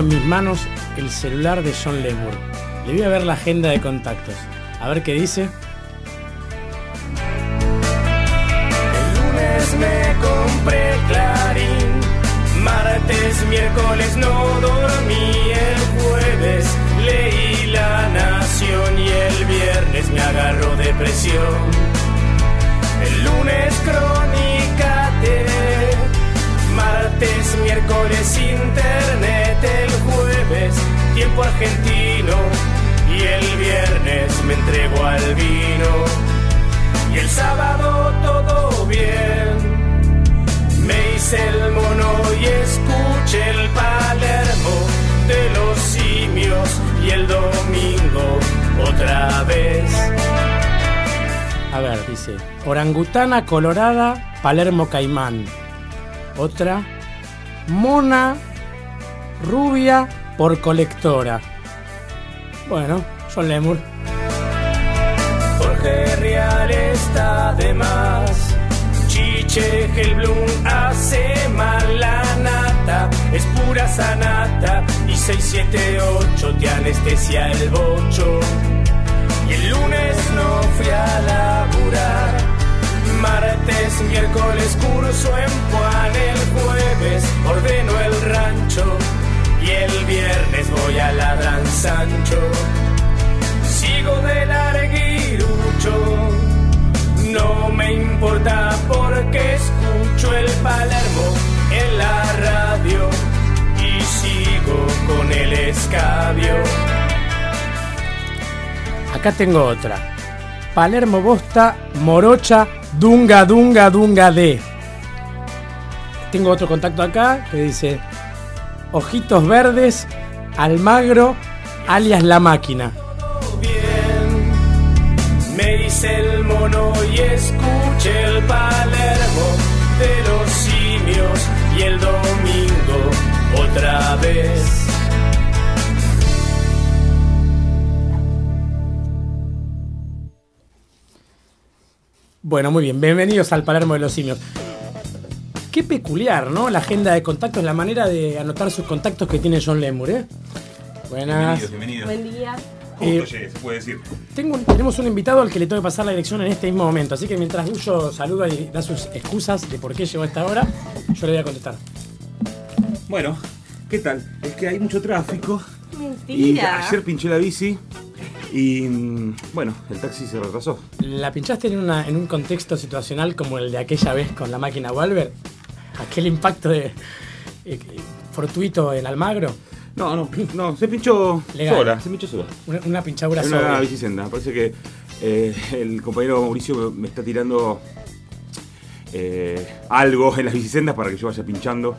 En mis manos el celular de John Lemur. Le voy a ver la agenda de contactos. A ver qué dice. El lunes me compré Clarín, martes, miércoles no dormí, el jueves leí La Nación y el viernes me agarró depresión. El lunes crónica T, martes, miércoles internet, el jueves tiempo argentino y el viernes me entrego al vino y el sábado todo bien. Me hice el mono y escuché el Palermo de los simios y el domingo otra vez. A ver, dice. Orangutana colorada, Palermo Caimán. Otra. Mona rubia por colectora. Bueno, John Lemur. Jorge Real está de más. Chiche Helblum hace mal la nata, es pura sanata. Y 678 te anestesia el bocho. Y el lunes no fui a laburar. Martes, miércoles curso en Juan, el jueves ordeno el rancho. Y el viernes voy a Ladran Sancho. Sigo de larguirucho. No me importa porque escucho el Palermo en la radio y sigo con el escabio. Acá tengo otra. Palermo Bosta, Morocha, Dunga, Dunga, Dunga D. Tengo otro contacto acá que dice Ojitos Verdes, Almagro, alias La Máquina. Bien, me hice el mono y escuché el Palermo de los simios y el domingo otra vez. Bueno, muy bien. Bienvenidos al Palermo de los Simios. Qué peculiar, ¿no? La agenda de contactos, la manera de anotar sus contactos que tiene John Lemur, ¿eh? Buenas. Bienvenidos, bienvenidos. Buen día. Justo Eh, se puede decir. Tengo un- tenemos un invitado al que le tengo que pasar la dirección en este mismo momento, así que mientras Lucho saluda y da sus excusas de por qué llegó a esta hora, yo le voy a contestar. Bueno, ¿qué tal? Es que hay mucho tráfico. Y Mentira. ayer pinché la bici y mm, bueno, el taxi se retrasó. ¿La pinchaste en, una, en un contexto situacional como el de aquella vez con la máquina Walver? ¿Aquel impacto de eh, fortuito en Almagro? No, no, no, se pinchó Legal. sola, se pinchó sola. Una, una pinchadura Es una sobre. bicisenda. Parece que eh, el compañero Mauricio me, me está tirando eh, algo en las bicisendas para que yo vaya pinchando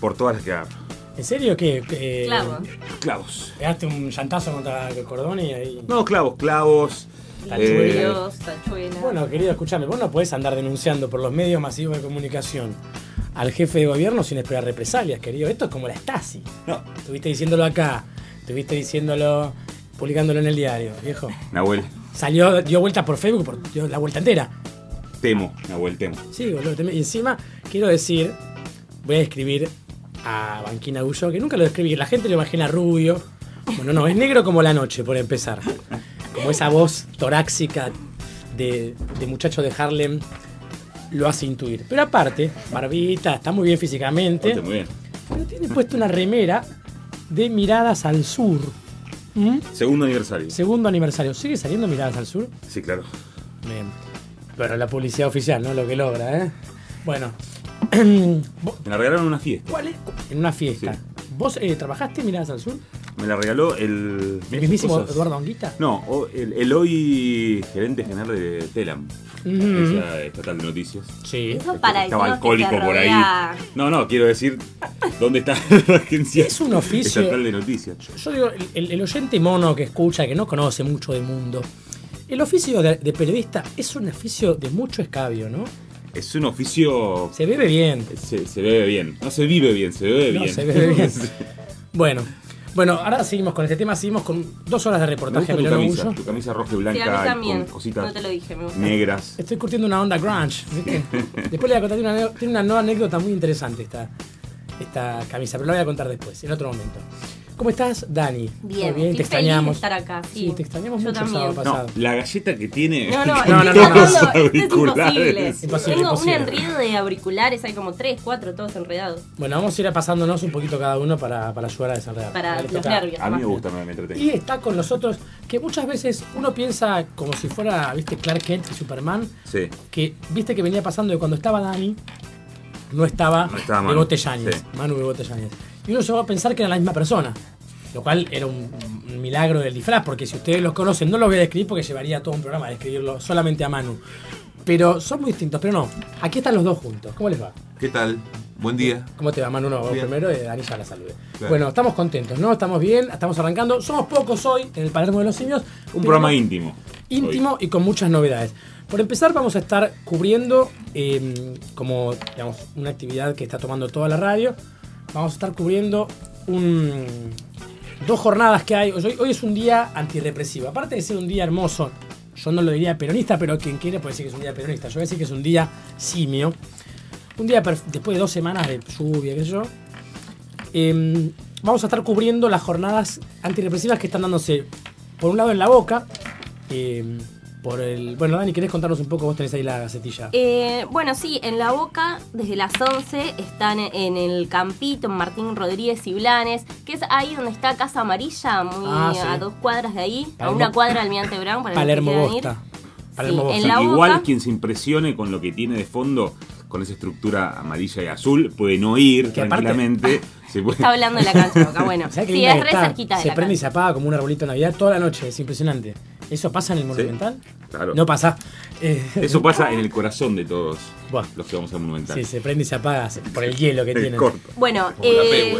por todas las que agarro. ¿En serio qué? Eh, Clavo. Clavos. ¿Pegaste un llantazo contra el cordón y ahí? No, clavos, clavos. Tachuelas. eh. Bueno, querido, escúchame, vos no podés andar denunciando por los medios masivos de comunicación al jefe de gobierno sin esperar represalias, querido. Esto es como la Stasi. no, Estuviste diciéndolo acá, estuviste diciéndolo, publicándolo en el diario, viejo. Nahuel, Salió, dio vueltas por Facebook, por, dio la vuelta entera. temo, Nahuel, temo. Sí, boludo. te- Y encima, quiero decir, voy a describir a Banquina Gullo, que nunca lo describí, la gente lo imagina rubio. Bueno, no, es negro como la noche, por empezar. Como esa voz torácica de, de muchacho de Harlem lo hace intuir. Pero aparte, barbita, está muy bien físicamente, Ponte muy bien. pero tiene puesto una remera de Miradas al Sur. ¿Mm? Segundo aniversario. Segundo aniversario. ¿Sigue saliendo Miradas al Sur? Sí, claro. Bien. Pero la publicidad oficial, ¿no? Lo que logra, ¿eh? Bueno. Me la regalaron en una fiesta. ¿Cuál es? En una fiesta. Sí. ¿Vos eh, trabajaste en Miradas al Sur? Me la regaló el. ¿El mismísimo cosas. Eduardo Anguita? No, el, el hoy gerente general de Telam, Ujú. agencia estatal de noticias. Sí. Eso para Estaba alcohólico por ahí. No, no, quiero decir dónde está la agencia Es un oficio- estatal de noticias. Yo digo, el- el, el oyente mono que escucha, que no conoce mucho del mundo, el oficio de, de periodista es un oficio de mucho escabio, ¿no? Es un oficio. Se bebe bien. Se, se bebe bien. No se vive bien, se bebe No, bien. se bebe bien. Bueno. Bueno, ahora seguimos con este tema, seguimos con dos horas de Me reportaje gusta a tu camisa, tu camisa roja y Sí, a blanca mí y también. con cositas No te lo dije, me gusta. negras. Estoy curtiendo una onda grunge, ¿viste? Después le voy a contar una, tiene una nueva anécdota muy interesante esta, esta camisa, pero lo voy a contar después, en otro momento. ¿Cómo estás, Dani? Bien, bien, te extrañamos. estar acá. Sí, Sí, te extrañamos mucho el sábado también. pasado. No, la galleta que tiene. No, no, No, no, es Auriculares. imposible. Imposible, Tengo imposible. un enredo de auriculares, hay como tres, cuatro, todos enredados. Bueno, vamos a ir pasándonos un poquito cada uno para, para ayudar a desenredar. Para los toca- nervios. A mí me gusta, me, entretengo. Y está con nosotros, que muchas veces uno piensa como si fuera, viste, Clark Kent y Superman, Sí. que viste que venía pasando de cuando estaba Dani, no estaba, No estaba Manu, Bebote Yáñez, sí. Manu Bebote Yáñez. Y uno llegó a pensar que era la misma persona, lo cual era un, un milagro del disfraz, porque si ustedes los conocen, no los voy a describir porque llevaría todo un programa a describirlo solamente a Manu. Pero son muy distintos, pero no, aquí están los dos juntos. ¿Cómo les va? ¿Qué tal? Buen día. ¿Cómo te va, Manu? No, vos primero y Dani ya la salude. Claro. Bueno, estamos contentos, ¿no? Estamos bien, estamos arrancando. Somos pocos hoy en el Palermo de los Simios. Un programa íntimo. íntimo y con muchas novedades. Por empezar, vamos a estar cubriendo eh, como digamos, una actividad que está tomando toda la radio. Vamos a estar cubriendo un, dos jornadas que hay. Hoy, hoy es un día antirrepresivo. Aparte de ser un día hermoso, yo no lo diría peronista, pero quien quiere puede decir que es un día peronista. Yo voy a decir que es un día simio. Un día después de dos semanas de lluvia, qué sé yo. Eh, vamos a estar cubriendo las jornadas antirrepresivas que están dándose, por un lado en la boca, eh, por el... Bueno, Dani, ¿querés contarnos un poco? Vos tenés ahí la gacetilla. Eh, bueno, sí, en La Boca, desde las 11, están en el Campito, en Martín Rodríguez y Blanes, que es ahí donde está Casa Amarilla, muy Ah, sí. a dos cuadras de ahí, a una cuadra del Almirante Brown, para Palermo los que Bosta. ir. Palermo Sí, Bosta. en la Igual Boca, quien se impresione con lo que tiene de fondo, con esa estructura amarilla y azul, puede no ir Que aparte- está hablando de la cancha de Boca, bueno. ¿Sabés qué Sí, es re está? cerquita de Se la prende y se apaga como un arbolito de Navidad toda la noche, es impresionante. ¿Eso pasa en el Monumental? Claro. No pasa. Eh, Eso pasa en el corazón de todos Buah. los que vamos a Monumental. Sí, se prende y se apaga por el hielo que corto. Bueno, eh.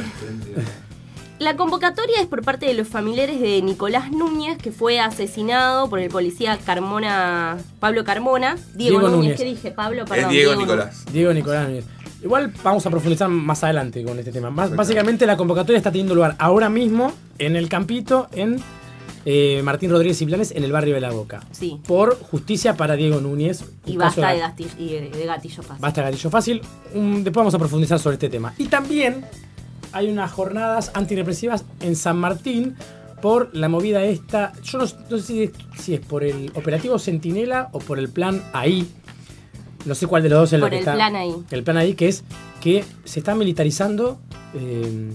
La convocatoria es por parte de los familiares de Nicolás Núñez, que fue asesinado por el policía Carmona, Pablo Carmona. Diego, Diego Núñez, Núñez. ¿qué dije? Pablo, perdón. Es Diego Núñez. Nicolás. Diego Nicolás Núñez. Igual vamos a profundizar más adelante con este tema. Más- básicamente la convocatoria está teniendo lugar ahora mismo en el Campito, en eh, Martín Rodríguez y Blanes, en el barrio de La Boca. Sí. Por justicia para Diego Núñez. Y basta de, de- y de- de gatillo fácil. Basta gatillo fácil. Un- después vamos a profundizar sobre este tema. Y también hay unas jornadas antirrepresivas en San Martín por la movida esta. Yo no, no sé si es, si es por el operativo Centinela o por el plan ahí. No sé cuál de los dos es lo Por que el está. plan ahí. El plan ahí, que es que se está militarizando eh,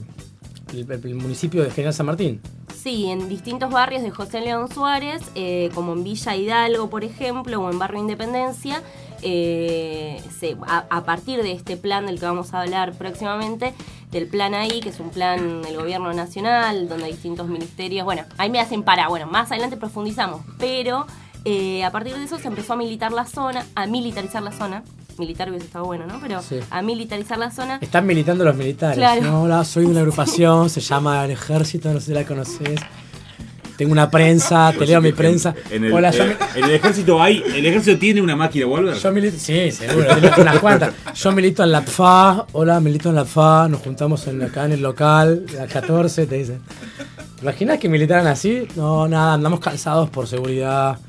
el, el municipio de General San Martín. Sí, en distintos barrios de José León Suárez, eh, como en Villa Hidalgo, por ejemplo, o en Barrio Independencia, eh, se- a, a partir de este plan del que vamos a hablar próximamente, del plan ahí, que es un plan del gobierno nacional, donde distintos ministerios, bueno, ahí me hacen para, bueno, más adelante profundizamos, pero eh, a partir de eso se empezó a militar la zona, a militarizar la zona, militar hubiese estado bueno, ¿no? Pero Sí. a militarizar la zona. Están militando los militares. Claro. No, hola, soy de una agrupación, se llama El Ejército, no sé si la conoces. Tengo una prensa, te leo mi prensa. En el, Hola, yo, eh, en el ejército hay. ¿El ejército tiene una máquina Wolver? Yo milito, sí, seguro, tenés unas cuantas. Yo milito en la PFA, hola, milito en la PFA, nos juntamos en, acá en el local, a las 14, te dicen. ¿Te imaginas que militaran así? No, nada, andamos cansados por seguridad.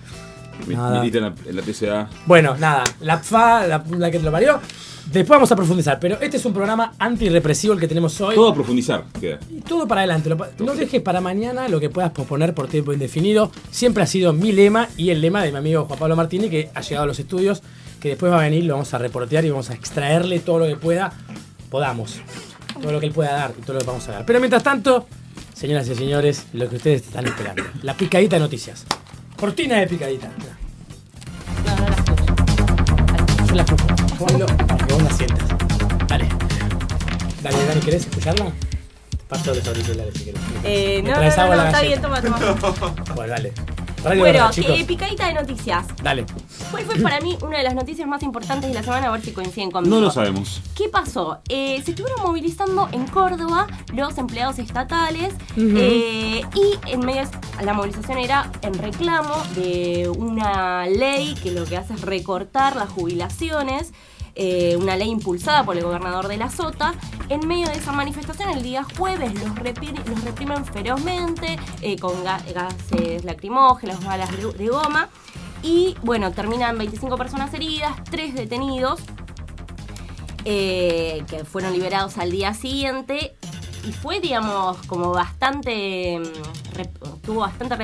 Milita en la, en la. Bueno, nada, la PFA, la, la que te lo parió. Después vamos a profundizar, pero este es un programa antirrepresivo el que tenemos hoy. Todo a profundizar queda. Y todo para adelante. Lo No dejes para mañana lo que puedas posponer por tiempo indefinido. Siempre ha sido mi lema y el lema de mi amigo Juan Pablo Martínez, que ha llegado a los estudios, que después va a venir, lo vamos a reportear y vamos a extraerle todo lo que pueda, podamos. Todo lo que él pueda dar y todo lo que vamos a dar. Pero mientras tanto, señoras y señores, lo que ustedes están esperando. La picadita de noticias. Cortina de picadita. No, no las escucho. Yo la pongo. Bailo para que vos la sientas. Dale. Dale, Dani, ¿querés escucharla? Te paso los auriculares si querés. Eh, no, no, no, no, está bien, toma, toma. Bueno, dale. Radio Bueno, eh, picadita de noticias. Dale. ¿Cuál fue para mí una de las noticias más importantes de la semana? A ver si coinciden conmigo. No lo sabemos. ¿Qué pasó? Eh, se estuvieron movilizando en Córdoba los empleados estatales eh, y en medio de la movilización era en reclamo de una ley que lo que hace es recortar las jubilaciones. Eh, una ley impulsada por el gobernador de la Sota. En medio de esa manifestación, el día jueves, los, los reprimen ferozmente eh, con ga- gases lacrimógenos, balas de, goma. Y bueno, terminan 25 personas heridas, 3 detenidos. eh, que fueron liberados al día siguiente. Y fue, digamos, como bastante. mm, tuvo bastante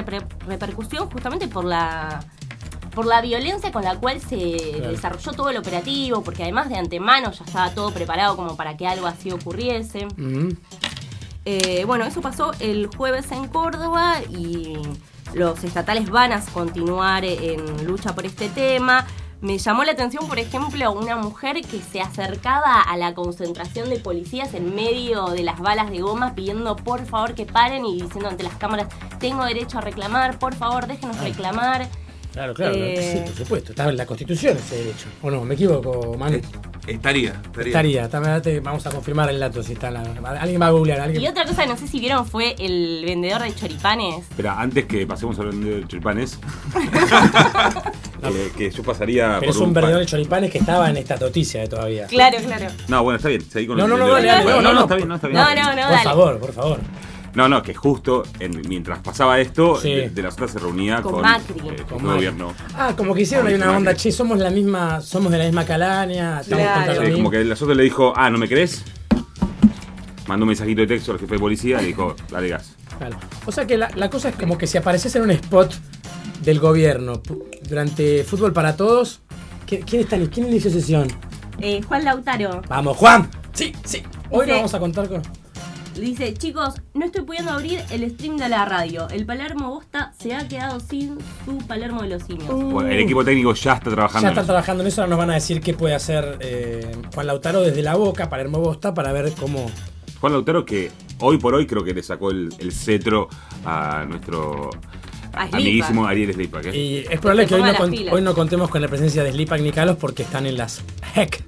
repercusión justamente por la. Por la violencia con la cual se Claro. desarrolló todo el operativo, porque además de antemano ya estaba todo preparado como para que algo así ocurriese. Eh, bueno, eso pasó el jueves en Córdoba y los estatales van a continuar en lucha por este tema. Me llamó la atención, por ejemplo, una mujer que se acercaba a la concentración de policías en medio de las balas de goma pidiendo por favor que paren y diciendo ante las cámaras, tengo derecho a reclamar, por favor déjenos reclamar. Claro, claro, Eh, sí, por supuesto. Está en la Constitución ese derecho. ¿O no? ¿Me equivoco, Manu? Eh, Estaría, estaría. Estaría, vamos a confirmar el dato si está en la. Alguien va a googlear, alguien. Y otra cosa que no sé si vieron fue el vendedor de choripanes. Espera, antes que pasemos a hablar de choripanes, eh, que yo pasaría Pero es un vendedor de choripanes que estaba en esta noticia de todavía. Claro, claro. No, bueno, está bien, seguí con No, el no, no, vendedor. dale, dale, Bueno, no, no, está bien, no, está bien. No, no, no, por dale. favor, por favor. No, no, que justo en- mientras pasaba esto, Sí. de, de la se reunía Con con, Macri. eh, Con el Macri. gobierno. Ah, como que hicieron ahí una onda, che, somos la misma, somos de la misma calaña, estamos Claro. contra lo Sí, mismo. como que el asunto le dijo, ah, ¿no me crees? Mandó un mensajito de texto al jefe de policía y le dijo, dale gas. Claro. O sea que la, la cosa es como que si apareces en un spot del gobierno pu- durante Fútbol para Todos, ¿qui- ¿quién, está, ¿quién inició sesión? Eh, Juan Lautaro Vamos, Juan. Sí, sí. Hoy Dice- lo vamos a contar con... dice, chicos, no estoy pudiendo abrir el stream de la radio. El Palermo Bosta se ha quedado sin su Palermo de los simios. Bueno, el equipo técnico ya está trabajando. Ya en eso. trabajando en eso, ahora nos van a decir qué puede hacer eh, Juan Lautaro desde la boca, Palermo Bosta, para ver cómo... Juan Lautaro que hoy por hoy creo que le sacó el, el cetro a nuestro A amiguísimo Ariel Slipak. ¿eh? Y es probable que hoy no, hoy no contemos con la presencia de Slipak ni Carlos porque están en las HEC,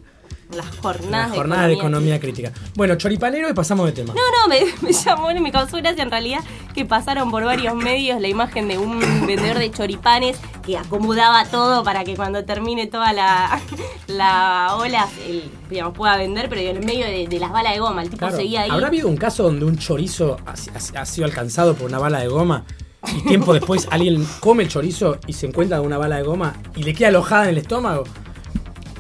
Las jornadas, las jornadas de economía crítica. Bueno, choripanero y pasamos de tema. No, no, me, me llamó y me causó gracia en realidad que pasaron por varios medios la imagen de un vendedor de choripanes que acomodaba todo para que cuando termine toda la, la ola él, digamos, pueda vender, pero en medio de, de las balas de goma. El tipo Claro, seguía ahí. ¿Habrá habido un caso donde un chorizo ha, ha- ha sido alcanzado por una bala de goma y tiempo después alguien come el chorizo y se encuentra con una bala de goma y le queda alojada en el estómago?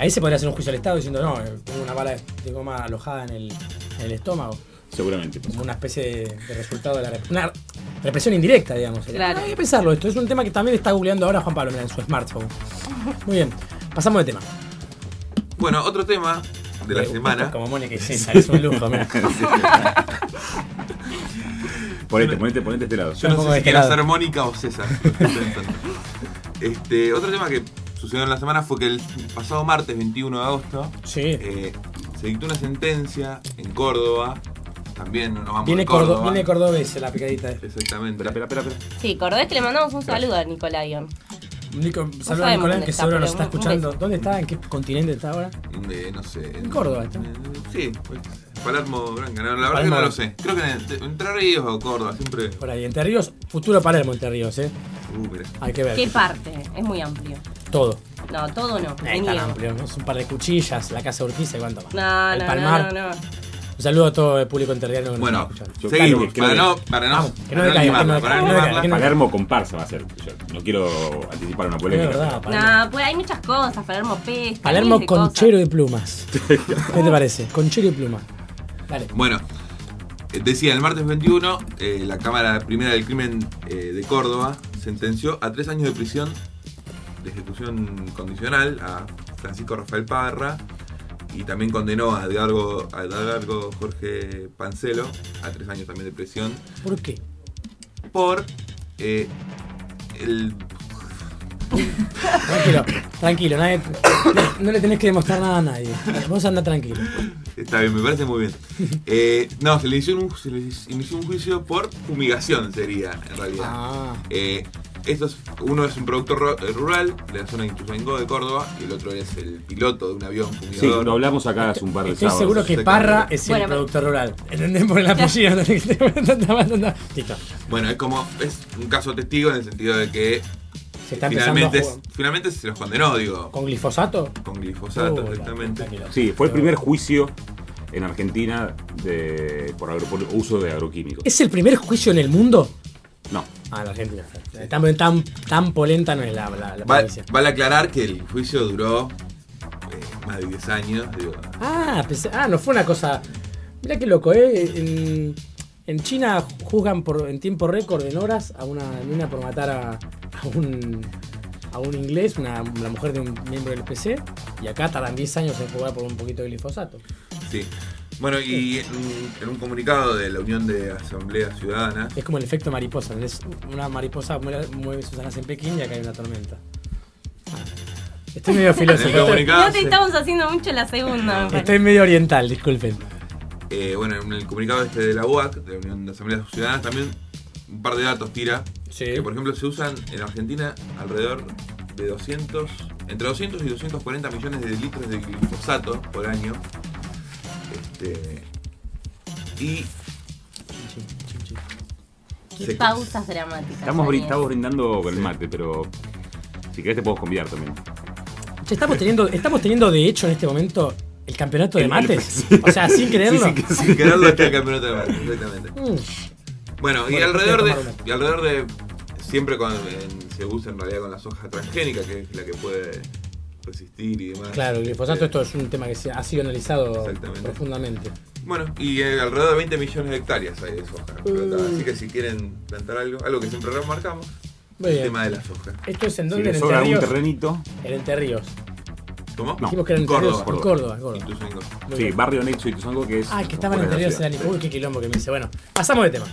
Ahí se podría hacer un juicio al Estado diciendo, no, eh, tengo una bala de goma alojada en el, en el estómago. Seguramente. Como una especie de, de resultado de la rep- una represión indirecta, digamos. Claro. Hay que pensarlo esto. Es un tema que también está googleando ahora Juan Pablo mira, en su smartphone. Muy bien, pasamos de tema. Bueno, otro tema de la Eh, semana. Como Mónica y César, es un lujo, mira. Ponete, ponete, ponete este lado. Yo no sé si quiero gelado. ser Mónica o César. Este, otro tema que sucedió en la semana fue que el pasado martes 21 de agosto Sí. eh, se dictó una sentencia en Córdoba. También nos vamos Viene, a Cordo, Córdoba. viene cordobés la picadita. Exactamente. Espera, espera, espera. espera. Sí, Cordés que le mandamos un saludo a Nicolaion. Nico, saluda a Nicolás que seguro nos está escuchando. ¿Dónde está? ¿En qué continente está ahora? No sé. En Córdoba, ¿está? sí, pues, Palermo, Branca. No, la verdad que no lo sé. Creo que en Entre Ríos o Córdoba, siempre. Por ahí. Entre Ríos, futuro Palermo Entre Ríos, ¿eh? Uh, mira. Hay que ver. ¿Qué parte? Es muy amplio. Todo. No, todo no. No es tan amplio, ¿no? Es un par de cuchillas, la casa Urquiza y cuánto más. No, el no, Palmar. no, no, no. Un saludo a todo el público enterriano Bueno, seguimos. Para no, para no, Vamos, que no para no animarla, para que no animarla. que no Palermo comparsa va a ser. Yo no quiero anticipar una Es polémica. verdad, Palermo. No, pues hay muchas cosas. Palermo pesca. Palermo cosas. conchero de plumas. ¿Qué te parece? Conchero de plumas. Dale. Bueno, eh, decía, el martes 21, eh, la Cámara Primera del Crimen eh, de Córdoba sentenció a tres años de prisión de ejecución condicional a Francisco Rafael Parra y también condenó a Edgardo, a Edgardo Jorge Pancelo a tres años también de prisión ¿Por qué? por eh, el... Tranquilo, tranquilo. nadie- no le tenés que demostrar nada a nadie. Vos anda tranquilo. Está bien, me parece muy bien. Eh, no, se le, inició un, se le inició un juicio por fumigación, sería, en realidad. Ah. Eh, estos, uno es un productor ru- eh, rural de la zona de Ituzaingó de Córdoba y el otro es el piloto de un avión Sí, fumigador. lo hablamos acá hace un par de Estoy sábados. seguro que. Parra es el Bueno, productor rural. ¿Entendés? Por el apellido. Listo. Bueno, es como es un caso testigo en el sentido de que Se está finalmente, finalmente se los condenó, digo, ¿Con glifosato? con glifosato, Uh, la exactamente. Sí, fue el primer juicio en Argentina de, por, agro- por uso de agroquímicos. ¿Es el primer juicio en el mundo? No, Ah, en Argentina. Tan, tan, tan polenta no es la, la, la vale aclarar que el juicio duró eh, más de 10 años. Digo, Ah, pensé- ah, no fue una cosa. Mira qué loco, ¿eh? En, en China juzgan por, en tiempo récord, en horas, a una mina por matar a, a un, a un inglés, una, la mujer de un miembro del PC. Y acá tardan 10 años en jugar por un poquito de glifosato. sí. Bueno, y en, un- en un comunicado de la Unión de Asambleas Ciudadanas, Es como el efecto mariposa. Es una mariposa mueve, mueve sus alas en Pekín y acá hay una tormenta. Estoy medio filósofo. No te estamos haciendo mucho la segunda. estoy medio oriental, disculpen. eh, bueno, en el comunicado este de la UAC, de la Unión de Asambleas Ciudadanas, también un par de datos tira. Sí. Que por ejemplo se usan en Argentina alrededor de 200, entre 200 y 240 millones de litros de glifosato por año. Este, y Qué se- pausas dramáticas. Estamos, brin- Daniel. estamos brindando con el mate, pero si querés te puedo convidar también. Che, estamos teniendo, estamos teniendo de hecho en este momento el campeonato de El- el- mates. sí. O sea, sin creerlo. Sí, sí, que- sin quererlo está el campeonato de mate, exactamente. Mm. Bueno, y Bueno, alrededor voy de, a tomar una. y alrededor de siempre con- en- se usa en realidad con la soja transgénica, que es la que puede resistir y demás. Claro, el glifosato, Eh, esto es un tema que se ha sido analizado profundamente. Bueno, y eh, alrededor de 20 millones de hectáreas hay de soja plantada. Mm. Así que si quieren plantar algo, algo que siempre remarcamos, Muy el bien. tema de la soja. Esto es en Si donde le en Entre Ríos. terrenito, En Entre Ríos. ¿Cómo? No. Dijimos que era en Córdoba. En Córdoba. Córdoba, en Córdoba. En sí, barrio Nexo y Tuzango, que es. Ah, que estaban en Entre de Ríos ciudad. Uy, qué quilombo que me dice. Bueno, pasamos de tema.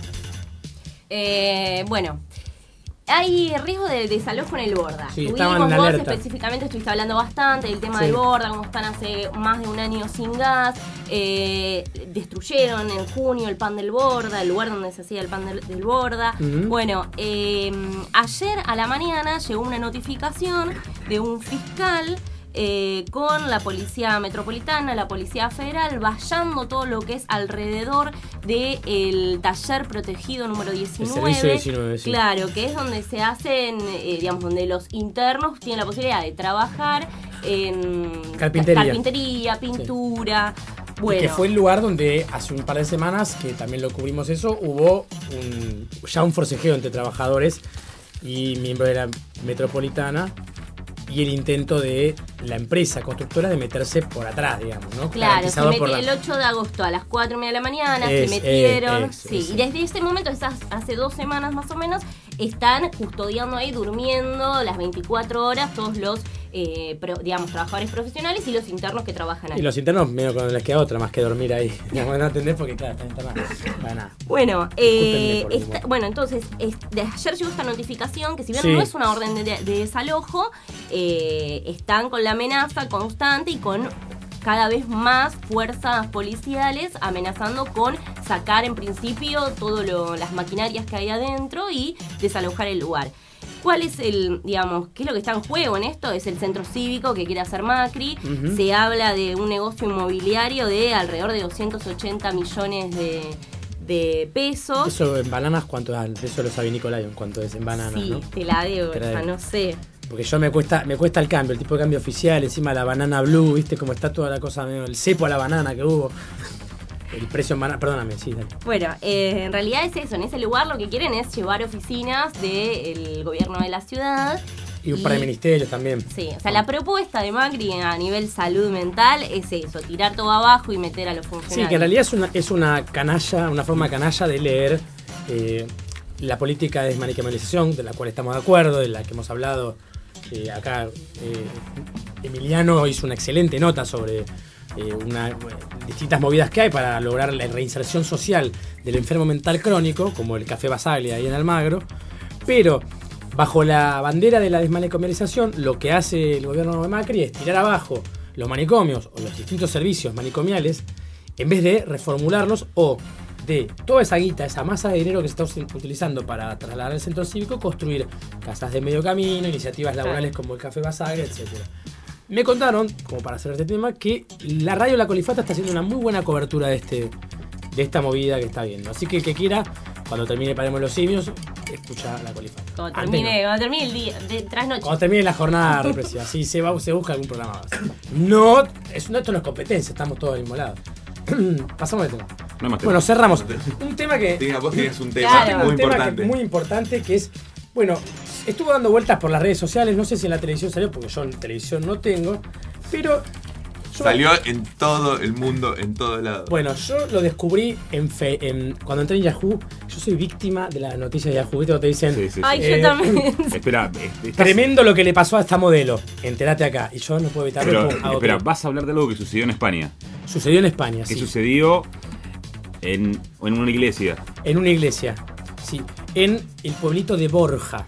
Eh, bueno, hay riesgo de desalojo en el Borda. Sí, estaban en vos alerta. específicamente estuviste hablando bastante del tema Sí. del Borda, cómo están hace más de un año sin gas. eh, destruyeron en junio el pan del Borda, el lugar donde se hacía el pan del, del Borda. Bueno, eh, ayer a la mañana llegó una notificación de un fiscal eh, con la policía metropolitana, la policía federal, vallando todo lo que es alrededor del taller protegido número 19. servicio 19, sí. Claro, que es donde se hacen, eh, digamos, donde los internos tienen la posibilidad de trabajar en Carpintería. carpintería, pintura. Bueno, Y que fue el lugar donde hace un par de semanas, que también lo cubrimos eso, hubo un, ya un forcejeo entre trabajadores y miembros de la metropolitana y el intento de la empresa constructora de meterse por atrás, digamos, ¿no? Claro, se metió la- el 8 de agosto a las 4 y media de la mañana, Es, se metieron. es, sí, y desde ese momento, hace dos semanas más o menos, están custodiando ahí, durmiendo las 24 horas todos los, eh, pro- digamos, trabajadores profesionales y los internos que trabajan ahí. Y los internos medio cuando les queda otra más que dormir ahí. No, no entendés porque claro, está, está mal. Para nada. Bueno, eh, esta- bueno, entonces, es- de ayer llegó esta notificación que si bien Sí. no es una orden de, de desalojo, eh, están con la amenaza constante y con cada vez más fuerzas policiales amenazando con sacar en principio todas las maquinarias que hay adentro y desalojar el lugar. ¿Cuál es el, digamos, qué es lo que está en juego en esto? Es el centro cívico que quiere hacer Macri. Se habla de un negocio inmobiliario de alrededor de 280 millones de, de pesos. Eso en bananas, ¿cuánto dan? Eso lo sabe Nicolai, en cuánto es en bananas, sí, ¿no? te la debo, Te la o sea, no sé. Porque yo me cuesta, me cuesta el cambio, el tipo de cambio oficial, encima la banana blue, viste cómo está toda la cosa, el cepo a la banana que hubo. El precio en banana, perdóname, sí, dale. Bueno, eh, en realidad es eso. En ese lugar lo que quieren es llevar oficinas del gobierno de la ciudad. Y un par de ministerios también. Sí, o sea, la propuesta de Macri a nivel salud mental es eso, tirar todo abajo y meter a los funcionarios. Sí, que en realidad es una, es una canalla, una forma canalla de leer eh, la política de desmanicomialización, de la cual estamos de acuerdo, de la que hemos hablado eh, acá. eh, Emiliano hizo una excelente nota sobre eh, distintas movidas que hay para lograr la reinserción social del enfermo mental crónico, como el Café Basaglia ahí en Almagro, pero bajo la bandera de la desmanicomialización, lo que hace el gobierno de Macri es tirar abajo los manicomios o los distintos servicios manicomiales en vez de reformularlos o de toda esa guita, esa masa de dinero que se está utilizando para trasladar el centro cívico, construir casas de medio camino, iniciativas laborales como el Café Basaglia, etc. Me contaron, como para hacer este tema, que la radio La Colifata está haciendo una muy buena cobertura de este de esta movida que está viendo. Así que el que quiera, cuando termine Paremos los Simios, escucha La Colifata. Cuando termine, cuando termine el día, de trasnoche. Cuando termine la jornada represiva, sí, se, va, se busca algún programa más. No, es, no, esto no es competencia, estamos todos del mismo lado. Pasamos de tema. No más Bueno, cerramos. Un tema que. Tenga, vos tenías un tema Claro. muy un tema importante. que- muy importante que es. Bueno, estuvo dando vueltas por las redes sociales, no sé si en la televisión salió, porque yo en televisión no tengo, pero Salió en todo el mundo, en todo lado. Bueno, yo lo descubrí en, fe- en- cuando entré en Yahoo. Yo soy víctima de las noticias de Yahoo. ¿Viste cuando te dicen, Sí, sí, Ay, yo Eh, también. Espera, estás- tremendo lo que le pasó a esta modelo? Entérate acá. Y yo no puedo evitarlo. pero, espera, vas a hablar de algo que sucedió en España. Sucedió en España, Que sí. sucedió en, en una iglesia. En una iglesia, sí. En el pueblito de Borja.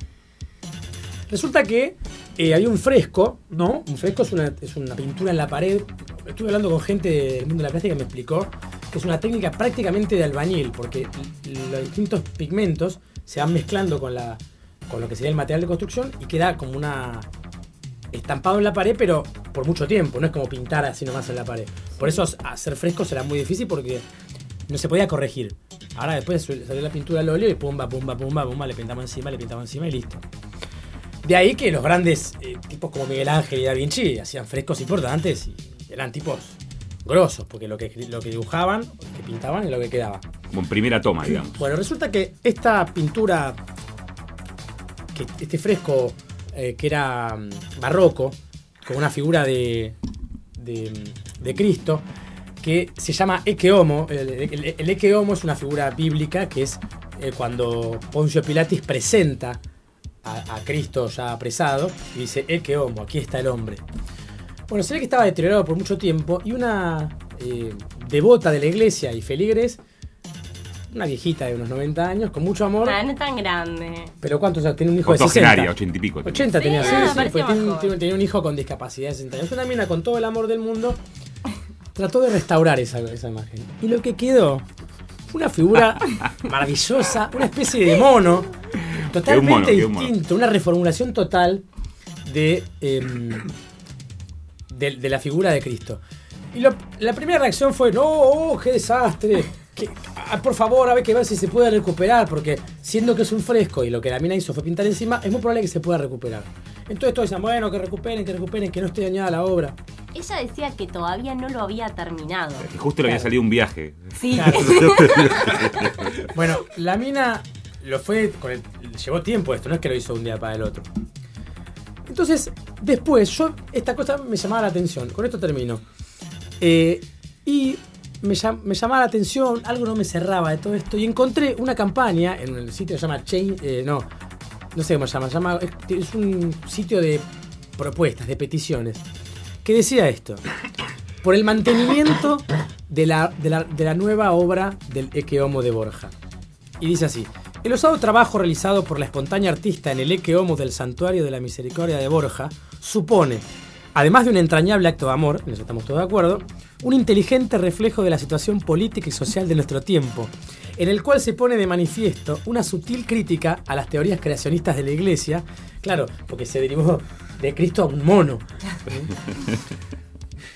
Resulta que eh, había un fresco, ¿no? Un fresco es una, es una pintura en la pared. Estuve hablando con gente del mundo de la plástica que me explicó que es una técnica prácticamente de albañil, porque los distintos pigmentos se van mezclando con, la, con lo que sería el material de construcción y queda como una estampado en la pared, pero por mucho tiempo, no es como pintar así nomás en la pared. Por eso hacer frescos era muy difícil porque no se podía corregir. Ahora después salió la pintura al óleo y pumba, pumba, pumba, pumba, le pintamos encima, le pintamos encima y listo. De ahí que los grandes eh, tipos como Miguel Ángel y Da Vinci hacían frescos importantes y eran tipos grosos, porque lo que, lo que dibujaban, lo que pintaban es lo que quedaba. Como en primera toma, digamos. Bueno, resulta que esta pintura, que este fresco eh, que era mm, barroco, con una figura de, de, mm, de Cristo, que se llama Ecce Homo. El, el- Homo es una figura bíblica que es eh, cuando Poncio Pilatis presenta a, a Cristo ya apresado y dice Ecce Homo, aquí está el hombre. Bueno, se ve que estaba deteriorado por mucho tiempo y una eh, devota de la iglesia y feligres, una viejita de unos 90 años, con mucho amor, Ah, no es tan grande. pero ¿cuántos años? Tiene un hijo de 60. Octogenaria, ochenta y pico. 80 Sí, tenía, ah, sí, sí, tenía un hijo con discapacidad de 60 años. Una mina con todo el amor del mundo trató de restaurar esa, esa imagen. Y lo que quedó una figura maravillosa, una especie de mono, totalmente mono, un distinto, una reformulación total de, em, de, de la figura de Cristo. Y lo- la primera reacción fue, no, oh, qué desastre. que- ah, por favor, a ver que ver si se puede recuperar, porque siendo que es un fresco y lo que la mina hizo fue pintar encima, es muy probable que se pueda recuperar. Entonces todos dicen, bueno, que recuperen, que recuperen, que no esté dañada la obra. Ella decía que todavía no lo había terminado. Que justo le había salido un viaje. Sí. Claro. Bueno, la mina lo fue con el, llevó tiempo esto, no es que lo hizo un día para el otro. Entonces, después, yo, esta cosa me llamaba la atención, con esto termino. Eh, y me, llam- llamaba la atención, algo no me cerraba de todo esto, y encontré una campaña en el sitio que se llama Chain, eh, no, no sé cómo se llama, se es, un sitio de propuestas, de peticiones, que decía esto por el mantenimiento de la, de la- de la nueva obra del Ecce Homo de Borja. Y dice así: El osado trabajo realizado por la espontánea artista en el Ecce Homo del Santuario de la Misericordia de Borja supone, además de un entrañable acto de amor, en eso estamos todos de acuerdo, un inteligente reflejo de la situación política y social de nuestro tiempo, en el cual se pone de manifiesto una sutil crítica a las teorías creacionistas de la Iglesia, claro, porque se derivó de Cristo a un mono.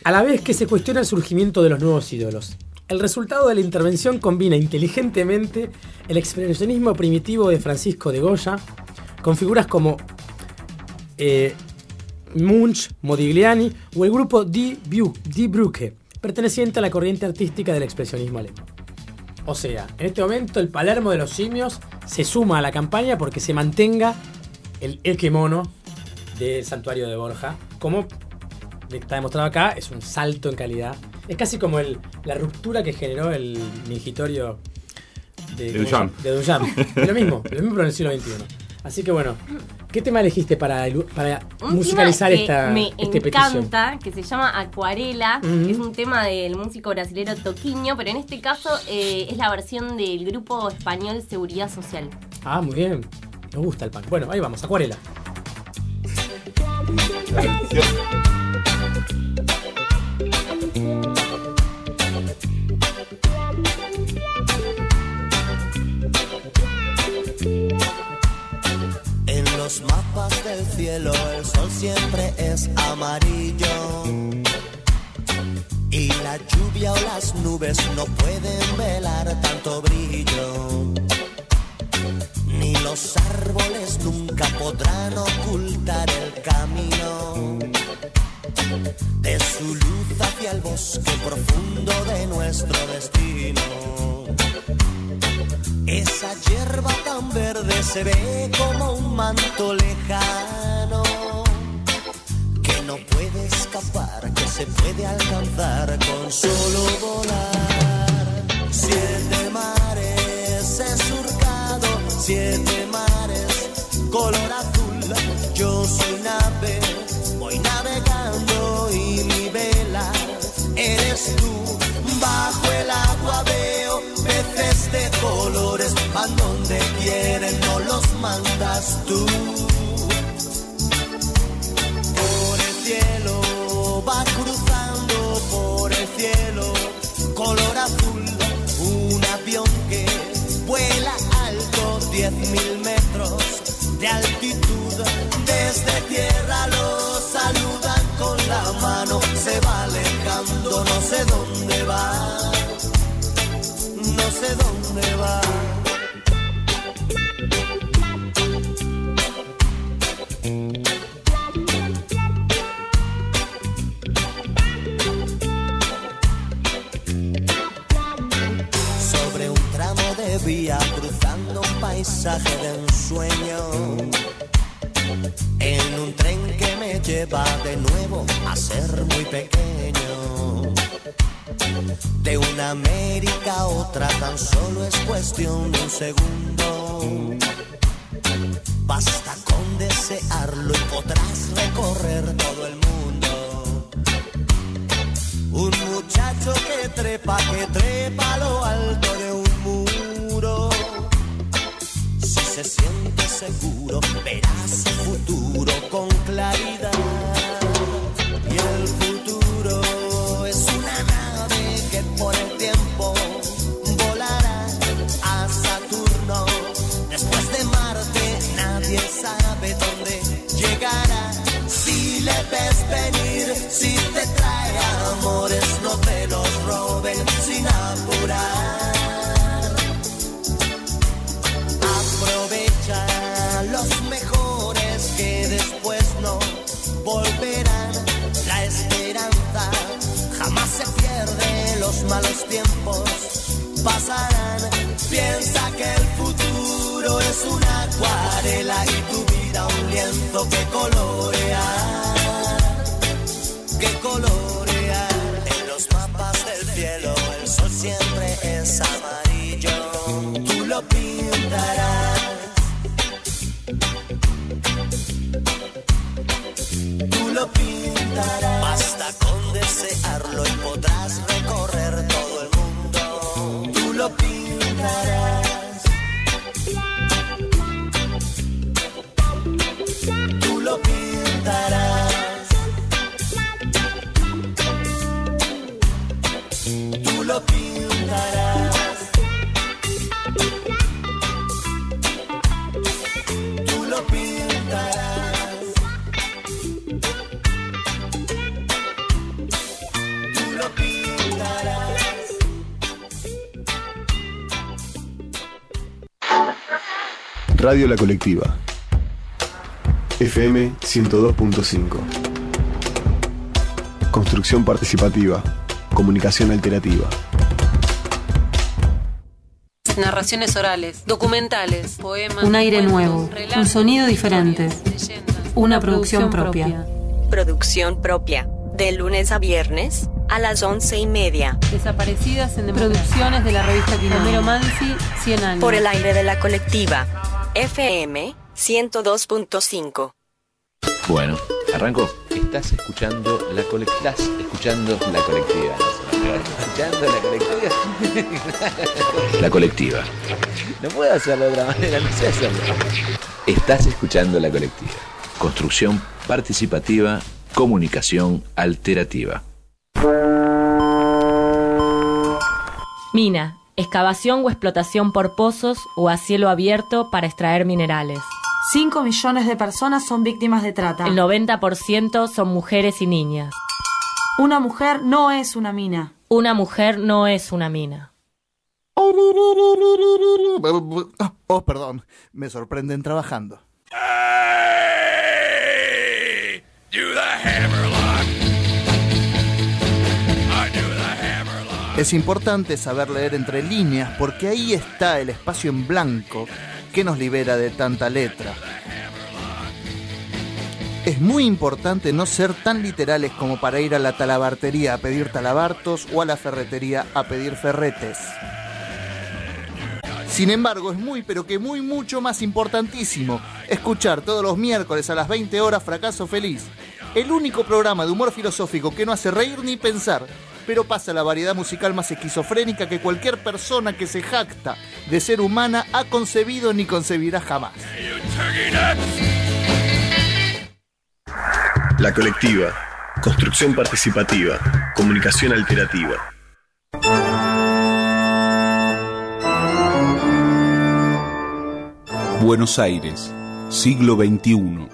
A la vez que se cuestiona el surgimiento de los nuevos ídolos. El resultado de la intervención combina inteligentemente el expresionismo primitivo de Francisco de Goya con figuras como eh, Munch, Modigliani o el grupo Die, Die Brücke, perteneciente a la corriente artística del expresionismo alemán. O sea, en este momento el Palermo de los simios se suma a la campaña porque se mantenga el Ecce Mono del santuario de Borja como está demostrado acá, es un salto en calidad. Es casi como el, la ruptura que generó el mingitorio de, De. Duchamp. De Duchamp. lo mismo, lo mismo pero en el siglo XXI. Así que bueno, ¿qué tema elegiste para, ilu- para Un musicalizar tema que esta, me este petición? encanta, que se llama Acuarela, Ujú. es un tema del músico brasilero Toquinho, pero en este caso eh, es la versión del grupo español Seguridad Social. Ah, muy bien. Me gusta el punk. Bueno, ahí vamos, acuarela. Los mapas del cielo el sol siempre es amarillo. Y la lluvia o las nubes no pueden velar tanto brillo. Ni los árboles nunca podrán ocultar el camino de su luz hacia el bosque profundo de nuestro destino. Esa hierba tan verde se ve como un manto lejano que no puede escapar, que se puede alcanzar con solo volar. Siete mares he surcado, siete mares color azul. Yo soy nave, voy navegando Bajo el agua veo peces de colores, van donde quieren, no los mandas tú. Por el cielo va cruzando por el cielo color azul un avión que vuela alto 10.000 metros de altitud desde tierra dónde va sobre un tramo de vía cruzando un paisaje de un sueño. En un tren que me lleva de nuevo a ser muy pequeño. De una América a otra tan solo es cuestión de un segundo. Basta con desearlo y podrás recorrer todo el mundo. Un muchacho que trepa, que trepa lo alto de un muro. Si se siente seguro, verá su futuro con claridad. Y el futuro que por el tiempo volará a Saturno. Después de Marte, nadie sabe dónde llegará. Si le ves venir, si te trae amores, no te los roben sin apurar. Aprovecha los mejores que después no volverán. Malos tiempos pasarán. Piensa que el futuro es una acuarela y tu vida un lienzo que colorear, que colorear. En los mapas del cielo el sol siempre es amarillo, tú lo pintarás. Tú lo pintarás. Basta con desearlo y podrás lo pintarás. Tú lo pintarás. Tú lo pintarás. Radio La Colectiva. FM 102.5. Construcción participativa. Comunicación alternativa. Narraciones orales, documentales, poemas. Un aire cuentos, nuevo, relatos, un sonido diferente. leyendas. Una producción propia. Producción propia. De lunes a viernes a las once y media. Desaparecidas en Producciones de la revista Quilomero Mansi, 100 años. Por el aire de la colectiva. FM 102.5. Bueno, arranco. Estás escuchando la colectiva. Estás escuchando la colectiva. Escuchando la colectiva. la colectiva. No puedo hacerlo de otra manera, no sé hacerlo. Estás escuchando la colectiva. Construcción participativa, comunicación alterativa. Mina, excavación o explotación por pozos o a cielo abierto para extraer minerales. 5 millones de personas son víctimas de trata. El 90% son mujeres y niñas. Una mujer no es una mina. Una mujer no es una mina. Oh, perdón, me sorprenden trabajando. Es importante saber leer entre líneas porque ahí está el espacio en blanco que nos libera de tanta letra. Es muy importante no ser tan literales como para ir a la talabartería a pedir talabartos o a la ferretería a pedir ferretes. Sin embargo, es muy, pero que muy, mucho más importantísimo escuchar todos los miércoles a las 20 horas Fracaso Feliz, el único programa de humor filosófico que no hace reír ni pensar, pero pasa la variedad musical más esquizofrénica que cualquier persona que se jacta de ser humana ha concebido ni concebirá jamás. La colectiva. Construcción participativa. Comunicación alternativa. Buenos Aires, siglo XXI.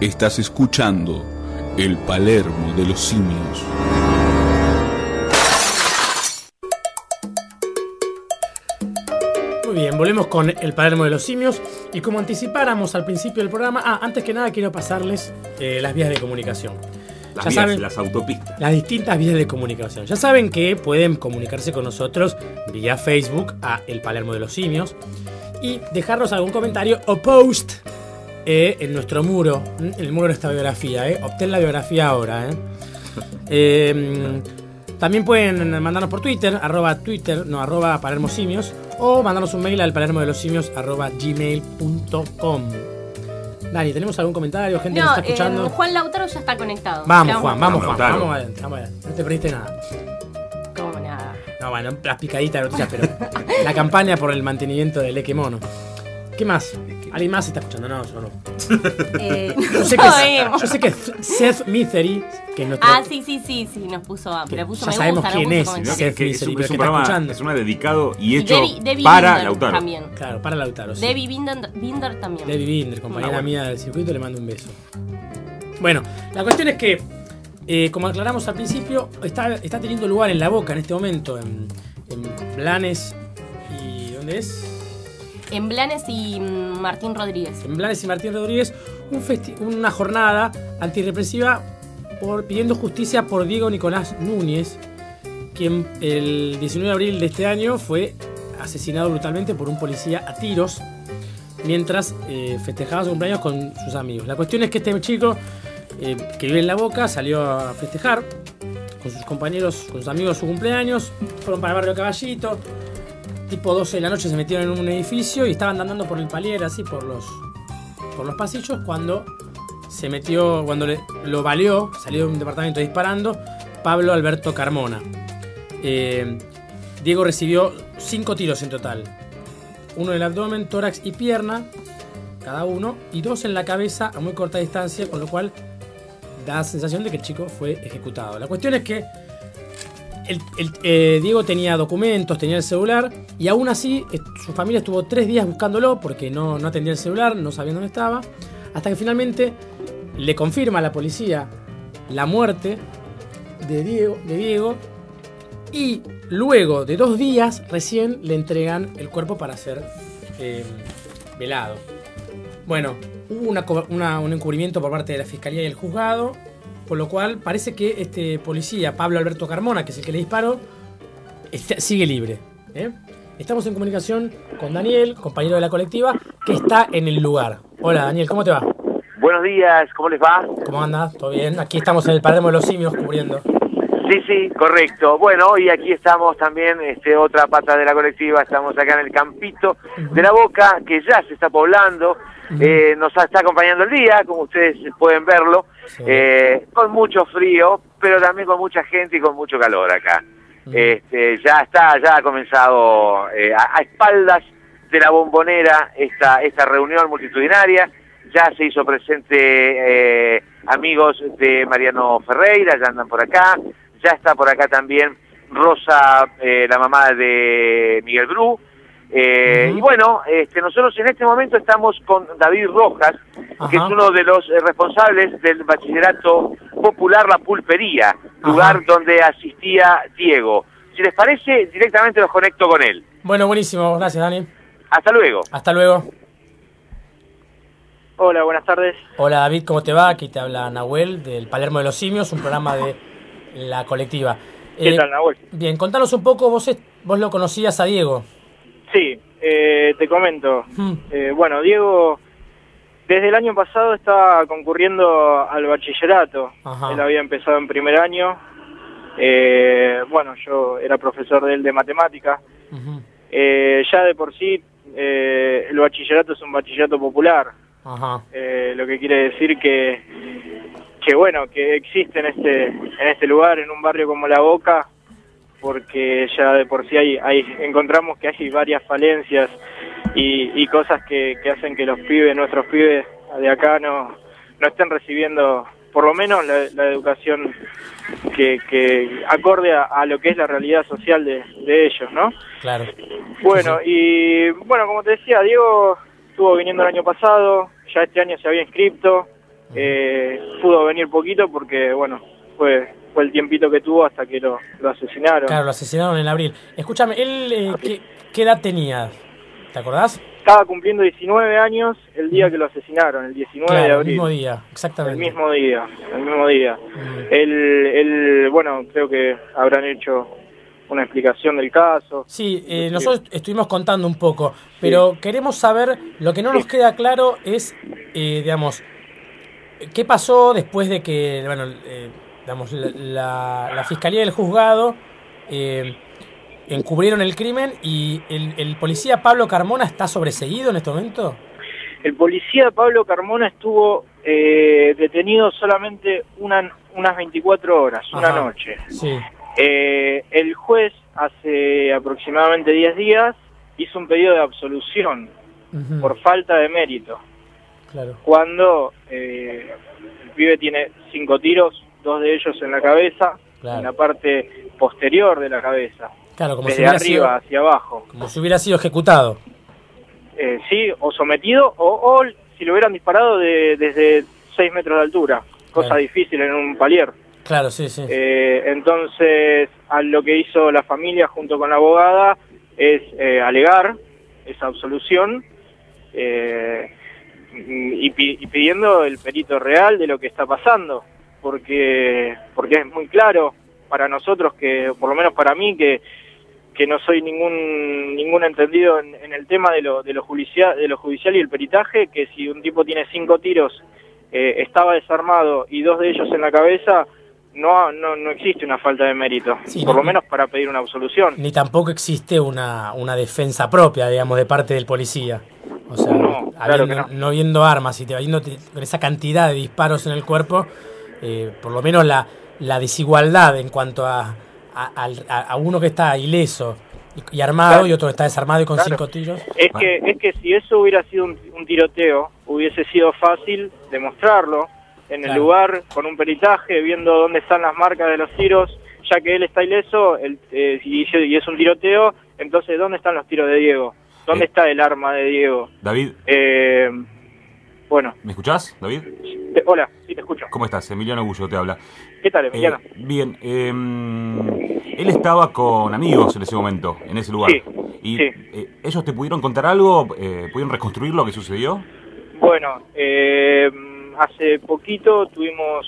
Estás escuchando el Palermo de los simios. Muy bien, volvemos con el Palermo de los Simios. Y como anticipáramos al principio del programa, ah, antes que nada quiero pasarles eh, las vías de comunicación. Las Ya vías, saben- las autopistas. Las distintas vías de comunicación. Ya saben que pueden comunicarse con nosotros vía Facebook a El Palermo de los Simios y dejarnos algún comentario o post eh, en nuestro muro, en el muro de nuestra biografía. Eh. Obtén la biografía ahora. Eh. Eh, también pueden mandarnos por Twitter, arroba Twitter, no, arroba Palermo Simios, o mandarnos un mail al palermo de los simios arroba gmail.com. Dani, ¿tenemos algún comentario? Gente que No, nos está escuchando. eh, Juan Lautaro ya está conectado. Vamos. Juan, vamos, Juan, Lautaro. vamos adelante, vamos adelante. No te perdiste nada. Como nada. No, bueno, las picaditas de noticias, pero la campaña por el mantenimiento del Eque Mono. ¿Qué más? ¿Alguien más está escuchando? No, yo no. Eh, Yo sé no que, yo sé que Seth Misery, que nuestro. Ah, sí, sí, sí, sí, nos puso, pero puso ya me sabemos gusta, quién puso es. Seth Que es Misery, un, pero es que un está programa, escuchando. es una dedicado y Y hecho Debbie- Debbie para Binder Lautaro. también. Claro, para Lautaro. sí. Debbie Binder, Binder también. Debbie Binder, compañera Ah, bueno. mía del circuito, le mando un beso. Bueno, la cuestión es que, eh, como aclaramos al principio, está, está teniendo lugar en la boca en este momento, en, en Blanes y. ¿Dónde es? En Blanes y mm, Martín Rodríguez. en Blanes y Martín Rodríguez una jornada antirrepresiva por, pidiendo justicia por Diego Nicolás Núñez, quien el 19 de abril de este año fue asesinado brutalmente por un policía a tiros mientras eh, festejaba su cumpleaños con sus amigos. La cuestión es que este chico eh, que vive en La Boca salió a festejar con sus compañeros, con sus amigos su cumpleaños, fueron para el barrio Caballito, tipo 12 de la noche se metieron en un edificio y estaban andando por el palier así por los por los pasillos cuando se metió cuando le- lo valió salió de un departamento disparando Pablo Alberto Carmona. Eh, Diego recibió cinco tiros en total. Uno en el abdomen tórax y pierna cada uno y dos en la cabeza a muy corta distancia con lo cual da sensación de que el chico fue ejecutado. La cuestión es que eh, Diego tenía documentos, tenía el celular y aún así su familia estuvo tres días buscándolo porque no, no atendía el celular, no sabía dónde estaba, hasta que finalmente le confirma a la policía la muerte de Diego, de Diego y luego de dos días recién le entregan el cuerpo para ser eh, velado. Bueno, hubo un encubrimiento por parte de la fiscalía y el juzgado, por lo cual parece que este policía, Pablo Alberto Carmona, que es el que le disparó, está- sigue libre. ¿eh? Estamos en comunicación con Daniel, compañero de la colectiva, que está en el lugar. Hola Daniel, ¿cómo te va? Buenos días, ¿cómo les va? ¿Cómo andas? ¿Todo bien? Aquí estamos en el Palermo de los Simios cubriendo. Sí, sí, correcto. Bueno, y aquí estamos también, este, otra pata de la colectiva, estamos acá en el campito de la Boca, que ya se está poblando, eh, nos está acompañando el día, como ustedes pueden verlo, eh, con mucho frío, pero también con mucha gente y con mucho calor acá. Este, ya está, ya ha comenzado eh, a, a espaldas de la bombonera esta, esta reunión multitudinaria, ya se hizo presente eh, amigos de Mariano Ferreira, ya andan por acá, ya está por acá también Rosa, eh, la mamá de Miguel Bru, Eh, Y bueno, este, nosotros en este momento estamos con David Rojas, que es uno de los eh, responsables del bachillerato popular La Pulpería, lugar donde asistía Diego. Si les parece, directamente los conecto con él. Bueno, buenísimo. Gracias, Dani. Hasta luego. Hasta luego. Hola, buenas tardes. Hola, David, ¿cómo te va? Aquí te habla Nahuel del Palermo de los Simios, un programa de la colectiva. ¿Qué Eh, tal, Nahuel? Bien, contanos un poco, vos, vos lo conocías a Diego. Sí, eh, te comento. Hmm. Eh, bueno, Diego, desde el año pasado está concurriendo al bachillerato. Ajá. Él había empezado en primer año. Eh, bueno, yo era profesor de él de matemática. Eh, ya de por sí, eh, el bachillerato es un bachillerato popular. Ajá. Eh, lo que quiere decir que, que bueno, que existe en este, en este lugar, en un barrio como La Boca, porque ya de por sí hay, hay encontramos que hay varias falencias y, y cosas que, que hacen que los pibes, nuestros pibes de acá no, no estén recibiendo por lo menos la, la educación que, que acorde a, a lo que es la realidad social de, de ellos, ¿no? Claro. Bueno, y bueno, como te decía, Diego estuvo viniendo el año pasado, ya este año se había inscrito, eh, pudo venir poquito porque, bueno, fue fue el tiempito que tuvo hasta que lo, lo asesinaron. Claro, lo asesinaron en abril. Escúchame, ¿él eh, ¿qué, qué edad tenía? ¿Te acordás? Estaba cumpliendo 19 años el día que lo asesinaron, el 19 de Claro, el abril. mismo día, exactamente. El mismo día, el mismo día. Él, él, bueno, creo que habrán hecho una explicación del caso. Sí, eh, nosotros estuvimos contando un poco, pero queremos saber, lo que no nos queda claro es, eh, digamos, qué pasó después de que, bueno, eh, digamos, la, la- la fiscalía y el juzgado eh, encubrieron el crimen y el, el policía Pablo Carmona está sobreseído en este momento. El policía Pablo Carmona estuvo eh, detenido solamente una, unas 24 horas, una noche. Sí. Eh, el juez hace aproximadamente 10 días hizo un pedido de absolución por falta de mérito. Claro. Cuando eh, el pibe tiene cinco tiros, dos de ellos en la cabeza, Claro. en la parte posterior de la cabeza, Claro, como si desde hubiera arriba sido, hacia abajo. como si hubiera sido ejecutado. Eh, sí, o sometido, o, o si lo hubieran disparado de- desde 6 metros de altura, cosa Claro. difícil en un palier. Claro, sí, sí. Eh, entonces, a lo que hizo la familia junto con la abogada es eh, alegar esa absolución eh, y, y pidiendo el perito real de lo que está pasando, porque porque es muy claro para nosotros que, por lo menos para mí, que que no soy ningún ningún entendido en, en el tema de lo de lo judicial de lo judicial y el peritaje, que si un tipo tiene cinco tiros, eh, estaba desarmado y dos de ellos en la cabeza, no, no, no existe una falta de mérito, Sí, por no- lo menos para pedir una absolución. Ni tampoco existe una, una defensa propia, digamos, de parte del policía. O sea, habiendo- no. viendo armas y te, con esa cantidad de disparos en el cuerpo, eh, por lo menos la, la desigualdad en cuanto a, a, a- a uno que está ileso y, y armado Claro. y otro que está desarmado y con Claro. cinco tiros. Es que, es que si eso hubiera sido un, un tiroteo, hubiese sido fácil demostrarlo en el lugar, con un peritaje, viendo dónde están las marcas de los tiros, ya que él está ileso el- eh, y, y es un tiroteo, entonces ¿dónde están los tiros de Diego? ¿Dónde está el arma de Diego? David, Eh, bueno, ¿me escuchás, David? te- hola, sí te escucho. ¿Cómo estás? Emiliano Gullo te habla. ¿Qué tal, Emiliano? Eh, bien, eh, él estaba con amigos en ese momento, en ese lugar. Sí, ¿Y sí. eh, ellos te pudieron contar algo? Eh, ¿Pudieron reconstruir lo que sucedió? Bueno, eh, hace poquito tuvimos,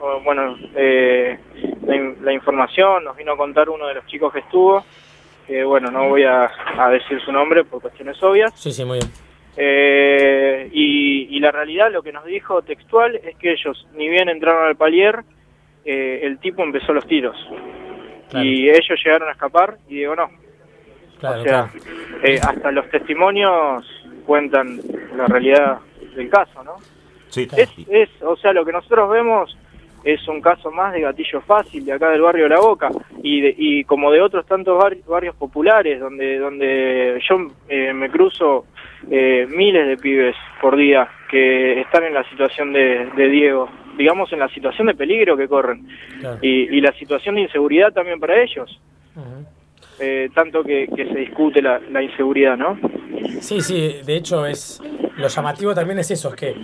oh, bueno, eh, la, in- la información, nos vino a contar uno de los chicos que estuvo, que bueno, no voy a, a decir su nombre por cuestiones obvias, Sí, sí, muy bien. eh, y, y la realidad lo que nos dijo textual es que ellos, ni bien entraron al palier, eh, el tipo empezó los tiros. Claro. Y ellos llegaron a escapar y digo, no, Claro, o sea, eh, hasta los testimonios cuentan la realidad del caso, ¿no? Sí. Es, es, o sea, lo que nosotros vemos es un caso más de gatillo fácil de acá del barrio La Boca y, de- y como de otros tantos bar- barrios populares donde donde yo eh, me cruzo eh, miles de pibes por día que están en la situación de, de Diego, digamos en la situación de peligro que corren Claro. y, y la situación de inseguridad también para ellos. eh, tanto que, que se discute la, la inseguridad, ¿no? Sí, sí, de hecho es lo llamativo también es eso, es que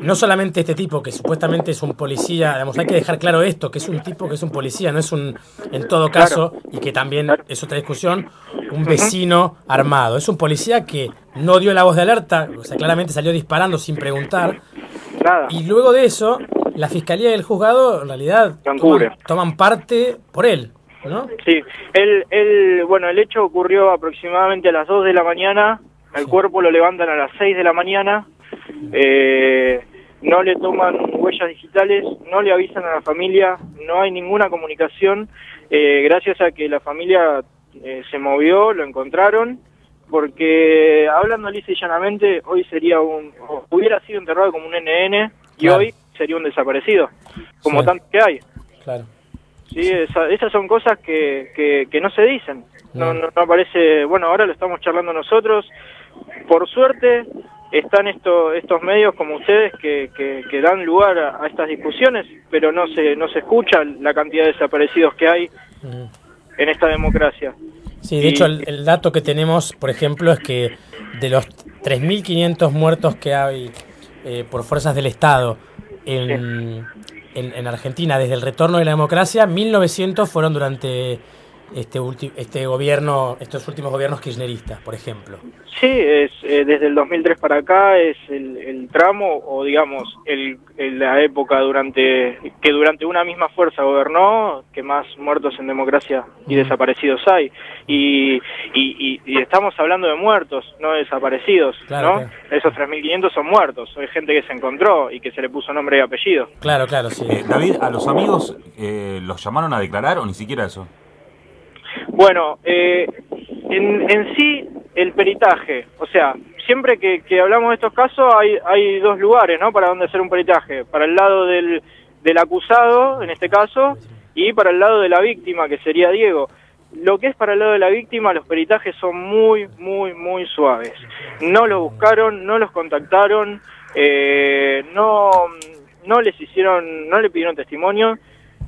no solamente este tipo que supuestamente es un policía, digamos, hay que dejar claro esto, que es un tipo que es un policía, no es un, en todo caso, y que también es otra discusión, un vecino armado. Es un policía que no dio la voz de alerta, o sea, claramente salió disparando sin preguntar. Y luego de eso, la fiscalía y el juzgado en realidad toman parte por él, ¿no? Sí, el, el, bueno, el hecho ocurrió aproximadamente a las 2 de la mañana, el cuerpo lo levantan a las 6 de la mañana, eh, no le toman huellas digitales, no le avisan a la familia, no hay ninguna comunicación, eh, gracias a que la familia eh, se movió, lo encontraron, porque hablando lisa y llanamente, hoy sería un, hubiera sido enterrado como un NN y Claro. hoy sería un desaparecido, como Sí. tantos que hay. Claro. Sí, esa- esas son cosas que, que, que no se dicen. No. no, no aparece, bueno, ahora lo estamos charlando nosotros. Por suerte están estos estos medios como ustedes que, que, que dan lugar a, a estas discusiones, pero no se no se escucha la cantidad de desaparecidos que hay en esta democracia. Sí, de Y- hecho el, el dato que tenemos, por ejemplo, es que de los 3.500 muertos que hay eh, por fuerzas del Estado en, en, en Argentina desde el retorno de la democracia, 1.900 fueron durante este, ulti- este gobierno, estos últimos gobiernos kirchneristas, por ejemplo. Sí, es eh, desde el 2003 para acá es el, el tramo o digamos el, el- la época durante que durante una misma fuerza gobernó que más muertos en democracia y desaparecidos hay y, y, y- y estamos hablando de muertos, no de desaparecidos, Claro, ¿no? claro. Esos 3.500 son muertos, hay gente que se encontró y que se le puso nombre y apellido. Claro, claro, sí. Eh, David, ¿a los amigos eh, los llamaron a declarar o ni siquiera eso? Bueno, eh, en, en sí, el peritaje, o sea, siempre que, que hablamos de estos casos hay, hay dos lugares, ¿no? Para donde hacer un peritaje, para el lado del, del acusado, en este caso, y para el lado de la víctima, que sería Diego. Lo que es para el lado de la víctima, los peritajes son muy, muy, muy suaves. No los buscaron, no los contactaron, eh, no, no les hicieron, no le pidieron testimonio.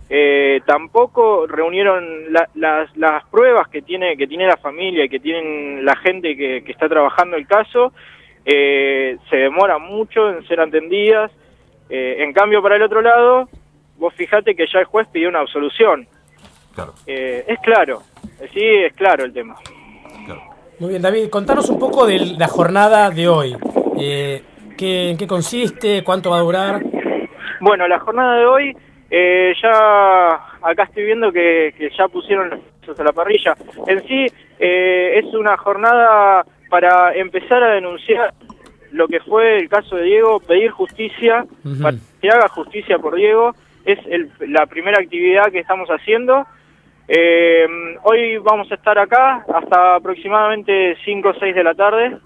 Eh, tampoco reunieron la- las, las pruebas que tiene que tiene la familia y que tienen la gente que, que está trabajando el caso. Eh, se demora mucho en ser atendidas. Eh, en cambio para el otro lado vos fijate que ya el juez pidió una absolución. Eh, es claro. Eh, sí es claro el tema. Muy bien, David, contanos un poco de la jornada de hoy. Eh, ¿qué, ¿En qué consiste? ¿Cuánto va a durar? Bueno, la jornada de hoy, eh, ya acá estoy viendo que, que ya pusieron los pisos a la parrilla. En sí, eh, es una jornada para empezar a denunciar lo que fue el caso de Diego, pedir justicia, para que se haga justicia por Diego. Es el- la primera actividad que estamos haciendo. Eh, hoy vamos a estar acá hasta aproximadamente 5 o 6 de la tarde.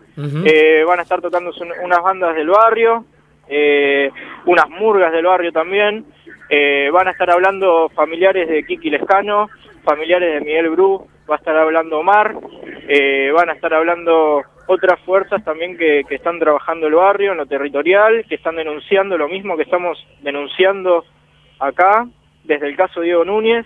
Eh, van a estar tocando un- unas bandas del barrio, eh, unas murgas del barrio también. Eh, van a estar hablando familiares de Kiki Lescano, familiares de Miguel Bru, va a estar hablando Omar, eh, van a estar hablando otras fuerzas también que, que están trabajando el barrio en lo territorial, que están denunciando lo mismo que estamos denunciando acá, desde el caso Diego Núñez.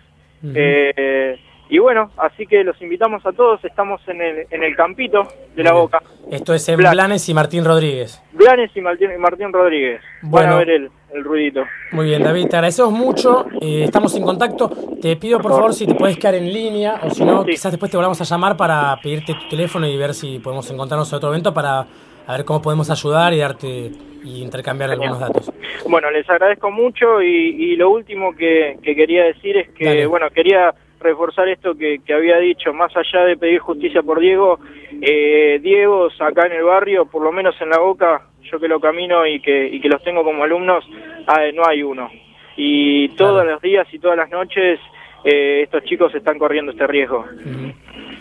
Eh, y bueno, así que los invitamos a todos, estamos en el, en el campito de la Boca. Esto es en Bla- Blanes y Martín Rodríguez. Blanes y Martín, y Martín Rodríguez. Van Bueno. a ver el, el ruidito. Muy bien, David, te agradecemos mucho. eh, estamos en contacto. Te pido, por favor, si te puedes quedar en línea o si no, quizás después te volvamos a llamar para pedirte tu teléfono y ver si podemos encontrarnos en otro evento para a ver cómo podemos ayudar y darte y intercambiar algunos datos. Bueno, les agradezco mucho y, y lo último que, que quería decir es que, Dale. bueno, quería reforzar esto que, que había dicho, más allá de pedir justicia por Diego, eh, Diego acá en el barrio, por lo menos en la boca, yo que lo camino y que, y que los tengo como alumnos, ah, no hay uno. Y todos los días y todas las noches eh, estos chicos están corriendo este riesgo.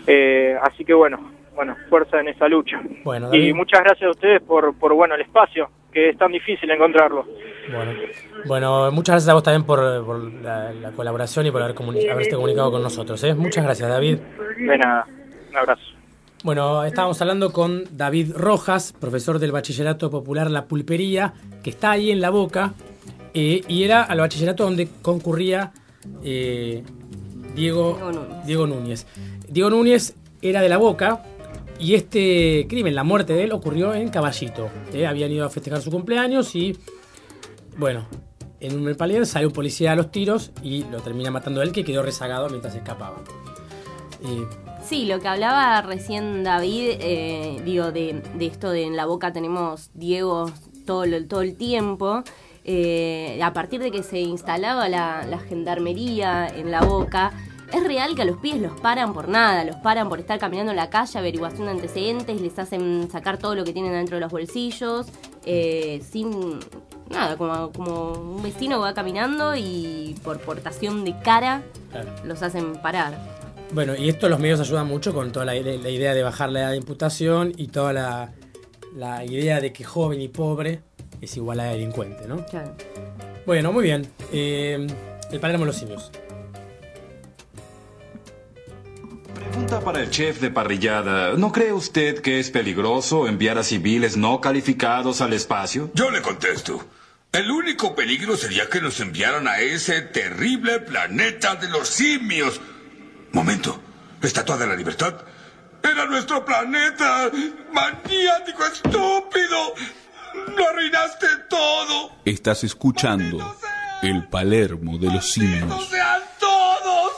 Eh, así que bueno, bueno, fuerza en esa lucha. Bueno, y muchas gracias a ustedes por, por bueno el espacio, que es tan difícil encontrarlo. Bueno, bueno, muchas gracias a vos también por, por la, la colaboración y por haber comuni- haberte comunicado con nosotros. ¿eh? Muchas gracias, David. De nada, un abrazo. Bueno, estábamos hablando con David Rojas, profesor del Bachillerato Popular La Pulpería, que está ahí en La Boca, eh, y era al bachillerato donde concurría eh, Diego, Diego Núñez. Diego Núñez era de la Boca y este crimen, la muerte de él, ocurrió en Caballito. Eh, habían ido a festejar su cumpleaños y, bueno, en un palier sale un policía a los tiros y lo termina matando él, que quedó rezagado mientras escapaba. Y Sí, lo que hablaba recién David, eh, digo, de, de esto de en la boca tenemos Diego todo, lo- todo el tiempo. eh, a partir de que se instalaba la, la gendarmería en la boca, es real que a los pies los paran por nada, los paran por estar caminando en la calle, averiguación de antecedentes, les hacen sacar todo lo que tienen dentro de los bolsillos, eh, sin nada, como, como un vecino va caminando y por portación de cara Claro. los hacen parar. Bueno, y esto los medios ayudan mucho con toda la, la idea de bajar la edad de imputación y toda la, la idea de que joven y pobre es igual a delincuente, ¿no? Claro. Bueno, muy bien. Eh, el Palermo de los simios. Pregunta para el chef de parrillada. ¿No cree usted que es peligroso enviar a civiles no calificados al espacio? Yo le contesto. El único peligro sería que nos enviaran a ese terrible planeta de los simios. Momento. ¿Estatua de la libertad? ¡Era nuestro planeta! ¡Maniático estúpido! ¡Lo arruinaste todo! Estás escuchando El Palermo de los Simios. ¡Sean todos!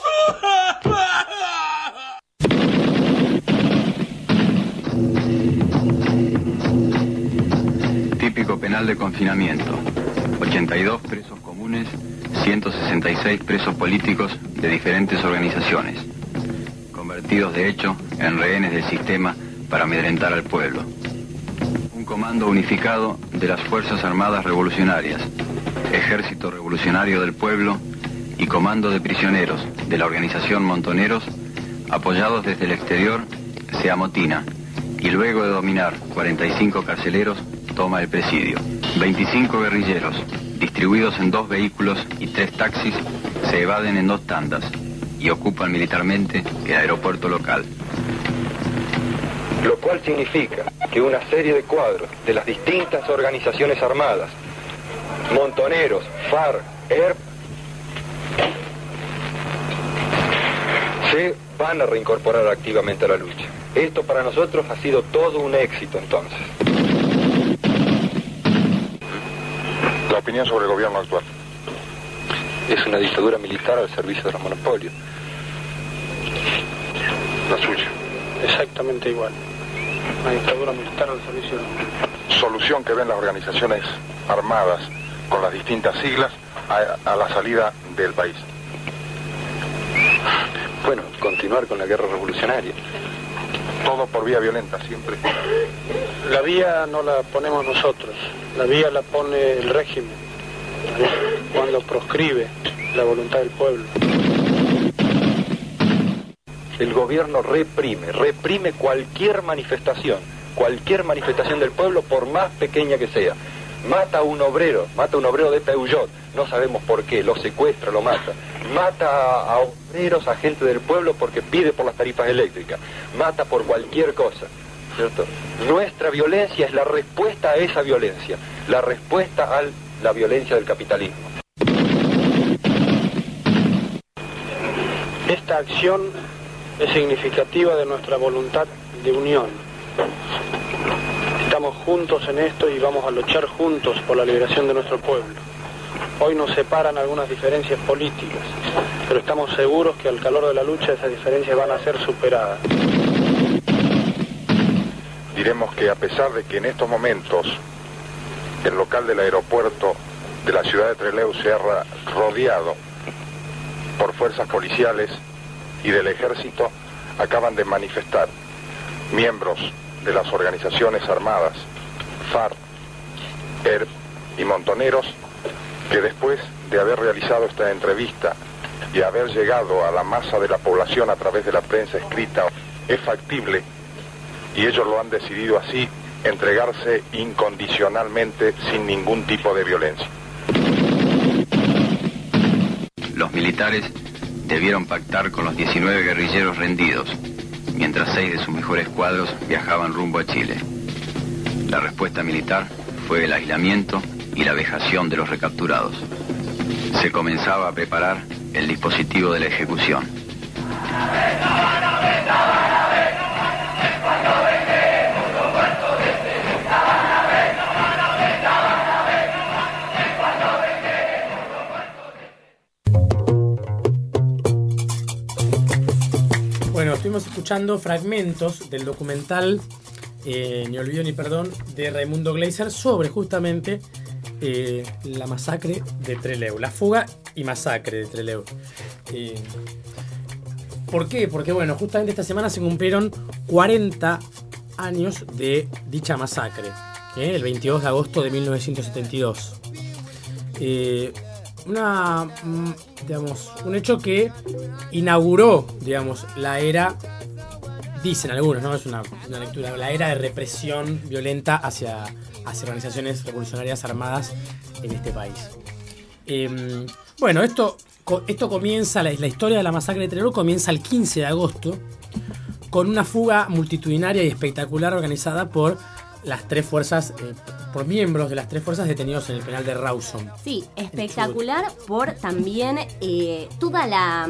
Típico penal de confinamiento. 82 presos comunes, 166 presos políticos de diferentes organizaciones, convertidos de hecho en rehenes del sistema para amedrentar al pueblo. Un comando unificado de las Fuerzas Armadas Revolucionarias, Ejército Revolucionario del Pueblo y Comando de Prisioneros de la organización Montoneros, apoyados desde el exterior, se amotina y luego de dominar 45 carceleros, toma el presidio. 25 guerrilleros, distribuidos en dos vehículos y tres taxis, se evaden en dos tandas y ocupan militarmente el aeropuerto local. Lo cual significa que una serie de cuadros de las distintas organizaciones armadas, montoneros, FARC, ERP, se van a reincorporar activamente a la lucha. Esto para nosotros ha sido todo un éxito entonces. La opinión sobre el gobierno actual. Es una dictadura militar al servicio de los monopolios. La suya. Exactamente igual. Una dictadura militar al servicio de Solución que ven las organizaciones armadas con las distintas siglas a, a la salida del país. Bueno, continuar con la guerra revolucionaria. Todo por vía violenta, siempre. La vía no la ponemos nosotros, la vía la pone el régimen, cuando proscribe la voluntad del pueblo. El gobierno reprime, reprime cualquier manifestación, cualquier manifestación del pueblo, por más pequeña que sea. Mata a un obrero, mata a un obrero de Peugeot, no sabemos por qué, lo secuestra, lo mata. Mata a, obreros, a gente del pueblo porque pide por las tarifas eléctricas. Mata por cualquier cosa, ¿cierto? Nuestra violencia es la respuesta a esa violencia, la respuesta a la violencia del capitalismo. Esta acción es significativa de nuestra voluntad de unión. Estamos juntos en esto y vamos a luchar juntos por la liberación de nuestro pueblo. Hoy nos separan algunas diferencias políticas, pero estamos seguros que al calor de la lucha esas diferencias van a ser superadas. Diremos que a pesar de que en estos momentos el local del aeropuerto de la ciudad de Trelew se ha rodeado por fuerzas policiales y del ejército, acaban de manifestar miembros de las organizaciones armadas, FARC, ERP y Montoneros, que después de haber realizado esta entrevista y haber llegado a la masa de la población a través de la prensa escrita, es factible, y ellos lo han decidido así, entregarse incondicionalmente sin ningún tipo de violencia. Los militares debieron pactar con los 19 guerrilleros rendidos, mientras seis de sus mejores cuadros viajaban rumbo a Chile. La respuesta militar fue el aislamiento y la vejación de los recapturados. Se comenzaba a preparar el dispositivo de la ejecución. Escuchando fragmentos del documental eh, Ni olvido ni perdón de Raimundo Gleiser sobre justamente eh, la masacre de Trelew, la fuga y masacre de Trelew. Eh, ¿Por qué? Porque bueno, justamente esta semana se cumplieron 40 años de dicha masacre, el 22 de agosto de 1972. Una, mm, digamos, un hecho que inauguró, digamos, la era, dicen algunos, ¿no? Es una, una lectura, la era de represión violenta hacia, hacia organizaciones revolucionarias armadas en este país. Eh, bueno, esto, esto comienza, la, la historia de la masacre de Trelew comienza el 15 de agosto con una fuga multitudinaria y espectacular organizada por las tres fuerzas, eh, por miembros de las tres fuerzas detenidos en el penal de Rawson. Sí, espectacular por también eh, toda la,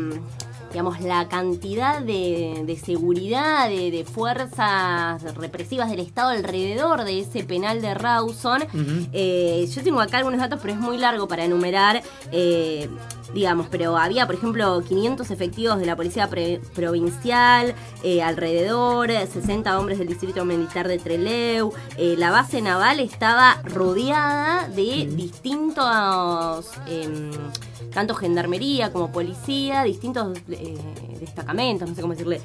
digamos, la cantidad de, de seguridad, de, de fuerzas represivas del Estado alrededor de ese penal de Rawson. Eh, yo tengo acá algunos datos, pero es muy largo para enumerar. eh, digamos, pero había, por ejemplo, 500 efectivos de la Policía Pre- Provincial, eh, alrededor, 60 hombres del Distrito Militar de Trelew. eh, la base naval estaba rodeada de distintos, em, tanto gendarmería como policía, distintos eh, destacamentos, no sé cómo decirle,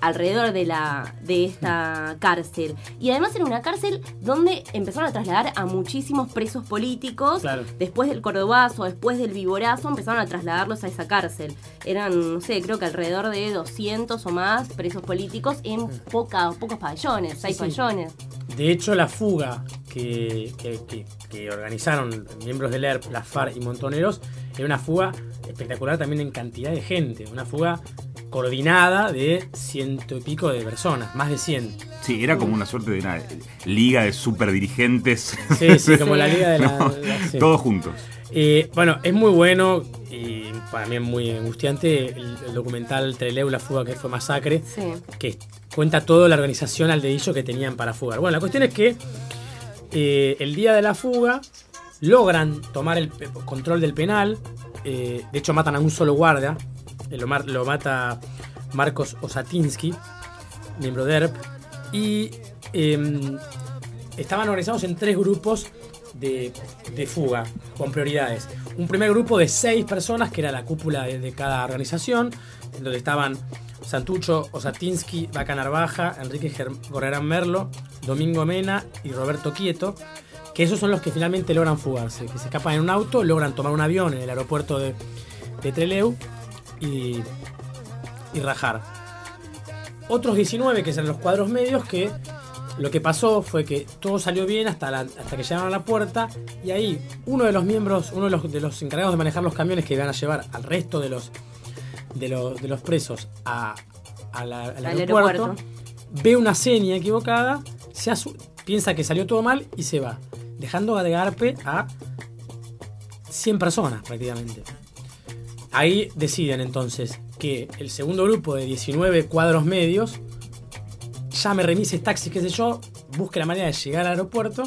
alrededor de la de esta cárcel. Y además era una cárcel donde empezaron a trasladar a muchísimos presos políticos. Claro. Después del Cordobazo, después del Viborazo, empezaron a trasladarlos a esa cárcel. Eran, no sé, creo que alrededor de 200 o más presos políticos en poca, pocos pabellones, seis Sí, sí. pabellones. De hecho, la fuga que, que- que- que organizaron miembros del ERP, la FARC y Montoneros era una fuga espectacular también en cantidad de gente. Una fuga coordinada de ciento y pico de personas, más de 100. Sí, era como una suerte de una liga de superdirigentes. Sí, sí, como la liga de la- No, la- sí. Todos juntos. Eh, bueno, es muy bueno y para mí es muy angustiante el, el documental Treleu, la fuga que fue masacre, Sí. que cuenta toda la organización al dedillo que tenían para fugar. Bueno, la cuestión es que eh, el día de la fuga logran tomar el control del penal, eh, de hecho matan a un solo guardia, eh, lo, lo mata Marcos Osatinsky, miembro de ERP, y em, estaban organizados en tres grupos de, de fuga, con prioridades. Un primer grupo de seis personas, que era la cúpula de, cada organización, en donde estaban Santucho Osatinsky, Vaca Narvaja, Enrique Gorrerán Merlo, Domingo Mena y Roberto Quieto, que esos son los que finalmente logran fugarse, que se escapan en un auto, logran tomar un avión en el aeropuerto de, de Trelew y, y rajar. Otros 19, que eran los cuadros medios, que lo que pasó fue que todo salió bien hasta, la- hasta que llegaron a la puerta y ahí uno de los miembros, uno de los, de los encargados de manejar los camiones que iban a llevar al resto de los, de de los presos a, a la- al, aeropuerto, aeropuerto. ve una seña equivocada, se piensa que salió todo mal y se va, dejando de garpe a 100 personas prácticamente. Ahí deciden entonces que el segundo grupo de 19 cuadros medios llame remises, taxis, qué sé yo, busque la manera de llegar al aeropuerto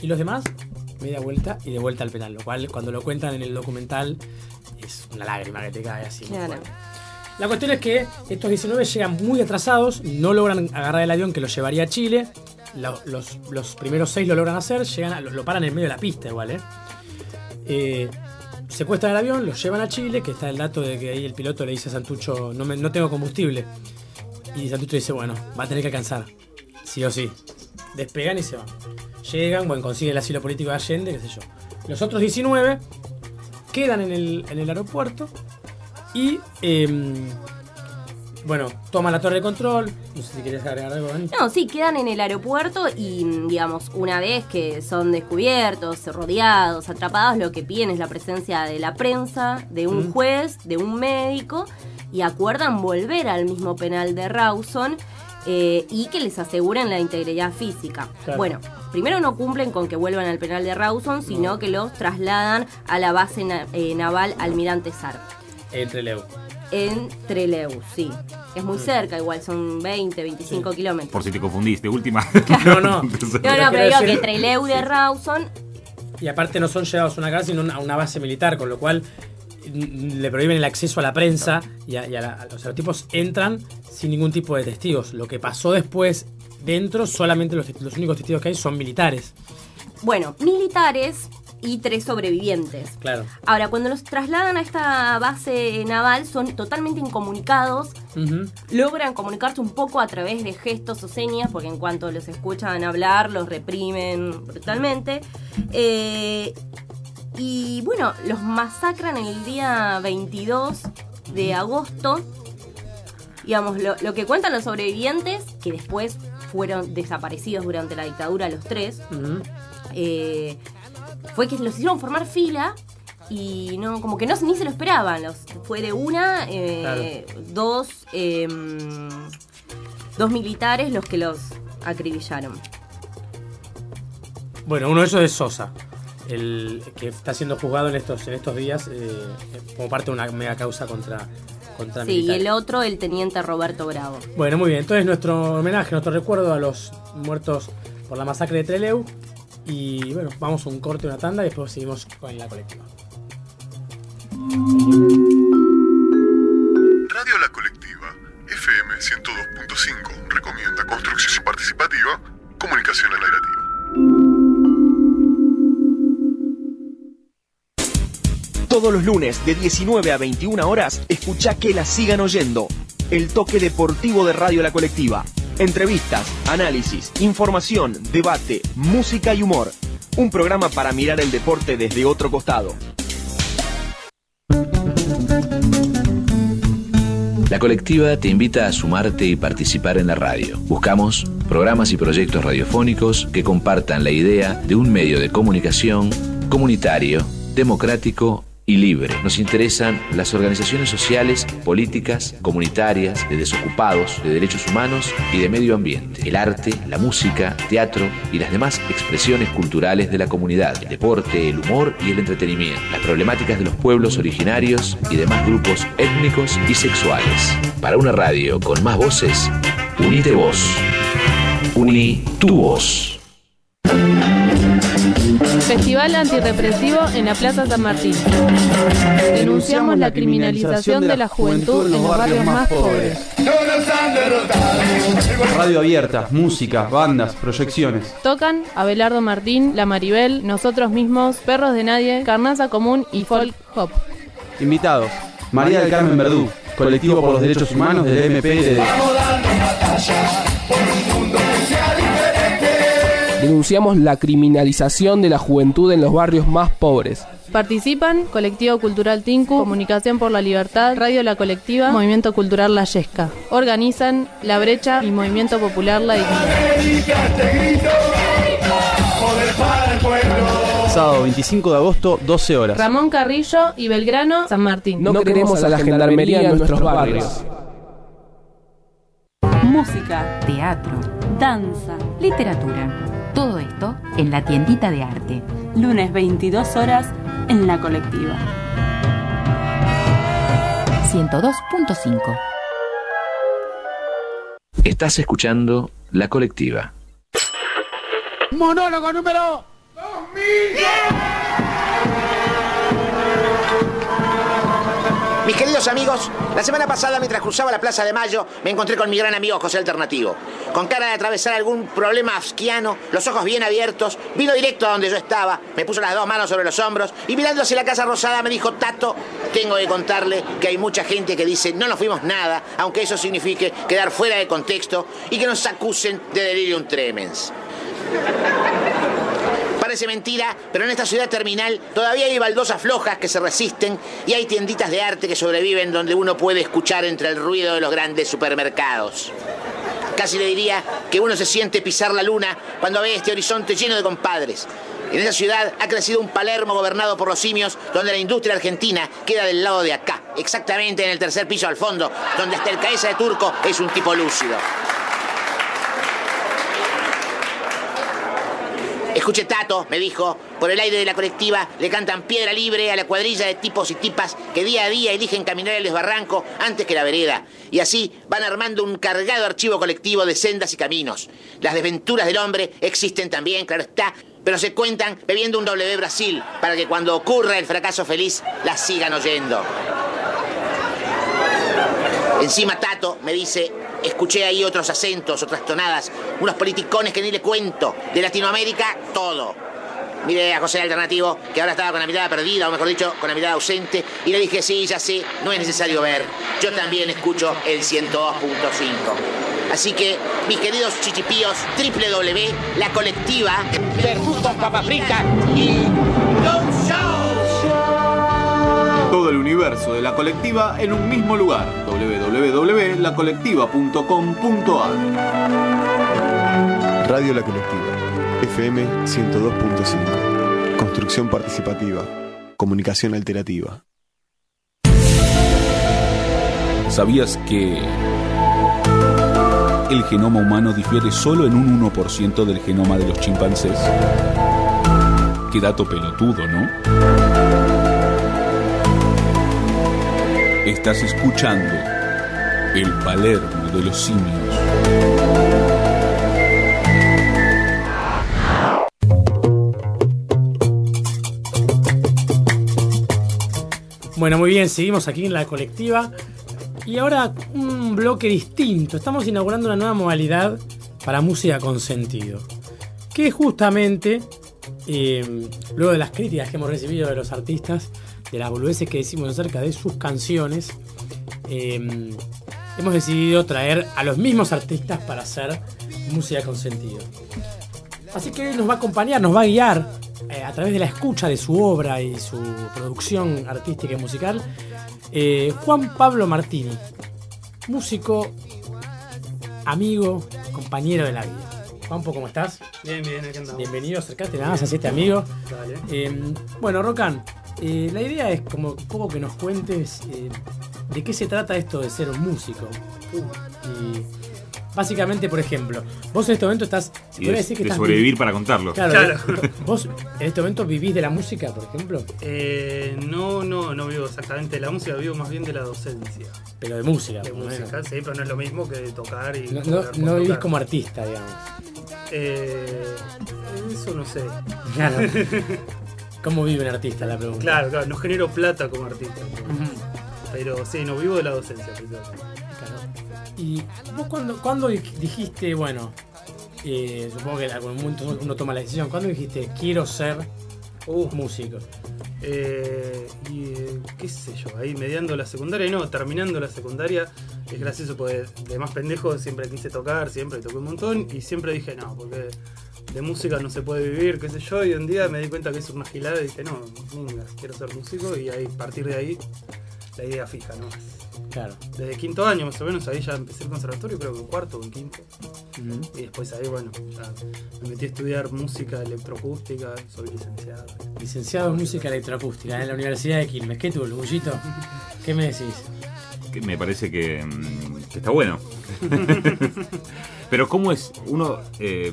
y los demás media vuelta y de vuelta al penal, lo cual cuando lo cuentan en el documental es una lágrima que te cae así. Claro. La cuestión es que estos 19 llegan muy atrasados, no logran agarrar el avión que los llevaría a Chile. Lo- Los, los primeros seis lo logran hacer, llegan lo, lo paran en medio de la pista igual, ¿eh? Eh, secuestran el avión, lo llevan a Chile, que está el dato de que ahí el piloto le dice a Santucho, no, me- no tengo combustible. Y Santucho dice, bueno, va a tener que alcanzar, sí o sí. Despegan y se van. Llegan, bueno, consiguen el asilo político de Allende, qué sé yo. Los otros 19 quedan en el, en el aeropuerto y, em, bueno, toman la torre de control. No sé si quieres agregar algo, Dani. No, sí, quedan en el aeropuerto y, digamos, una vez que son descubiertos, rodeados, atrapados, lo que piden es la presencia de la prensa, de un Mm. juez, de un médico, y acuerdan volver al mismo penal de Rawson eh, y que les aseguren la integridad física. Claro. Bueno, primero no cumplen con que vuelvan al penal de Rawson, sino que los trasladan a la base na- eh, naval Almirante Sar. Entre Leo. En Trelew, sí. Es muy cerca, igual son 20, 25 kilómetros. Por si te confundiste, última. No, no. No, no, pero digo que Trelew de Rawson Y aparte no son llevados a una casa, sino a una base militar, con lo cual mm, le prohíben el acceso a la prensa y, a, y a la- a los tipos entran sin ningún tipo de testigos. Lo que pasó después dentro, solamente los, los únicos testigos que hay son militares. Bueno, militares y tres sobrevivientes. Claro. Ahora, cuando los trasladan a esta base naval, son totalmente incomunicados. Logran comunicarse un poco a través de gestos o señas, porque en cuanto los escuchan hablar, los reprimen brutalmente. Eh, y bueno, los masacran el día 22 de agosto. Digamos, lo, lo que cuentan los sobrevivientes, que después fueron desaparecidos durante la dictadura los tres, Ujú. eh, fue que los hicieron formar fila y no como que no ni se lo esperaban los fue de una eh, dos em, dos militares los que los acribillaron Bueno, uno de ellos es Sosa, el que está siendo juzgado en estos, en estos días eh, como parte de una mega causa contra, contra sí y el otro el teniente Roberto Bravo Bueno, muy bien. Entonces nuestro homenaje, nuestro recuerdo a los muertos por la masacre de Trelew. Y bueno, vamos a un corte, una tanda y después seguimos con la colectiva. Radio La Colectiva, FM 102.5, recomienda construcción participativa, comunicación alternativa. Todos los lunes de 19 a 21 horas, escucha que la sigan oyendo. El toque deportivo de Radio La Colectiva. Entrevistas, análisis, información, debate, música y humor. Un programa para mirar el deporte desde otro costado. La colectiva te invita a sumarte y participar en la radio. Buscamos programas y proyectos radiofónicos que compartan la idea de un medio de comunicación comunitario, democrático y libre. Nos interesan las organizaciones sociales, políticas, comunitarias, de desocupados, de derechos humanos y de medio ambiente, el arte, la música, teatro y las demás expresiones culturales de la comunidad, el deporte, el humor y el entretenimiento, las problemáticas de los pueblos originarios y demás grupos étnicos y sexuales. Para una radio con más voces, unite vos. Uní tu voz. Festival antirrepresivo en la Plaza San Martín. Denunciamos la criminalización de la juventud en los barrios más pobres. Radio abierta, música, bandas, proyecciones. Tocan Abelardo Martín, La Maribel, Nosotros Mismos, Perros de Nadie, Carnaza Común y Folk Hop. Invitados: María del Carmen Verdú, colectivo por los derechos humanos del MPLD. Denunciamos la criminalización de la juventud en los barrios más pobres. Participan Colectivo Cultural Tinku, Comunicación por la Libertad, Radio La Colectiva, Movimiento Cultural La Yesca. Organizan La Brecha y Movimiento Popular La Dignidad. Sábado 25 de agosto, 12 horas. Ramón Carrillo y Belgrano, San Martín. No, queremos a la gendarmería en nuestros barrios. Música, teatro, danza, literatura. Todo esto en la tiendita de arte. Lunes 22 horas en la colectiva. 102.5. Estás escuchando La Colectiva. Monólogo número Mis queridos amigos, la semana pasada mientras cruzaba la Plaza de Mayo me encontré con mi gran amigo José Alternativo. Con cara de atravesar algún problema asquiano, los ojos bien abiertos, vino directo a donde yo estaba, me puso las dos manos sobre los hombros y mirando hacia la Casa Rosada me dijo, Tato, tengo que contarle que hay mucha gente que dice no nos fuimos nada, aunque eso signifique quedar fuera de contexto y que nos acusen de delirium tremens. Parece mentira, pero en esta ciudad terminal todavía hay baldosas flojas que se resisten y hay tienditas de arte que sobreviven donde uno puede escuchar entre el ruido de los grandes supermercados. Casi le diría que uno se siente pisar la luna cuando ve este horizonte lleno de compadres. En esa ciudad ha crecido un Palermo gobernado por los simios, donde la industria argentina queda del lado de acá, exactamente en el tercer piso al fondo, donde hasta el cabeza de turco es un tipo lúcido. Escuche Tato, me dijo, por el aire de la colectiva le cantan piedra libre a la cuadrilla de tipos y tipas que día a día eligen caminar el desbarranco antes que la vereda. Y así van armando un cargado archivo colectivo de sendas y caminos. Las desventuras del hombre existen también, claro está, pero se cuentan bebiendo un W Brasil para que cuando ocurra el fracaso feliz las sigan oyendo. Encima Tato me dice, escuché ahí otros acentos, otras tonadas, unos politicones que ni le cuento. De Latinoamérica, todo. Mire a José Alternativo, que ahora estaba con la mirada perdida, o mejor dicho, con la mirada ausente, y le dije, sí, ya sé, no es necesario ver. Yo también escucho el 102.5. Así que, mis queridos chichipíos, www, la colectiva, Perú con papa frita y Todo el universo de la colectiva en un mismo lugar. www.lacolectiva.com.ar Radio La Colectiva, FM 102.5. Construcción participativa. Comunicación alternativa. ¿Sabías que el genoma humano difiere solo en un 1% del genoma de los chimpancés? Qué dato pelotudo, ¿no? Estás escuchando el Palermo de los simios. Bueno, muy bien, seguimos aquí en la colectiva. Y ahora un bloque distinto. Estamos inaugurando una nueva modalidad para música con sentido. Que justamente, eh, luego de las críticas que hemos recibido de los artistas, de las boludeces que decimos acerca de sus canciones, eh, hemos decidido traer a los mismos artistas para hacer música con sentido. Así que nos va a acompañar, nos va a guiar eh, a través de la escucha de su obra y su producción artística y musical, eh, Juan Pablo Martini, músico, amigo, compañero de la vida. Juanpo, ¿cómo estás? Bien, bien, aquí andamos. Bienvenido, acercate nada más a este amigo. Dale. Eh, bueno, Rocan, eh, la idea es como que nos cuentes de qué se trata esto de ser un músico. Y básicamente, por ejemplo, vos en este momento estás. se Y de, decir que de estás sobrevivir vivi- para contarlo. Claro, vos en este momento vivís de la música, por ejemplo. Eh, no, no, no vivo exactamente de la música, vivo más bien de la docencia. Pero de música, De música, menos. sí, pero no es lo mismo que de tocar y. No, vivís tocar. como artista, digamos. Eh, eso no sé. Claro. ¿Cómo vive un artista? La pregunta. Claro, claro, no genero plata como artista. Pero sí, no vivo de la docencia. principalmente. Y vos cuando, cuando dijiste, bueno, eh, supongo que en algún momento uno toma la decisión, ¿cuándo dijiste quiero ser músico? Eh, y eh, qué sé yo, ahí mediando la secundaria, no, terminando la secundaria, es gracioso porque de más pendejo siempre quise tocar, siempre toqué un montón y siempre dije no, porque de música no se puede vivir, qué sé yo, y un día me di cuenta que es una gilada y dije no, venga, quiero ser músico y ahí, a partir de ahí, la idea fija, ¿no? Claro. Desde quinto año más o menos, ahí ya empecé el conservatorio, creo que en cuarto o en quinto. Y después ahí, bueno, ya me metí a estudiar música electroacústica, soy licenciado. Licenciado en música electroacústica en la Universidad de Quilmes. ¿Qué tú, Lugullito? ¿Qué me decís? Que me parece que, mm, que está bueno. Pero ¿cómo es? Uno eh,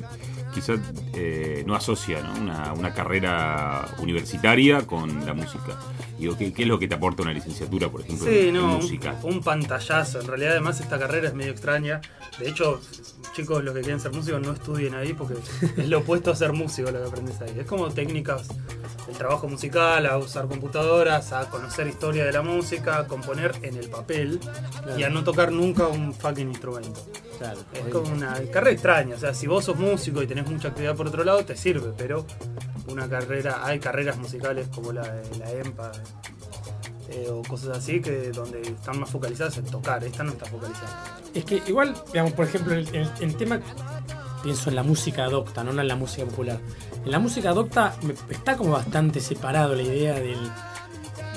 quizás eh, no asocia ¿no? Una, una carrera universitaria con la música. Digo, ¿qué, qué es lo que te aporta una licenciatura, por ejemplo, Sí, en, en no, música? un, un pantallazo. En realidad, además, esta carrera es medio extraña. De hecho, chicos, los que quieren ser músicos, no estudien ahí porque es lo opuesto a ser músico lo que aprendes ahí. Es como técnicas del trabajo musical, a usar computadoras, a conocer historia de la música, a componer en el papel y a no tocar nunca un fucking instrumento. Claro. Es como una carrera extraña. O sea, si vos sos músico y tenés mucha actividad por otro lado, te sirve, pero una carrera, hay carreras musicales como la de la EMPA eh, o cosas así que donde están más focalizadas en tocar. Esta no está focalizada. Es que igual, digamos, por ejemplo, el, tema, pienso en la música docta, no en la música popular. En la música me- está como bastante separado la idea del,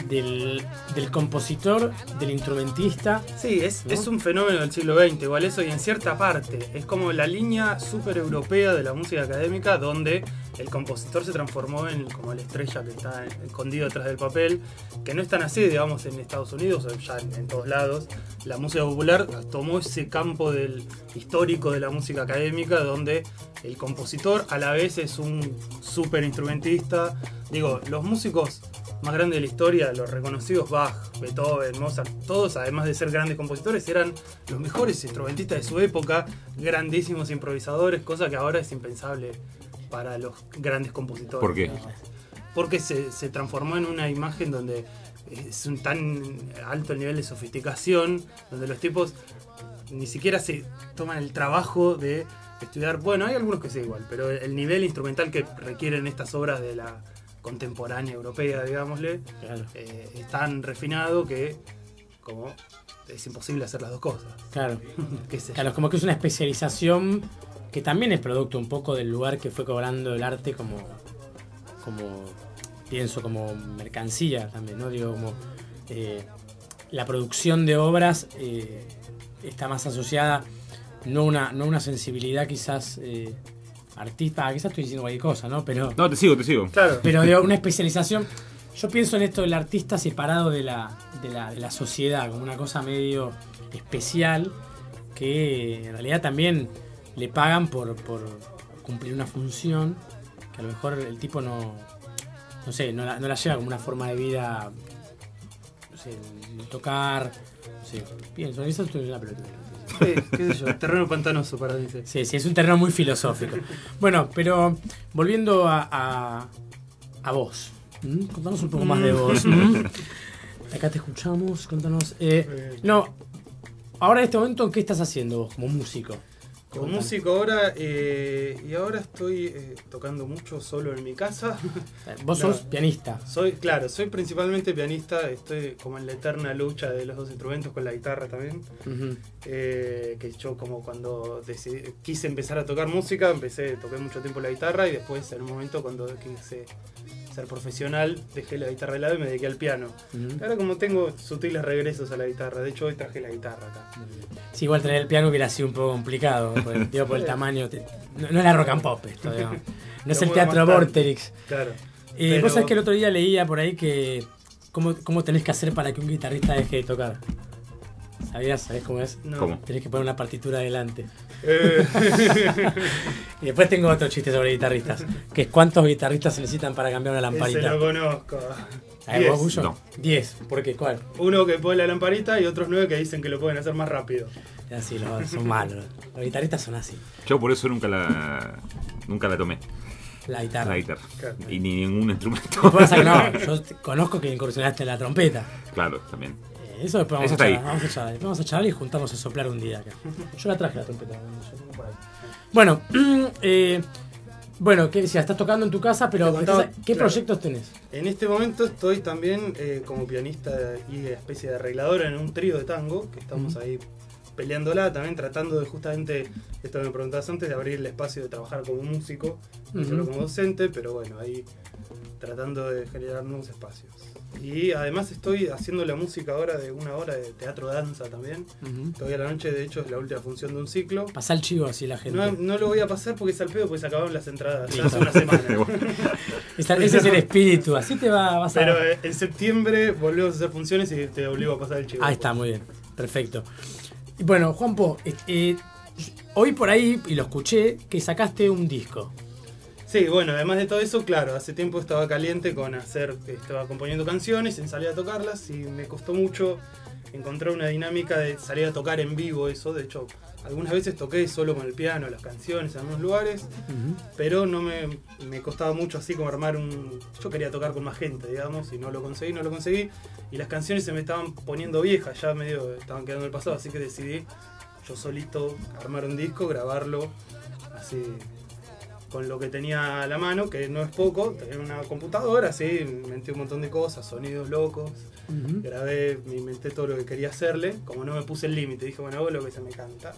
del, del compositor, del instrumentista. Sí, es, ¿no? es un fenómeno del siglo XX, igual eso, y en cierta parte es como la línea súper europea de la música académica, donde el compositor se transformó en como la estrella que está escondido detrás del papel, que no es tan así, digamos, en Estados Unidos, o ya en, en todos lados. La música popular tomó ese campo del histórico de la música académica, donde el compositor a la vez es un súper instrumentista. Digo, los músicos más grandes de la historia, los reconocidos Bach, Beethoven, Mozart, todos, además de ser grandes compositores, eran los mejores instrumentistas de su época, grandísimos improvisadores, cosa que ahora es impensable para los grandes compositores. ¿Por qué? Porque se, se transformó en una imagen donde es un tan alto el nivel de sofisticación, donde los tipos ni siquiera se toman el trabajo de estudiar. Bueno, hay algunos que sí igual, pero el nivel instrumental que requieren estas obras de la contemporánea europea, digámosle, eh, es tan refinado que como es imposible hacer las dos cosas. Claro. Claro, como que es una especialización que también es producto un poco del lugar que fue cobrando el arte como, como pienso, como mercancía también, ¿no? Digo, como eh, la producción de obras eh, está más asociada no una, no una sensibilidad quizás eh, artista, quizás estoy diciendo cualquier cosa, ¿no? Pero, No, te sigo, te sigo. Claro. pero digo, una especialización. Yo pienso en esto del artista separado de la, de la, de la sociedad, como una cosa medio especial que en realidad también le pagan por, por cumplir una función que a lo mejor el tipo no, no sé, no la, no la lleva como una forma de vida, no sé, tocar, no sé, pienso, eso estoy en la pelota. Sí, qué sé yo, terreno pantanoso para dice. Sí, sí, es un terreno muy filosófico. Bueno, pero volviendo a, a, a vos, ¿m? contanos un poco más de vos. Acá te escuchamos, contanos. eh, no, ahora en este momento, ¿qué estás haciendo vos como músico? Como músico ahora, eh, y ahora estoy eh, tocando mucho solo en mi casa. Vos No, sos pianista. Soy, claro, soy principalmente pianista, estoy como en la eterna lucha de los dos instrumentos con la guitarra también. Eh, que yo como cuando decidí- quise empezar a tocar música, empecé, toqué mucho tiempo la guitarra y después en un momento cuando quise ser profesional, dejé la guitarra de lado y me dediqué al piano. Ahora como tengo sutiles regresos a la guitarra, de hecho hoy traje la guitarra acá. Sí, igual traer el piano hubiera sido un poco complicado, por el, digo, por el tamaño. te- no, la rock and pop esto, digamos. No es el teatro. Vorterix. Claro. Y Pero- vos sabés que el otro día leía por ahí que cómo, cómo tenés que hacer para que un guitarrista deje de tocar. ¿Sabías? ¿Sabés cómo es? No. ¿Cómo? Tenés que poner una partitura adelante. Eh. y después tengo otro chiste sobre guitarristas. Que es cuántos guitarristas se necesitan para cambiar una Ese lamparita. lo conozco. ¿Sabés Diez. vos, Gullo? No. 10. ¿Por qué? ¿Cuál? Uno que pone la lamparita y otros nueve que dicen que lo pueden hacer más rápido. Así, los- son malos. Los guitarristas son así. Yo por eso nunca la nunca la tomé. La guitarra. La guitarra. Y ni ningún instrumento. Pasa que no, yo conozco que incursionaste en la trompeta. Claro, también. Eso después vamos Eso a, charlar, vamos a charlar. Vamos a charlar y juntamos a soplar un día acá. Yo la traje la trompeta. yo tengo por ahí. Bueno, eh, bueno, ¿qué decías? Estás tocando en tu casa, pero contaba, ¿qué claro. proyectos tenés? En este momento estoy también eh, como pianista y especie de arreglador en un trío de tango, que estamos ahí peleándola, también tratando de justamente, esto que me preguntabas antes, de abrir el espacio de trabajar como músico, no solo como docente, pero bueno, ahí tratando de generar nuevos espacios. Y además estoy haciendo la música ahora de una hora de teatro danza también. Ujú. Hoy a la noche, de hecho, es la última función de un ciclo. Pasá el chivo así la gente. No, no lo voy a pasar porque es al pedo, porque se acabaron las entradas ya Listo. hace una semana. Esa- ese es el espíritu, así te va, vas a... Pero eh, en septiembre volvemos a hacer funciones y te obligo a pasar el chivo. Ahí está, muy bien. Perfecto. Y bueno, Juanpo, eh, eh, hoy por ahí, y lo escuché, que sacaste un disco. Sí, bueno, además de todo eso, claro, hace tiempo estaba caliente con hacer, estaba componiendo canciones, en salir a tocarlas y me costó mucho encontrar una dinámica de salir a tocar en vivo eso. De hecho, algunas veces toqué solo con el piano las canciones en algunos lugares, pero no me, me costaba mucho así como armar un... Yo quería tocar con más gente, digamos, y no lo conseguí, no lo conseguí. Y las canciones se me estaban poniendo viejas, ya medio estaban quedando en el pasado, así que decidí yo solito armar un disco, grabarlo así con lo que tenía a la mano, que no es poco, tenía una computadora, así, inventé un montón de cosas, sonidos locos, grabé, me inventé todo lo que quería hacerle, como no me puse el límite, dije, bueno, hago lo que se me canta.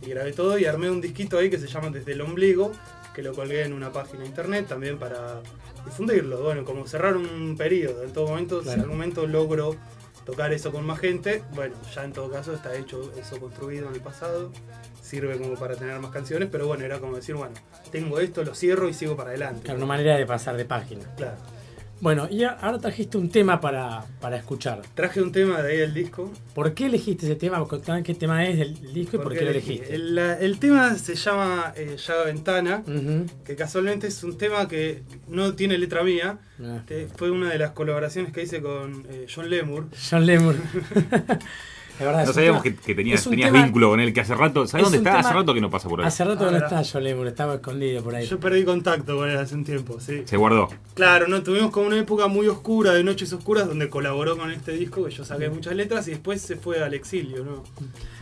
Y grabé todo y armé un disquito ahí que se llama Desde el Ombligo, que lo colgué en una página de internet también para difundirlo. Bueno, como cerrar un periodo, en todo momento, si en algún momento logro tocar eso con más gente, bueno, ya en todo caso está hecho eso construido en el pasado, sirve como para tener más canciones, pero bueno, era como decir, bueno, tengo esto, lo cierro y sigo para adelante. Claro, una manera de pasar de página. Claro. Bueno, y ahora trajiste un tema para, para escuchar. Traje un tema de ahí del disco. ¿Por qué elegiste ese tema? ¿Qué tema es del disco y por, qué lo elegiste? El, la- el tema se llama eh, Llaga Ventana, Ujú. que casualmente es un tema que no tiene letra mía. Ah. que fue una de las colaboraciones que hice con eh, John Lemur. John Lemur. Verdad, no sabíamos tema- que, que tenías, tema- vínculo con él, que hace rato. ¿Sabes es dónde está? tema- Hace rato que no pasa por ahí. Hace rato que no está John Lemur, estaba escondido por ahí. Yo perdí contacto con él hace un tiempo, sí. Se guardó. Claro, no tuvimos como una época muy oscura de Noches Oscuras donde colaboró con este disco que yo saqué muchas letras y después se fue al exilio, ¿no?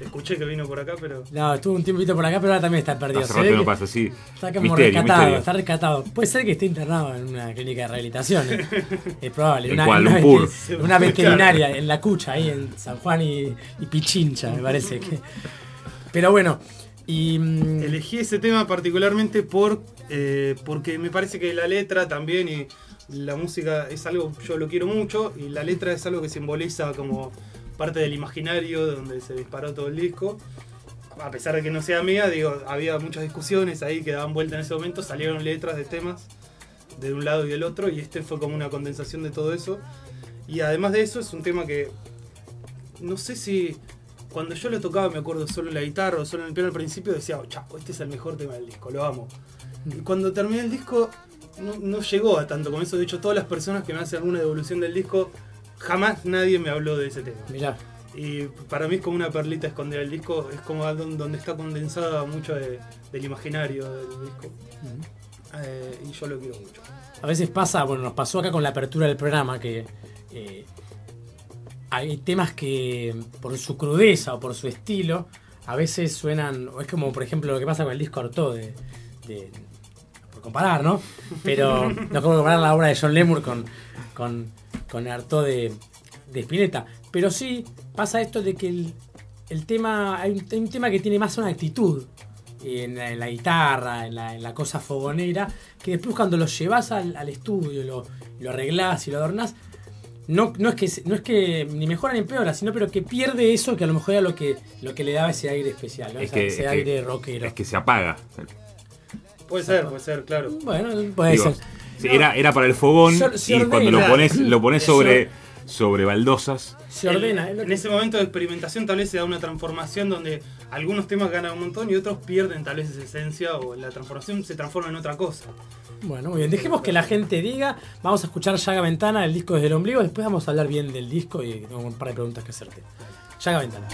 Escuché que vino por acá, pero No, estuvo un tiempito por acá, pero ahora también está perdido. Hace rato que no pasa, sí. Está como Misterio, rescatado, misterio. está rescatado. Puede ser que esté internado en una clínica de rehabilitación. eh. Es probable. En Una, una veterinaria en la cucha, ahí en San Juan y, y Pichincha, me parece que. Pero bueno, mm, elegí ese tema particularmente por eh, porque me parece que la letra también y la música es algo yo lo quiero mucho y la letra es algo que simboliza como parte del imaginario de donde se disparó todo el disco. A pesar de que no sea mía, digo, había muchas discusiones ahí que daban vuelta en ese momento, salieron letras de temas de un lado y del otro y este fue como una condensación de todo eso. Y además de eso es un tema que no sé si cuando yo lo tocaba me acuerdo solo en la guitarra o solo en el piano al principio decía, oh, chao, este es el mejor tema del disco, lo amo. Y cuando terminé el disco no, no llegó a tanto con eso, de hecho todas las personas que me hacen alguna devolución del disco, jamás nadie me habló de ese tema. Mirá. Y para mí es como una perlita escondida del disco, es como donde está condensada mucho de- del imaginario del disco. Eh, y yo lo quiero mucho. A veces pasa, bueno, nos pasó acá con la apertura del programa que eh, hay temas que por su crudeza o por su estilo a veces suenan, o es como por ejemplo lo que pasa con el disco Artaud de, por comparar, ¿no? Pero no es como comparar la obra de John Lemur con, con, con de, de Spinetta. Pero sí pasa esto de que el, el tema, hay un, tema que tiene más una actitud en la, guitarra, en la, en la cosa fogonera, que después cuando lo llevas al, al estudio, lo, lo arreglás y lo adornás, no, no, es que, no es que ni mejora ni empeora, sino pero que pierde eso que a lo mejor era lo que, lo que le daba ese aire especial, ¿no? Es Ese- que, ese es aire que- rockero. es que se apaga. Puede ser, puede ser, claro. Bueno, puede Digo, ser. era, era para el fogón y cuando lo pones, lo pones sobre, sobre baldosas. Se ordena. En, en ese momento de experimentación tal vez se da una transformación donde algunos temas ganan un montón y otros pierden tal vez esa esencia o la transformación se transforma en otra cosa. Bueno, muy bien. Dejemos que la gente diga. Vamos a escuchar Llaga Ventana, el disco desde el ombligo. Después vamos a hablar bien del disco y tengo un par de preguntas que hacerte. Llaga Ventana.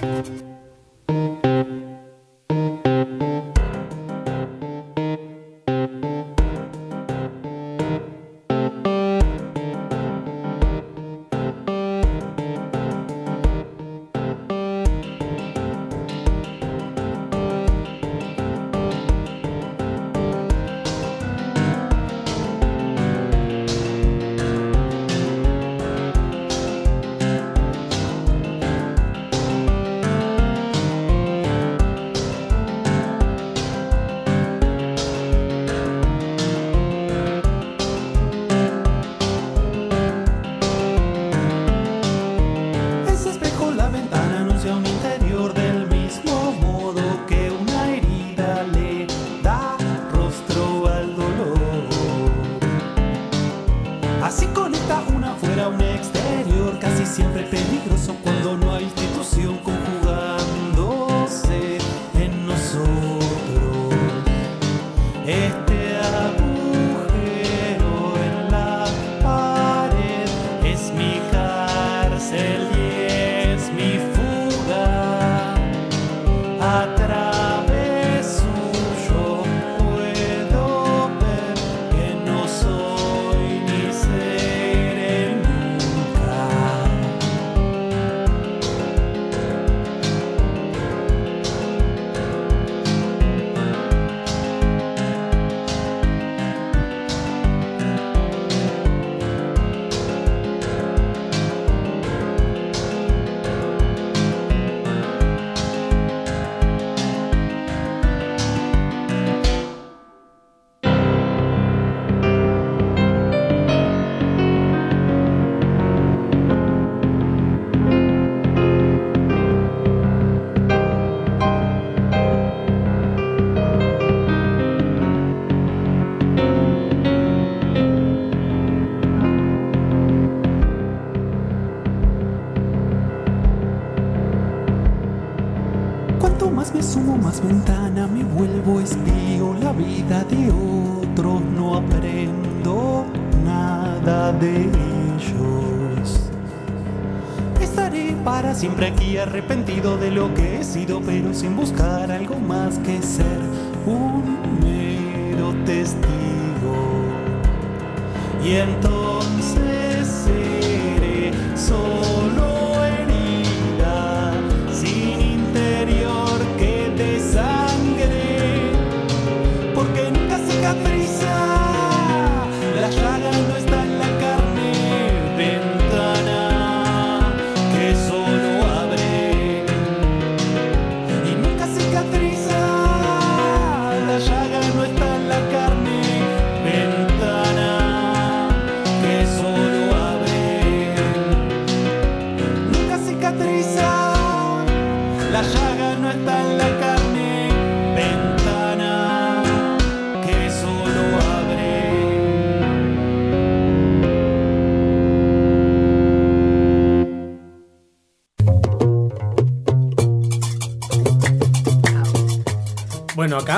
Sin buscar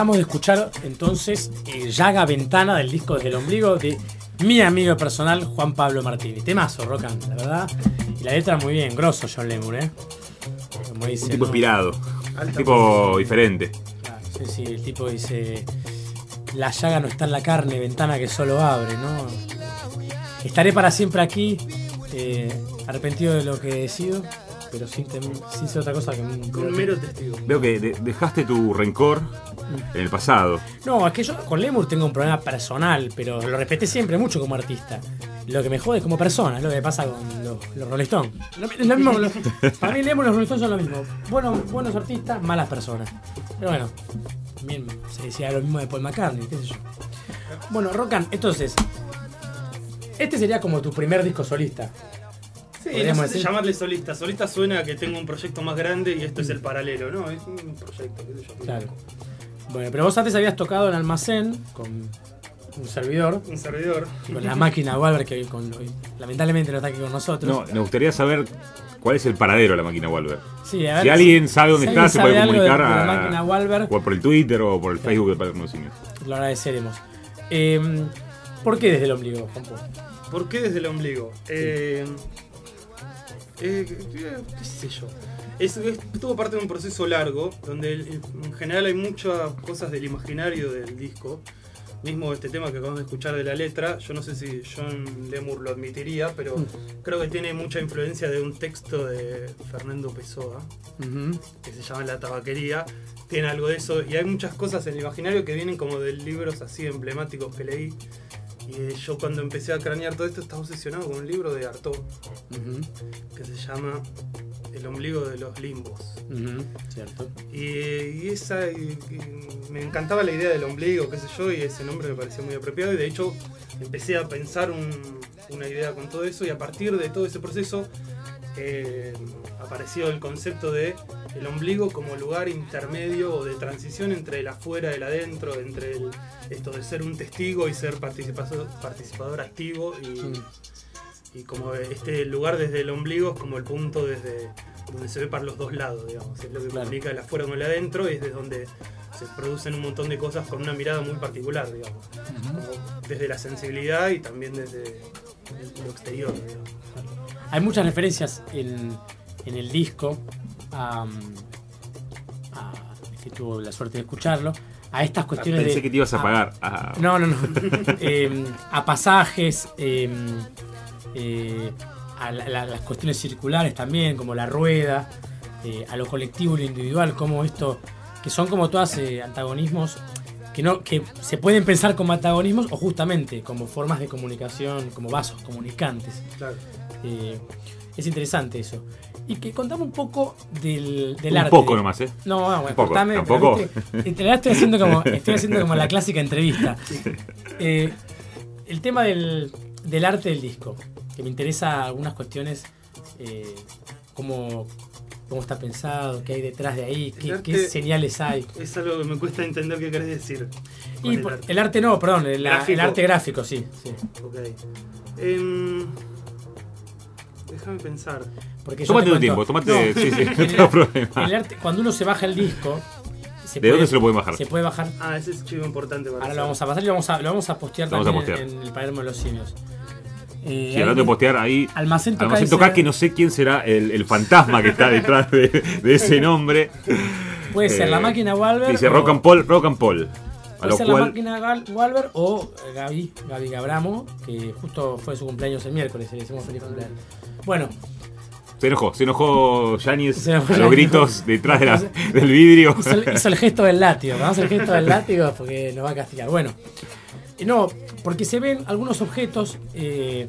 acabamos de escuchar entonces eh, Llaga Ventana del disco Desde el Ombligo de mi amigo personal Juan Pablo Martini. Temazo, Rocan, la verdad. Y la letra muy bien, grosso John Lemur, ¿eh? Como dice. Un tipo ¿no? inspirado. Un tipo diferente. Claro, sí, sí, el tipo dice. La llaga no está en la carne, ventana que solo abre, ¿no? Estaré para siempre aquí, eh, arrepentido de lo que he sido, pero sin, sin ser otra cosa que un, Un mero testigo. Veo que de- dejaste tu rencor en el pasado. No, es que yo con Lemur tengo un problema personal, pero lo respeté siempre mucho como artista. Lo que me jode es como persona, es lo que pasa con los, los Rolling Stones. Lo, es lo mismo, lo- para mí Lemur y los Rolling Stones son lo mismo. Buenos, buenos artistas, malas personas. Pero bueno, también se decía lo mismo de Paul McCartney, qué sé yo. Bueno, Rocan, entonces, este sería como tu primer disco solista. Sí, no sé llamarle solista. Solista suena a que tengo un proyecto más grande y esto es el paralelo, ¿no? Es un proyecto, qué sé yo. Claro. Bueno, pero vos antes habías tocado en Almacén con un servidor. Un servidor. Con la máquina Walber que hoy con- lamentablemente no está aquí con nosotros. No, me gustaría saber cuál es el paradero de la máquina Walber. Sí, a ver, si alguien sabe dónde si está, se puede comunicar de- de la a- máquina Walber. o por el Twitter o por el Facebook de Palermo Cines. Lo agradeceremos. Eh, ¿Por qué desde el ombligo, Juanpo? ¿Por qué desde el ombligo? Eh, eh, ¿Qué sé yo? Es, es- tuvo parte de un proceso largo, donde en general hay muchas cosas del imaginario del disco. Mismo este tema que acabamos de escuchar de la letra, yo no sé si John Lemur lo admitiría, pero creo que tiene mucha influencia de un texto de Fernando Pessoa, que se llama La tabaquería. Tiene algo de eso, y hay muchas cosas en el imaginario que vienen como de libros así emblemáticos que leí. Y yo cuando empecé a cranear todo esto estaba obsesionado con un libro de Artaud que se llama El ombligo de los limbos. Cierto. Y, y esa y- y me encantaba la idea del ombligo, qué sé yo, y ese nombre me parecía muy apropiado. Y de hecho empecé a pensar un- una idea con todo eso, y a partir de todo ese proceso eh, apareció el concepto de el ombligo como lugar intermedio o de transición entre el afuera y el adentro, entre el, esto de ser un testigo y ser participador, participador activo y, y como este lugar desde el ombligo es como el punto desde donde se ve para los dos lados, digamos, es lo que comunica el afuera con el adentro y es desde donde se producen un montón de cosas con una mirada muy particular, digamos, como desde la sensibilidad y también desde lo exterior, digamos. Hay muchas referencias en, en el disco a, a- que tuvo la suerte de escucharlo a estas cuestiones Pensé de que te ibas a a- pagar. Ah. no no no Eh, a pasajes eh, eh, a la- la- las cuestiones circulares también como la rueda eh, a lo colectivo y lo individual como esto que son como todas eh, antagonismos que no que se pueden pensar como antagonismos o justamente como formas de comunicación como vasos comunicantes Claro. eh, es interesante eso. Y que contame un poco del, del Un arte. poco nomás, ¿eh? No, no, bueno, Un poco, contame, tampoco. en realidad estoy haciendo como, estoy haciendo como la clásica entrevista. Eh, el tema del, del arte del disco, que me interesa algunas cuestiones, eh, cómo, cómo está pensado, qué hay detrás de ahí, qué, señales hay. Es algo que me cuesta entender qué querés decir. Y el por- arte. el arte no, perdón, el, arte gráfico, sí. sí. Ok. Em, déjame pensar. Porque yo Tómate te tu cuento- tiempo, tómate- sí, sí, no el- tengo problema. el arte- cuando uno se baja el disco. ¿De dónde se lo pueden bajar? Se puede bajar. Ah, ese es chivo importante para Ahora hacer. lo vamos a pasar y lo vamos a, lo vamos a postear a también en, el Palermo de los Simios. Eh, Sí, hablando de postear ahí. Almacén Toca Almacén dice- Toca, que no sé quién será el, el fantasma que está detrás de, de ese nombre. Puede ser la Eh, máquina Walber Dice o- Rock and Paul, Rock and Paul. A Puede lo ser la máquina Walber o eh, Gaby, Gaby Gabramo, que justo fue su cumpleaños el miércoles, y le decimos feliz cumpleaños. Bueno, Se enojó, se enojó Yanis a los gritos detrás de la- del vidrio. hizo el, hizo el gesto del látigo. Vamos hacer el gesto del látigo porque nos va a castigar. Bueno, y no, porque se ven algunos objetos. eh,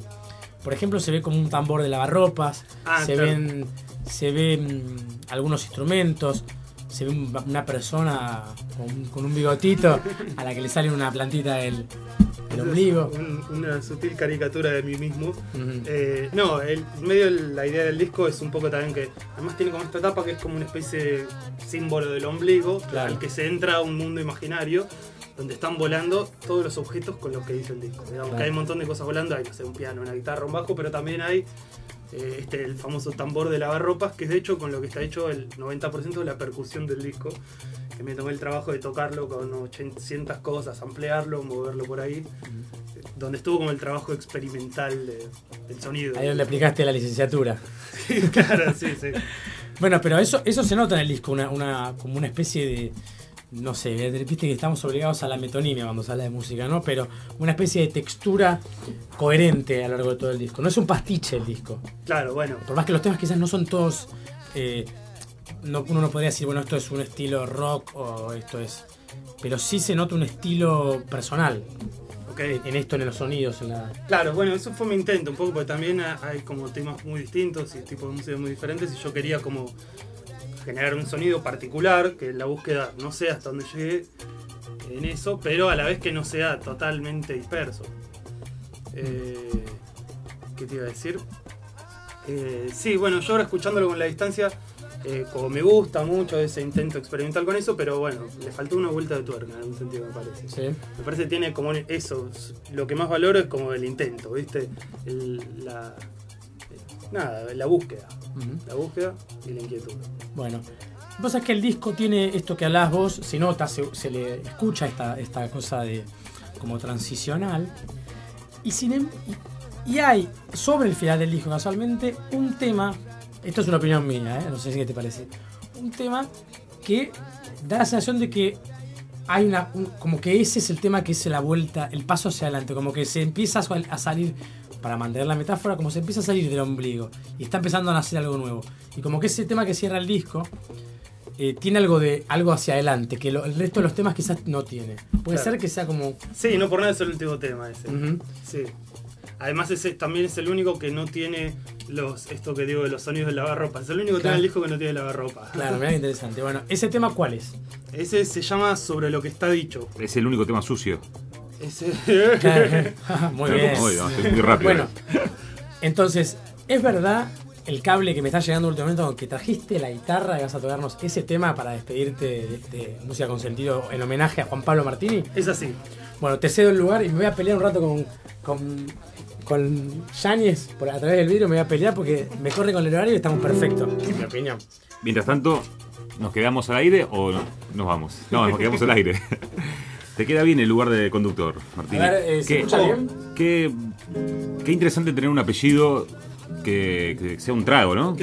por ejemplo, se ve como un tambor de lavarropas. Ah, se claro. ven se ven algunos instrumentos. Se ve un- una persona con, con un bigotito a la que le sale una plantita del, del ombligo. Un- una sutil caricatura de mí mismo. Eh, no, el, medio la idea del disco es un poco también que además tiene como esta tapa que es como una especie de símbolo del ombligo Claro. al que se entra a un mundo imaginario donde están volando todos los objetos con los que dice el disco. Digamos Claro. que hay un montón de cosas volando, hay no sé, un piano, una guitarra, un bajo, pero también hay eh, este, el famoso tambor de lavarropas, que es de hecho con lo que está hecho el 90% de la percusión del disco, que me tomé el trabajo de tocarlo con 800 cosas, ampliarlo, moverlo por ahí, donde estuvo como el trabajo experimental de- del sonido. Ahí donde aplicaste la licenciatura. claro, sí, sí. Bueno, pero eso, eso se nota en el disco, una, una, como una especie de. No sé, viste que estamos obligados a la metonimia cuando se habla de música, ¿no? Pero una especie de textura coherente a lo largo de todo el disco. No es un pastiche el disco. Claro, bueno. Por más que los temas quizás no son todos. eh, no, uno no podría decir, bueno, esto es un estilo rock o esto es. Pero sí se nota un estilo personal. En esto, en los sonidos, en la. Claro, bueno, eso fue mi intento un poco, porque también ha- hay como temas muy distintos y tipos de música muy diferentes y yo quería como generar un sonido particular, que la búsqueda no sé hasta dónde llegué en eso, pero a la vez que no sea totalmente disperso. Eh, ¿Qué te iba a decir? Eh, sí, bueno, yo ahora escuchándolo con la distancia, eh, como me gusta mucho ese intento experimental con eso, pero bueno, le faltó una vuelta de tuerca en algún sentido, me parece. Sí. Me parece que tiene como eso, lo que más valoro es como el intento, ¿viste? El- la, nada, la búsqueda. La búsqueda y la inquietud. Bueno, es que el disco tiene esto que hablás vos, se nota, se, se le escucha esta, esta cosa de como transicional. Y, sin, em- y, y hay sobre el final del disco casualmente un tema, esto es una opinión mía, ¿eh? no sé si qué te parece, un tema que da la sensación de que hay una, un- como que ese es el tema que es la vuelta, el paso hacia adelante, como que se empieza a salir, para mantener la metáfora, como se empieza a salir del ombligo y está empezando a nacer algo nuevo. Y como que ese tema que cierra el disco eh, tiene algo de algo hacia adelante, que lo- el resto de los temas quizás no tiene. Puede Claro. ser que sea como... Sí, no por nada es el último tema ese. Sí. Además ese también es el único que no tiene los esto que digo de los sonidos de lavarropa. Es el único tema del disco que no tiene lavarropa. Claro, mira interesante. Bueno, ¿ese tema cuál es? Ese se llama Sobre lo que está dicho. Es el único tema sucio. Ese... Muy bien. Muy, muy rápido. Bueno, entonces, ¿es verdad el cable que me está llegando últimamente con que trajiste la guitarra y vas a tocarnos ese tema para despedirte de, de música con sentido en homenaje a Juan Pablo Martini? Es así. Bueno, te cedo el lugar y me voy a pelear un rato con, con, con Yáñez por a través del vidrio, me voy a pelear porque me corre con el horario y estamos perfectos, en mi opinión. Mientras tanto, ¿nos quedamos al aire o no- nos vamos? No, nos quedamos al aire. Te queda bien el lugar de conductor, Martín. A ver, eh, ¿se escucha bien? Qué, qué interesante tener un apellido que, que sea un trago, ¿no?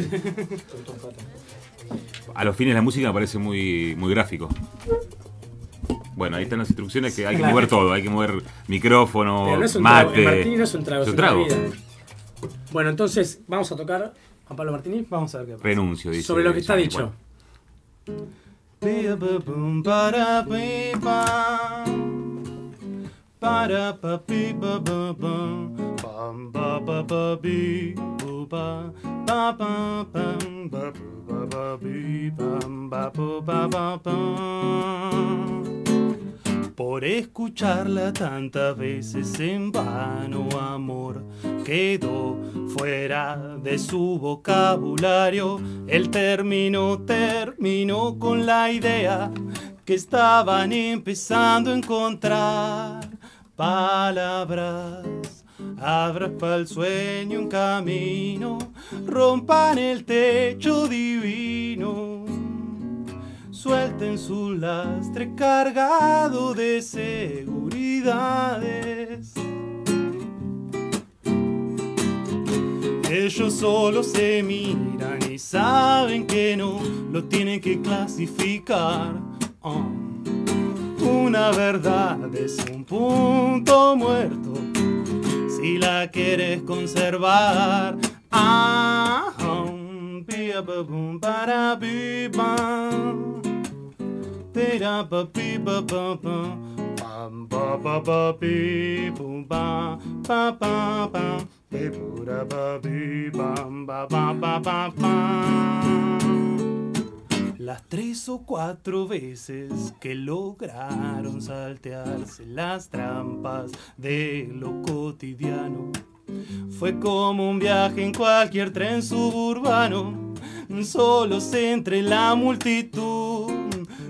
A los fines la música me parece muy, muy gráfico. Bueno, ahí están las instrucciones que hay que mover todo, hay que mover micrófono, Pero no es un trago, mate. Martini no es un trago, Es un trago. Bueno, entonces, vamos a tocar Juan Pablo Martini. Vamos a ver qué pasa. Renuncio, dice. Sobre lo que está dicho. Be ba boom ba da bee ba ba da ba bee ba ba boom bum ba ba ba bee boo ba ba ba bum ba ba ba bee bum ba boo ba ba bum Por escucharla tantas veces en vano, amor, quedó fuera de su vocabulario. El término terminó con la idea que estaban empezando a encontrar palabras. Abras para el sueño un camino, rompan el techo divino. Suelten su lastre cargado de seguridades. ellos solo se miran y saben que no lo tienen que clasificar. Ah. Una verdad es un punto muerto si la quieres conservar. Ah, um, pam. Las tres o cuatro veces que lograron saltearse las trampas de lo cotidiano. Fue como un viaje en cualquier tren suburbano, solos entre la multitud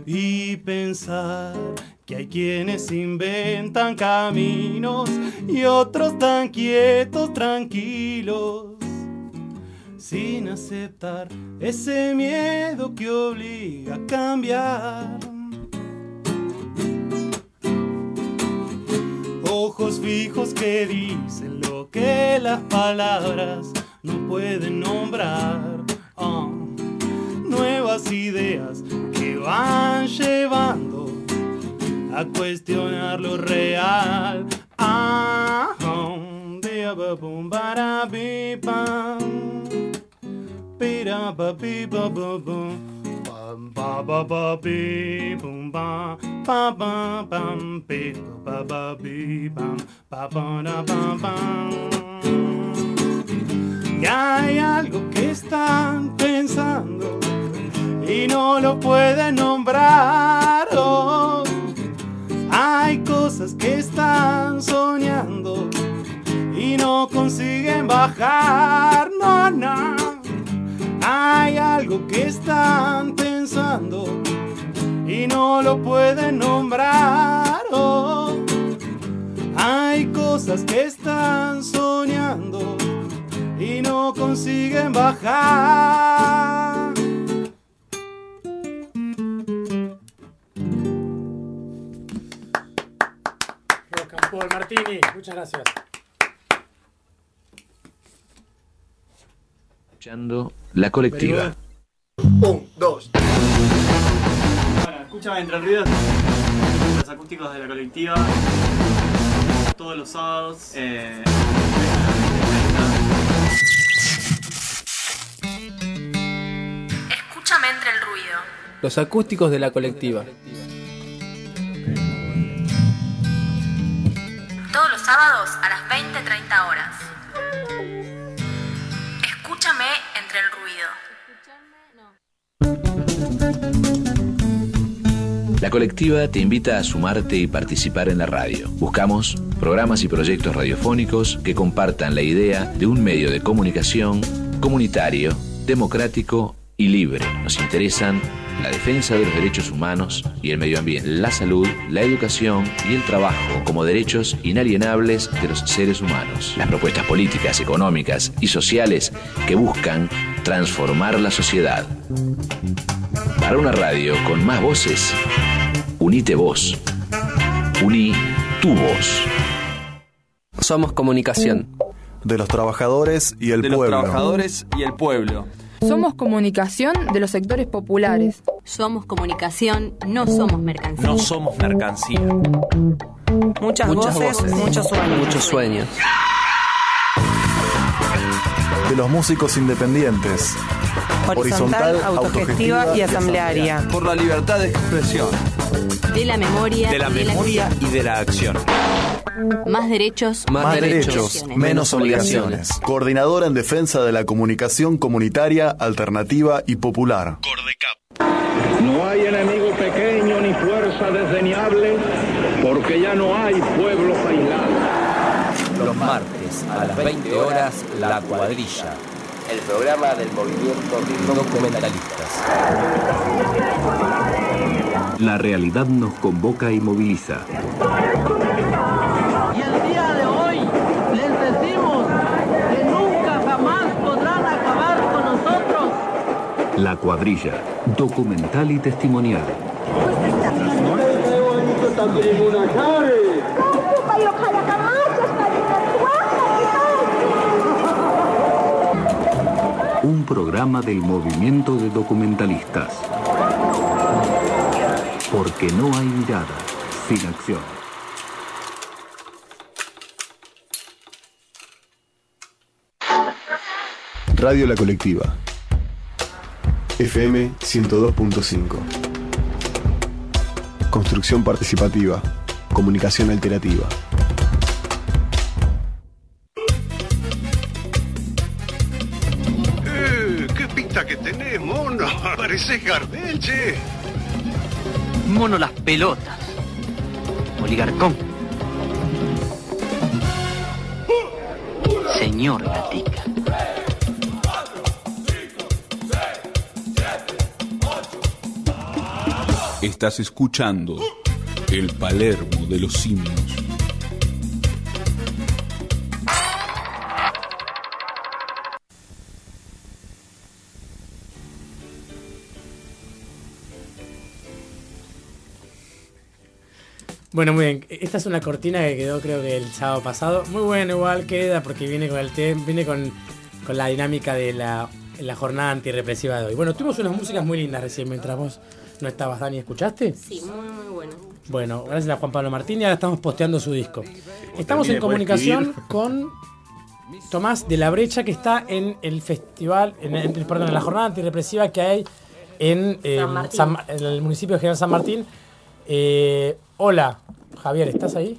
y pensar que hay quienes inventan caminos y otros tan quietos, tranquilos sin aceptar ese miedo que obliga a cambiar. Ojos fijos que dicen lo que las palabras no pueden nombrar. Ah, nuevas ideas que van llevando a cuestionar lo real. Ah. Pira, ba. Y hay algo que están pensando y no lo pueden nombrar. Hay cosas que están soñando y no consiguen bajar. No, no. Hay algo que están pensando y no lo pueden nombrar. oh. Hay cosas que están soñando y no consiguen bajar. Rock and Paul Martini, muchas gracias. Escuchando la colectiva. Un, dos. Bueno, escucha Entre Ruidos, los acústicos de la colectiva, todos los sábados. eh, Escúchame entre el ruido. Los acústicos de la colectiva. Todos los sábados a las La colectiva te invita a sumarte y participar en la radio. Buscamos programas y proyectos radiofónicos que compartan la idea de un medio de comunicación comunitario, democrático y libre. Nos interesan la defensa de los derechos humanos y el medio ambiente, la salud, la educación y el trabajo como derechos inalienables de los seres humanos. Las propuestas políticas, económicas y sociales que buscan transformar la sociedad. Para una radio con más voces, unite vos. Uní tu voz. Somos comunicación. De los trabajadores y el de los pueblo. trabajadores y el pueblo. Somos comunicación de los sectores populares. Somos comunicación, no somos mercancía. No somos mercancía. Muchas, Muchas voces, voces, muchos sueños. Muchos sueños. De los músicos independientes. Horizontal, autogestiva y asamblearia. Por la libertad de expresión. De la memoria. De la memoria y de la acción. Más derechos. Más, derechos, menos obligaciones. Coordinadora en defensa de la comunicación comunitaria, alternativa y popular. No hay enemigo pequeño ni fuerza desdeñable, porque ya no hay pueblos aislados. Los martes a las 20 horas, La Cuadrilla. El programa del movimiento Documentalistas. La realidad nos convoca y moviliza. Y el día de hoy les decimos que nunca jamás podrán acabar con nosotros. La cuadrilla, documental y testimonial. Un programa del movimiento de documentalistas. Porque no hay mirada sin acción. Radio La Colectiva. FM 102.5. Construcción participativa. Comunicación alternativa. Mono? Pareces Gardel, che. Mono las pelotas. Oligarcón. Señor Gatica. Estás escuchando el Palermo de los simios. Bueno, muy bien. Esta es una cortina que quedó creo que el sábado pasado. Muy buena igual queda porque viene con el tem- viene con, con la dinámica de la, la jornada antirrepresiva de hoy. Bueno, tuvimos unas músicas muy lindas recién mientras vos no estabas, Dani. ¿Escuchaste? Sí, muy, muy bueno. Bueno, gracias a Juan Pablo Martín y ahora estamos posteando su disco. Estamos en comunicación con Tomás de la Brecha que está en el festival, en, el- perdón, en la jornada antirrepresiva que hay en, eh, San Martín. San Ma- en el municipio de General San Martín. Eh, hola, Javier, ¿estás ahí?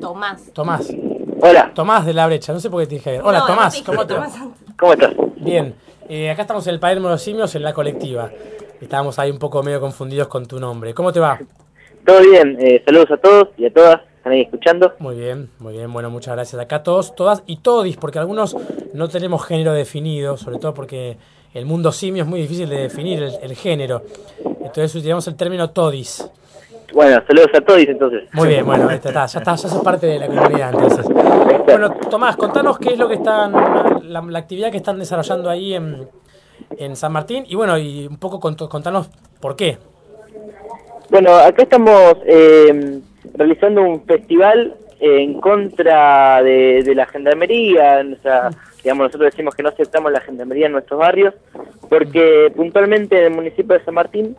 Tomás. Tomás. Hola. Tomás de la Brecha, no sé por qué te dije Javier. Hola, No, Tomás, no ¿cómo? Tomás. ¿Cómo estás? Bien, eh, acá estamos en el Palermo de los Simios, en la colectiva. Estábamos ahí un poco medio confundidos con tu nombre. ¿Cómo te va? Todo bien, eh, saludos a todos y a todas. ¿Están ahí escuchando? Muy bien, muy bien. Bueno, muchas gracias. Acá todos, todas y todis, porque algunos no tenemos género definido, sobre todo porque el mundo simio es muy difícil de definir el, el género. Entonces utilizamos el término todis. Bueno, saludos a todos entonces. Muy bien, bueno, este está, ya está, ya sos parte de la comunidad entonces. Bueno, Tomás, contanos qué es lo que están, la, la actividad que están desarrollando ahí en, en San Martín y bueno, y un poco cont- contanos por qué. Bueno, acá estamos eh, realizando un festival en contra de, de la gendarmería. O sea, digamos, nosotros decimos que no aceptamos la gendarmería en nuestros barrios porque puntualmente el municipio de San Martín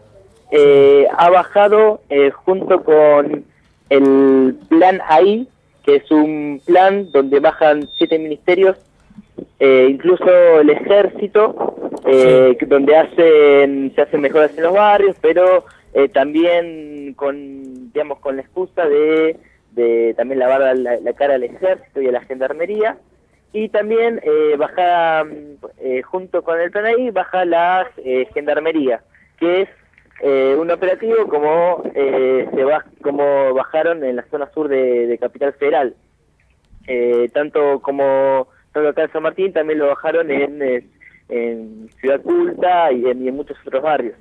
eh, ha bajado eh, junto con el plan AI, que es un plan donde bajan siete ministerios, eh, incluso el ejército, eh, donde hacen se hacen mejoras en los barrios, pero eh, también con digamos con la excusa de, de también lavar la, la cara al ejército y a la gendarmería. Y también eh, baja junto con el plan ahí baja la eh, gendarmería que es eh, un operativo como eh, se como bajaron en la zona sur de, de capital federal. Eh, tanto como tanto acá en San Martín también lo bajaron en, en Ciudad Culta y en, y en muchos otros barrios.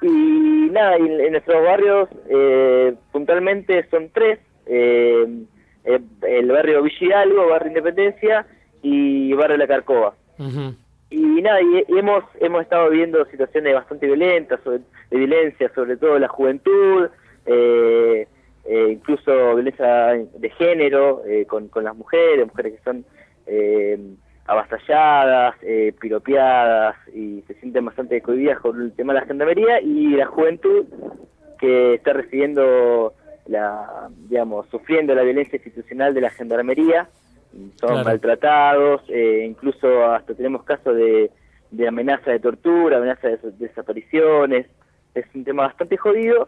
Y nada, y en, en nuestros barrios eh, puntualmente son tres, eh, eh, el barrio Villa Hidalgo, barrio Independencia y barrio La Carcova. Y nada, y, hemos hemos estado viendo situaciones bastante violentas, sobre- de violencia, sobre todo la juventud, eh, eh, incluso violencia de género eh, con, con las mujeres, mujeres que son eh, avasalladas, eh, piropeadas y se sienten bastante cohibidas con el tema de la gendarmería y la juventud que está recibiendo la, digamos, sufriendo la violencia institucional de la gendarmería, son Claro. maltratados, eh, incluso hasta tenemos casos de, de amenaza de tortura, amenaza de des- desapariciones, es un tema bastante jodido.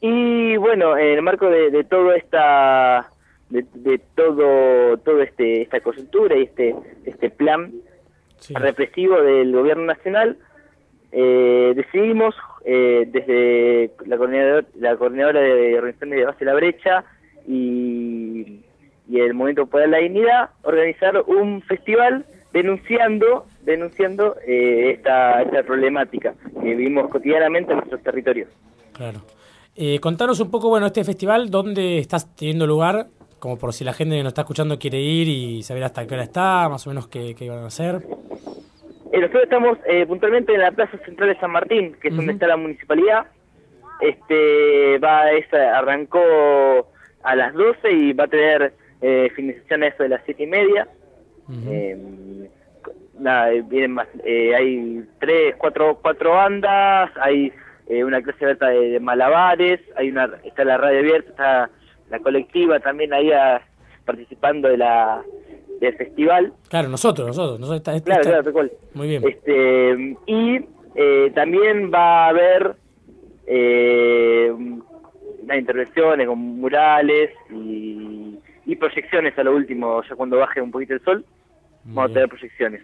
Y bueno, en el marco de, de todo esta de, de todo todo este esta coyuntura y este este plan represivo del gobierno nacional eh, decidimos eh, desde la coordinadora, la coordinadora de organizaciones de base La Brecha y, y el Movimiento Popular la Dignidad organizar un festival denunciando denunciando eh, esta, esta problemática que vivimos cotidianamente en nuestros territorios. Claro. Eh, contanos un poco, bueno, este festival, ¿dónde estás teniendo lugar? Como por si la gente que nos está escuchando quiere ir y saber hasta qué hora está, más o menos qué, qué van a hacer. Eh, nosotros estamos eh, puntualmente en la Plaza Central de San Martín, que es donde está la municipalidad. Este va esa, arrancó a las 12 y va a tener eh, finalización a eso de las siete y media. Eh, nada, eh, vienen más, eh, hay tres, cuatro, cuatro bandas, hay eh, una clase abierta de, de malabares, hay una, está la radio abierta, está la colectiva también ahí ah, participando de la del festival. Claro, nosotros, nosotros. nosotros está- está- Claro, está- claro. Muy bien. Este, y eh, también va a haber eh, unas intervenciones con murales y, y proyecciones a lo último, ya cuando baje un poquito el sol, vamos a tener proyecciones.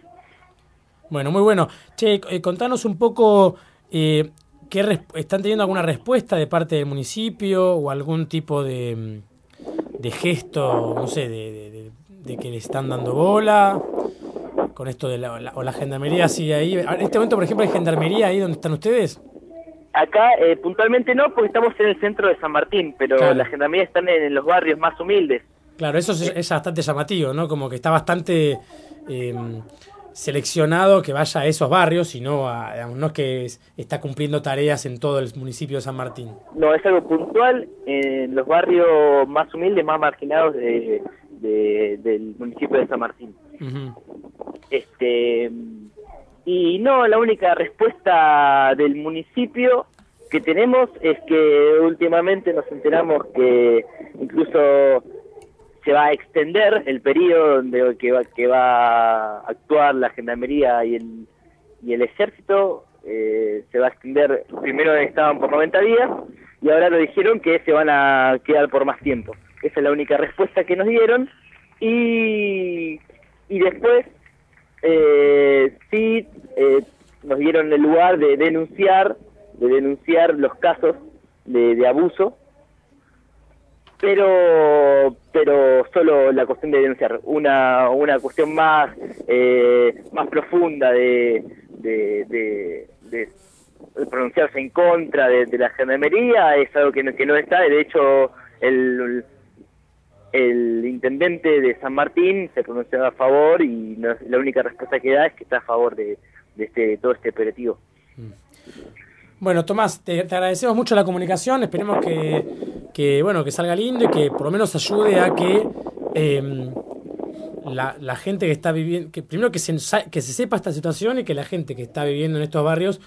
Bueno, muy bueno. Che, eh, contanos un poco, eh, ¿qué ¿están teniendo alguna respuesta de parte del municipio o algún tipo de, mm, de gesto, no sé, de, de- de- de que le están dando bola? Con esto de la, la- o la gendarmería sigue ahí. En este momento, por ejemplo, hay gendarmería ahí donde están ustedes. Acá eh, puntualmente no, porque estamos en el centro de San Martín, pero Claro. las gendarmerías están en, en los barrios más humildes. Claro, eso es, es bastante llamativo, ¿no? Como que está bastante eh, seleccionado que vaya a esos barrios y no a, digamos, no es que es- está cumpliendo tareas en todo el municipio de San Martín. No, es algo puntual en los barrios más humildes, más marginados de, de- del municipio de San Martín. Este y no, la única respuesta del municipio que tenemos es que últimamente nos enteramos que incluso se va a extender el periodo donde que va, que va a actuar la gendarmería y el y el ejército eh, se va a extender primero estaban por 90 días y ahora lo dijeron que se van a quedar por más tiempo. Esa es la única respuesta que nos dieron y y después eh, sí eh, nos dieron el lugar de denunciar de denunciar los casos de, de abuso pero pero solo la cuestión de denunciar. Una una cuestión más eh, más profunda de de, de, pronunciarse en contra de, la gendarmería es algo que no, que no está. De hecho el el intendente de San Martín se pronunció a favor y no- la única respuesta que da es que está a favor de, de este todo este operativo Bueno, Tomás, te, agradecemos mucho la comunicación. Esperemos que, que, bueno, que salga lindo y que por lo menos ayude a que eh, la, la gente que está viviendo, que primero que se, que se sepa esta situación y que la gente que está viviendo en estos barrios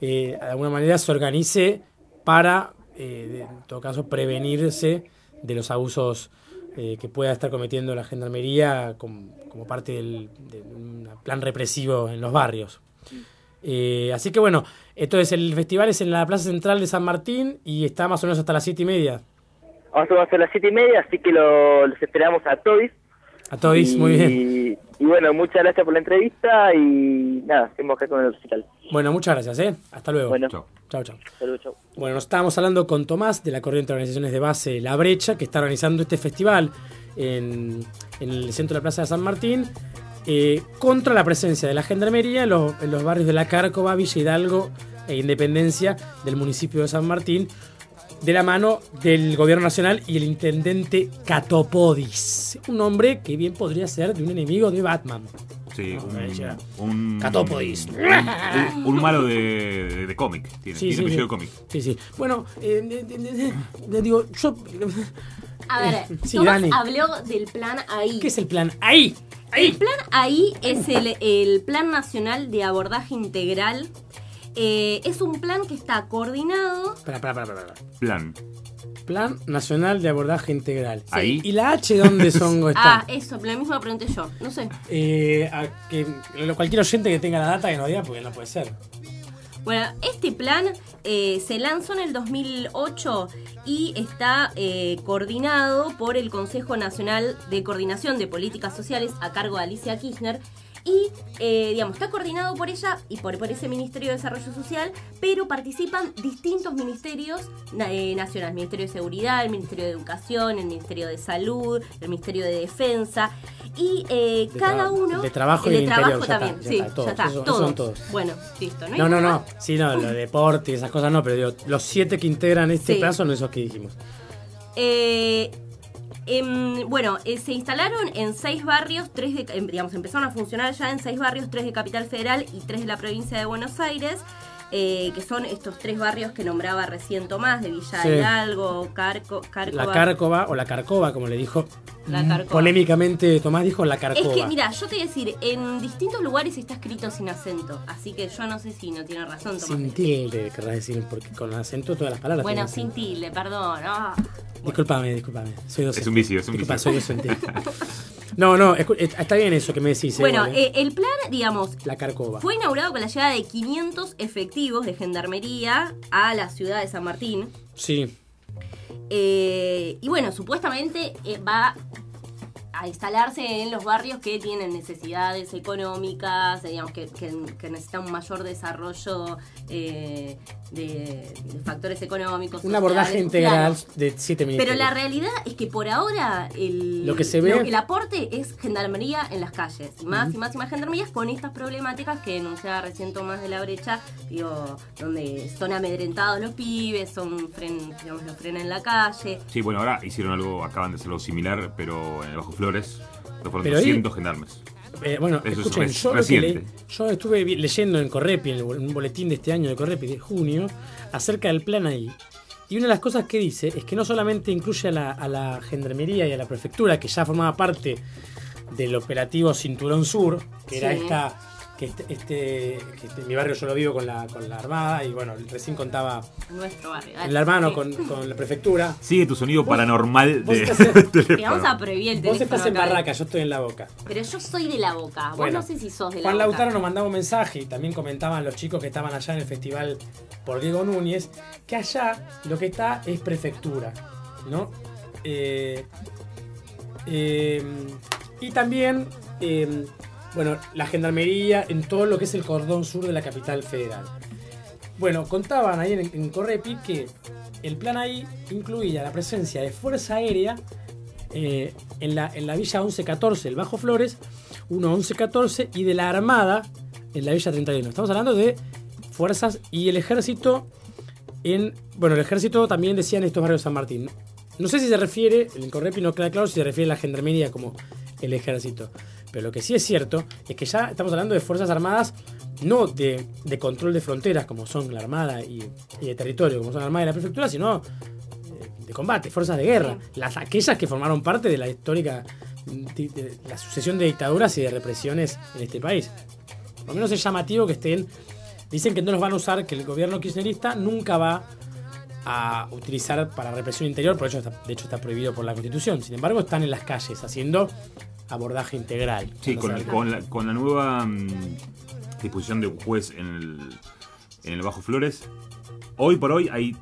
eh, de alguna manera se organice para, eh, en todo caso, prevenirse de los abusos eh, que pueda estar cometiendo la gendarmería como, como parte del, de un plan represivo en los barrios. Eh, así que bueno, entonces el festival es en la Plaza Central de San Martín y está más o menos hasta las siete y media. Vamos a hacer las siete y media, así que lo- los esperamos a todos. A todos, y, muy bien. Y bueno, muchas gracias por la entrevista y nada, seguimos acá con el recital. Bueno, muchas gracias, ¿eh? Hasta luego. Bueno. Chao, chao. Bueno, nos estábamos hablando con Tomás de la Corriente de Organizaciones de Base La Brecha, que está organizando este festival en, en el centro de la Plaza de San Martín, eh, contra la presencia de la gendarmería en los, en los barrios de La Cárcova, Villa Hidalgo e Independencia del municipio de San Martín, de la mano del gobierno nacional y el intendente Catopodis, un nombre que bien podría ser de un enemigo de Batman. Sí, un, un, Catopodis. un, un- un malo de, cómic. Tiene, Sí, tiene sí, de cómic. Sí, sí. Bueno, eh, de- de- digo, yo. A ver, Sí, Tomás habló del plan ahí. ¿Qué es el plan? ¡Ahí! El plan ahí es el, el Plan Nacional de Abordaje Integral. Eh, es un plan que está coordinado. Espera, espera, espera, espera. Plan. Plan Nacional de Abordaje Integral. Ahí. ¿Y la H dónde songo está? Ah, eso, la misma pregunté yo. No sé. Eh, a que lo- cualquier oyente que tenga la data que nos diga, porque no puede ser. Bueno, este plan eh, se lanzó en el 2008 y está eh, coordinado por el Consejo Nacional de Coordinación de Políticas Sociales a cargo de Alicia Kirchner. Y, eh, digamos, está coordinado por ella y por, por ese Ministerio de Desarrollo Social, pero participan distintos ministerios eh, nacionales, el Ministerio de Seguridad, el Ministerio de Educación, el Ministerio de Salud, el Ministerio de Defensa, y eh, De cada uno... de trabajo el y de trabajo interior, ya también, está, ya sí, está, todos, ya está, esos- esos todos. son todos. Bueno, listo, ¿no? No, no, no. Sí, no, lo de deporte y esas cosas no, pero digo, los siete que integran este Sí. plan son esos que dijimos. Eh, em, bueno, eh, se instalaron en seis barrios, tres de, em, digamos, empezaron a funcionar ya en seis barrios, tres de Capital Federal y tres de la provincia de Buenos Aires. Eh, que son estos tres barrios que nombraba recién Tomás, de Villa Sí. Hidalgo, Carco, Cárcova. La Cárcova o la Carcova, como le dijo La polémicamente Tomás, dijo la Es Carcova. que, mira, yo te voy a decir, en distintos lugares está escrito sin acento, así que yo no sé si no tiene razón Tomás. Sin tilde, querrás decir, porque con acento todas las palabras. Bueno, sin tilde, perdón. ah. Disculpame, disculpame. Soy docente. Es un vicio, es un Disculpa, vicio. soy docente. no, no, eh, está bien eso que me decís. eh, Bueno, vale. eh, el plan, digamos, la Carcova. fue inaugurado con la llegada de 500 efectivos de gendarmería a la ciudad de San Martín. Sí. Eh, y bueno, supuestamente eh, va a instalarse en los barrios que tienen necesidades económicas, digamos, que, que- que necesitan un mayor desarrollo eh, de, de factores económicos. Un abordaje integral claro. de siete minutos. Pero la realidad es que por ahora el, Lo que se ve- el aporte es gendarmería en las calles. Y más y más y más gendarmerías con estas problemáticas que denunciaba recién Tomás de la Brecha, digo, donde son amedrentados los pibes, son fren, digamos, los frenan en la calle. Sí, bueno, ahora hicieron algo, acaban de hacer algo similar, pero en el Bajo Flores, lo fueron Pero ahí- 200 gendarmes. Eh, bueno, Eso es escuchen, res- yo, lo que reciente. leí- yo estuve leyendo en Correpi, en un boletín de este año de Correpi de junio, acerca del plan ahí. Y una de las cosas que dice es que no solamente incluye a la, a la gendarmería y a la prefectura, que ya formaba parte del operativo Cinturón Sur, que era esta. Que este, este- que este- mi barrio yo lo vivo con la, con la Armada y bueno, recién contaba Nuestro barrio. dale. el hermano Sí. con, con la prefectura. Sigue tu sonido paranormal vos de estás en- vamos a prohibir el Vos estás en. Barraca, yo estoy en la boca. Pero yo soy de la boca. Vos Bueno, no sé si sos de la Juan boca. Lautaro nos mandaba un mensaje y también comentaban los chicos que estaban allá en el festival por Diego Núñez, que allá lo que está es prefectura, ¿no? Eh, eh, y también, eh, bueno, la gendarmería en todo lo que es el cordón sur de la capital federal. Bueno, contaban ahí en, en Correpi que el plan ahí incluía la presencia de Fuerza Aérea eh, en, la, en la Villa 1114, el Bajo Flores, 1-1114, y de la Armada en la Villa 31. Estamos hablando de fuerzas y el ejército en... Bueno, el ejército también decía en estos barrios San Martín. No sé si se refiere, el Correpi no queda claro si se refiere a la gendarmería como el ejército. Pero lo que sí es cierto es que ya estamos hablando de fuerzas armadas no de, de control de fronteras como son la Armada y, y de territorio como son la Armada y la Prefectura, sino eh, de combate, fuerzas de guerra. Las, aquellas que formaron parte de la histórica, de- de la sucesión de dictaduras y de represiones en este país. Por lo menos es llamativo que estén, dicen que no los van a usar, que el gobierno kirchnerista nunca va a utilizar para represión interior, por eso está- de hecho está prohibido por la constitución. Sin embargo, están en las calles haciendo abordaje integral. Sí, con, con la, con la nueva mm, disposición de un juez en el, en el Bajo Flores, hoy por hoy hay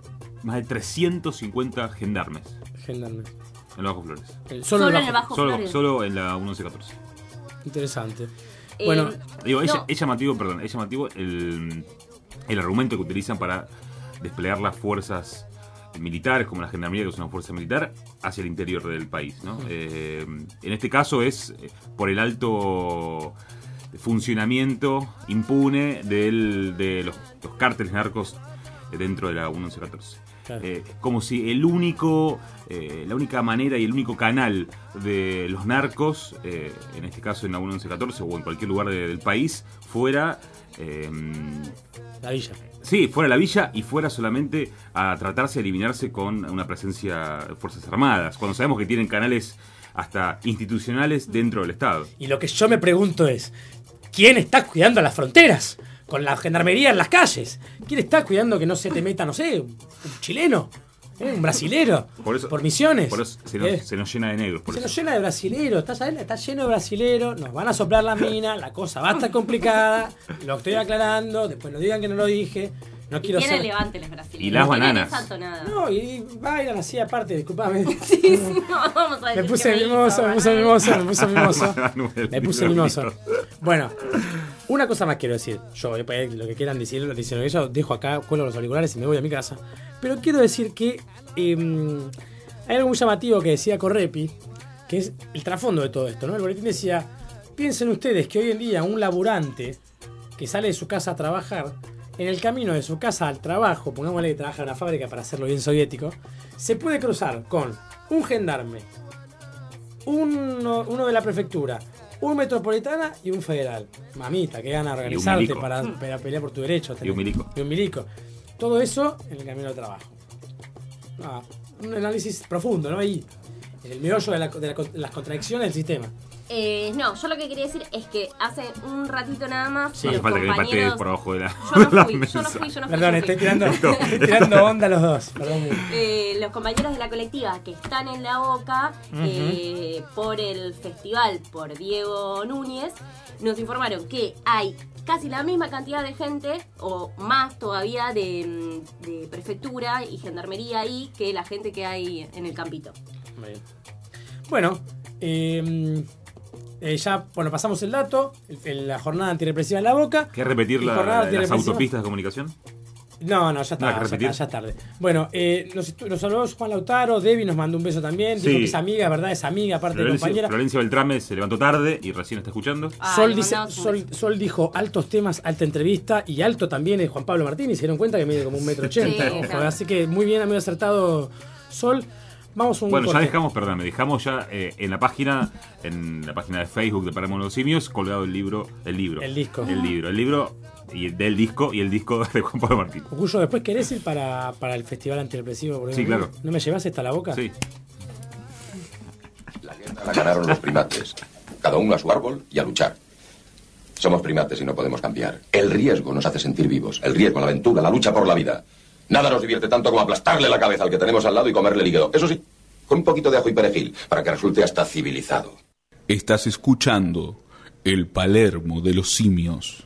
más de 350 gendarmes Gendarme. en el Bajo Flores. El- Solo en el Bajo solo, Flores. solo en la 1114. Interesante. Eh, Bueno, Digo, es, es llamativo, perdón, es llamativo el, el argumento que utilizan para desplegar las fuerzas militares, como la gendarmería, que es una fuerza militar, hacia el interior del país. ¿no? Eh, en este caso es eh, por el alto funcionamiento impune del- de los, los cárteles narcos dentro de la 1114. Claro. Eh, como si el único, eh, la única manera y el único canal de los narcos, eh, en este caso en la 1114 o en cualquier lugar de- del país, fuera... la villa. Sí, fuera la villa y fuera solamente a tratarse de eliminarse con una presencia de Fuerzas Armadas, cuando sabemos que tienen canales hasta institucionales dentro del Estado. Y lo que yo me pregunto es, ¿quién está cuidando las fronteras? Con la gendarmería en las calles. ¿Quién está cuidando que no se te meta, no sé, un chileno? ¿Eh? ¿Un brasilero? Por eso, misiones. Por eso se nos, Eh. se nos llena de negros. Por Se eso. nos llena de brasileros, está, está lleno de brasileros, nos van a soplar la mina, la cosa va a estar complicada, lo estoy aclarando, después no digan que no lo dije, no Y quiero ser... los brasileños. Y las bananas. No, y bailan así aparte, disculpame. No, vamos a Me decir puse me mimoso, hizo, me puse mimoso, me puse mimoso. Me puse mimoso. Bueno, una cosa más quiero decir. Yo, después, lo que quieran decir, lo dicen yo dejo acá, cuelgo los auriculares y me voy a mi casa. Pero quiero decir que eh, hay algo muy llamativo que decía Correpi, que es el trasfondo de todo esto, ¿no? El boletín decía, piensen ustedes que hoy en día un laburante que sale de su casa a trabajar, en el camino de su casa al trabajo, pongámosle que trabaja en una fábrica para hacerlo bien soviético, se puede cruzar con un gendarme, uno, uno de la prefectura, un metropolitana y un federal. Mamita, que gana organizarte milico. para, para pelear por tu derecho. Y un milico. Y un milico. Todo eso en el camino al trabajo. Ah, un análisis profundo, ¿no? Ahí, en el meollo de, la- de la- de las contradicciones del sistema. Eh, no, yo lo que quería decir es que hace un ratito nada más. No hace los falta que me por abajo de la, Yo no fui, yo no fui, yo no fui. Perdón, estoy fui. tirando, Esto- estoy tirando onda a los dos. Perdón. Eh, los compañeros de la colectiva que están en la boca eh, por el festival por Diego Núñez nos informaron que hay casi la misma cantidad de gente o más todavía de, mm, de prefectura y gendarmería ahí que la gente que hay en el campito. Bien. Bueno, eh, eh, ya bueno, pasamos el dato. el- el- la jornada antirepresiva en la boca. ¿Querés repetir la- las autopistas de comunicación? No, no, ya está, No, ya, repetir. está, ya tarde. Bueno, eh, nos, saludó Juan Lautaro, Debbie nos mandó un beso también, Sí. dijo que es amiga, ¿verdad? Es amiga, aparte de compañera. Florencia Beltrame se levantó tarde y recién está escuchando. Sol, dice, Sol, Sol dijo altos temas, alta entrevista y alto también es Juan Pablo Martínez. Se dieron cuenta que mide como un metro ochenta. Sí, Ojo, claro. Así que muy bien, muy acertado Sol. Vamos un Bueno, ya dejamos, perdón, dejamos ya eh, en la página, en la página de Facebook de Paramos los Simios, colgado el libro, el libro. El disco. El libro, el libro y del disco y el disco de Juan Pablo Martín. Cucuyo, ¿después querés ir para, para el festival antirepresivo? Porque Sí, no- claro. ¿No me llevas hasta la boca? Sí. La ganaron los primates. Cada uno a su árbol y a luchar. Somos primates y no podemos cambiar. El riesgo nos hace sentir vivos. El riesgo, la aventura, la lucha por la vida. Nada nos divierte tanto como aplastarle la cabeza al que tenemos al lado y comerle hígado. Eso sí, con un poquito de ajo y perejil, para que resulte hasta civilizado. Estás escuchando el Palermo de los simios.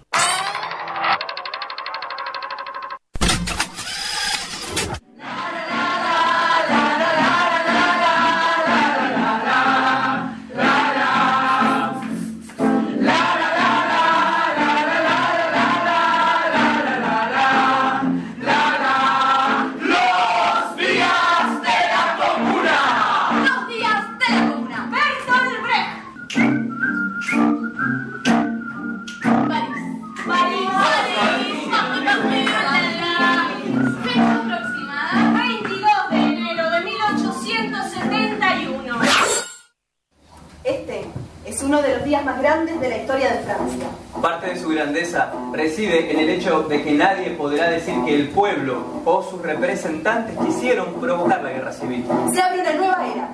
De que nadie podrá decir que el pueblo o sus representantes quisieron provocar la guerra civil. Se abre una nueva era,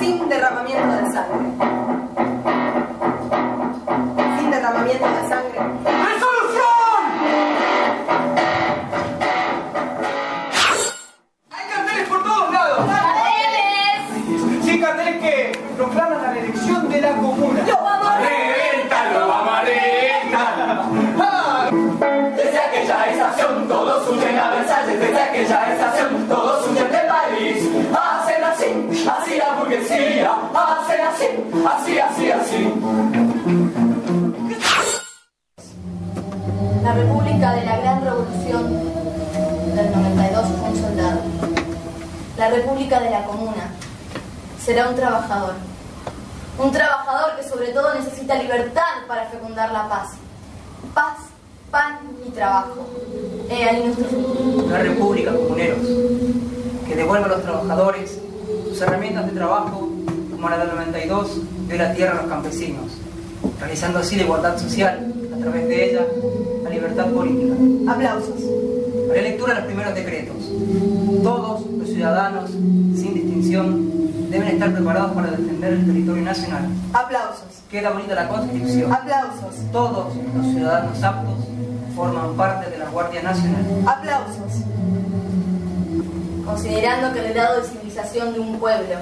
sin derramamiento de sangre. Será un trabajador. Un trabajador que sobre todo necesita libertad para fecundar la paz. Paz, pan y trabajo. He ahí nuestro. Una república, comuneros, que devuelva a los trabajadores sus herramientas de trabajo, como la del 92 dio la tierra a los campesinos, realizando así la igualdad social, a través de ella, la libertad política. Aplausos. Haré lectura de los primeros decretos. Todos los ciudadanos, estar preparados para defender el territorio nacional. Aplausos. Queda bonita la Constitución. Aplausos. Todos los ciudadanos aptos forman parte de la Guardia Nacional. Aplausos. Considerando que el grado de civilización de un pueblo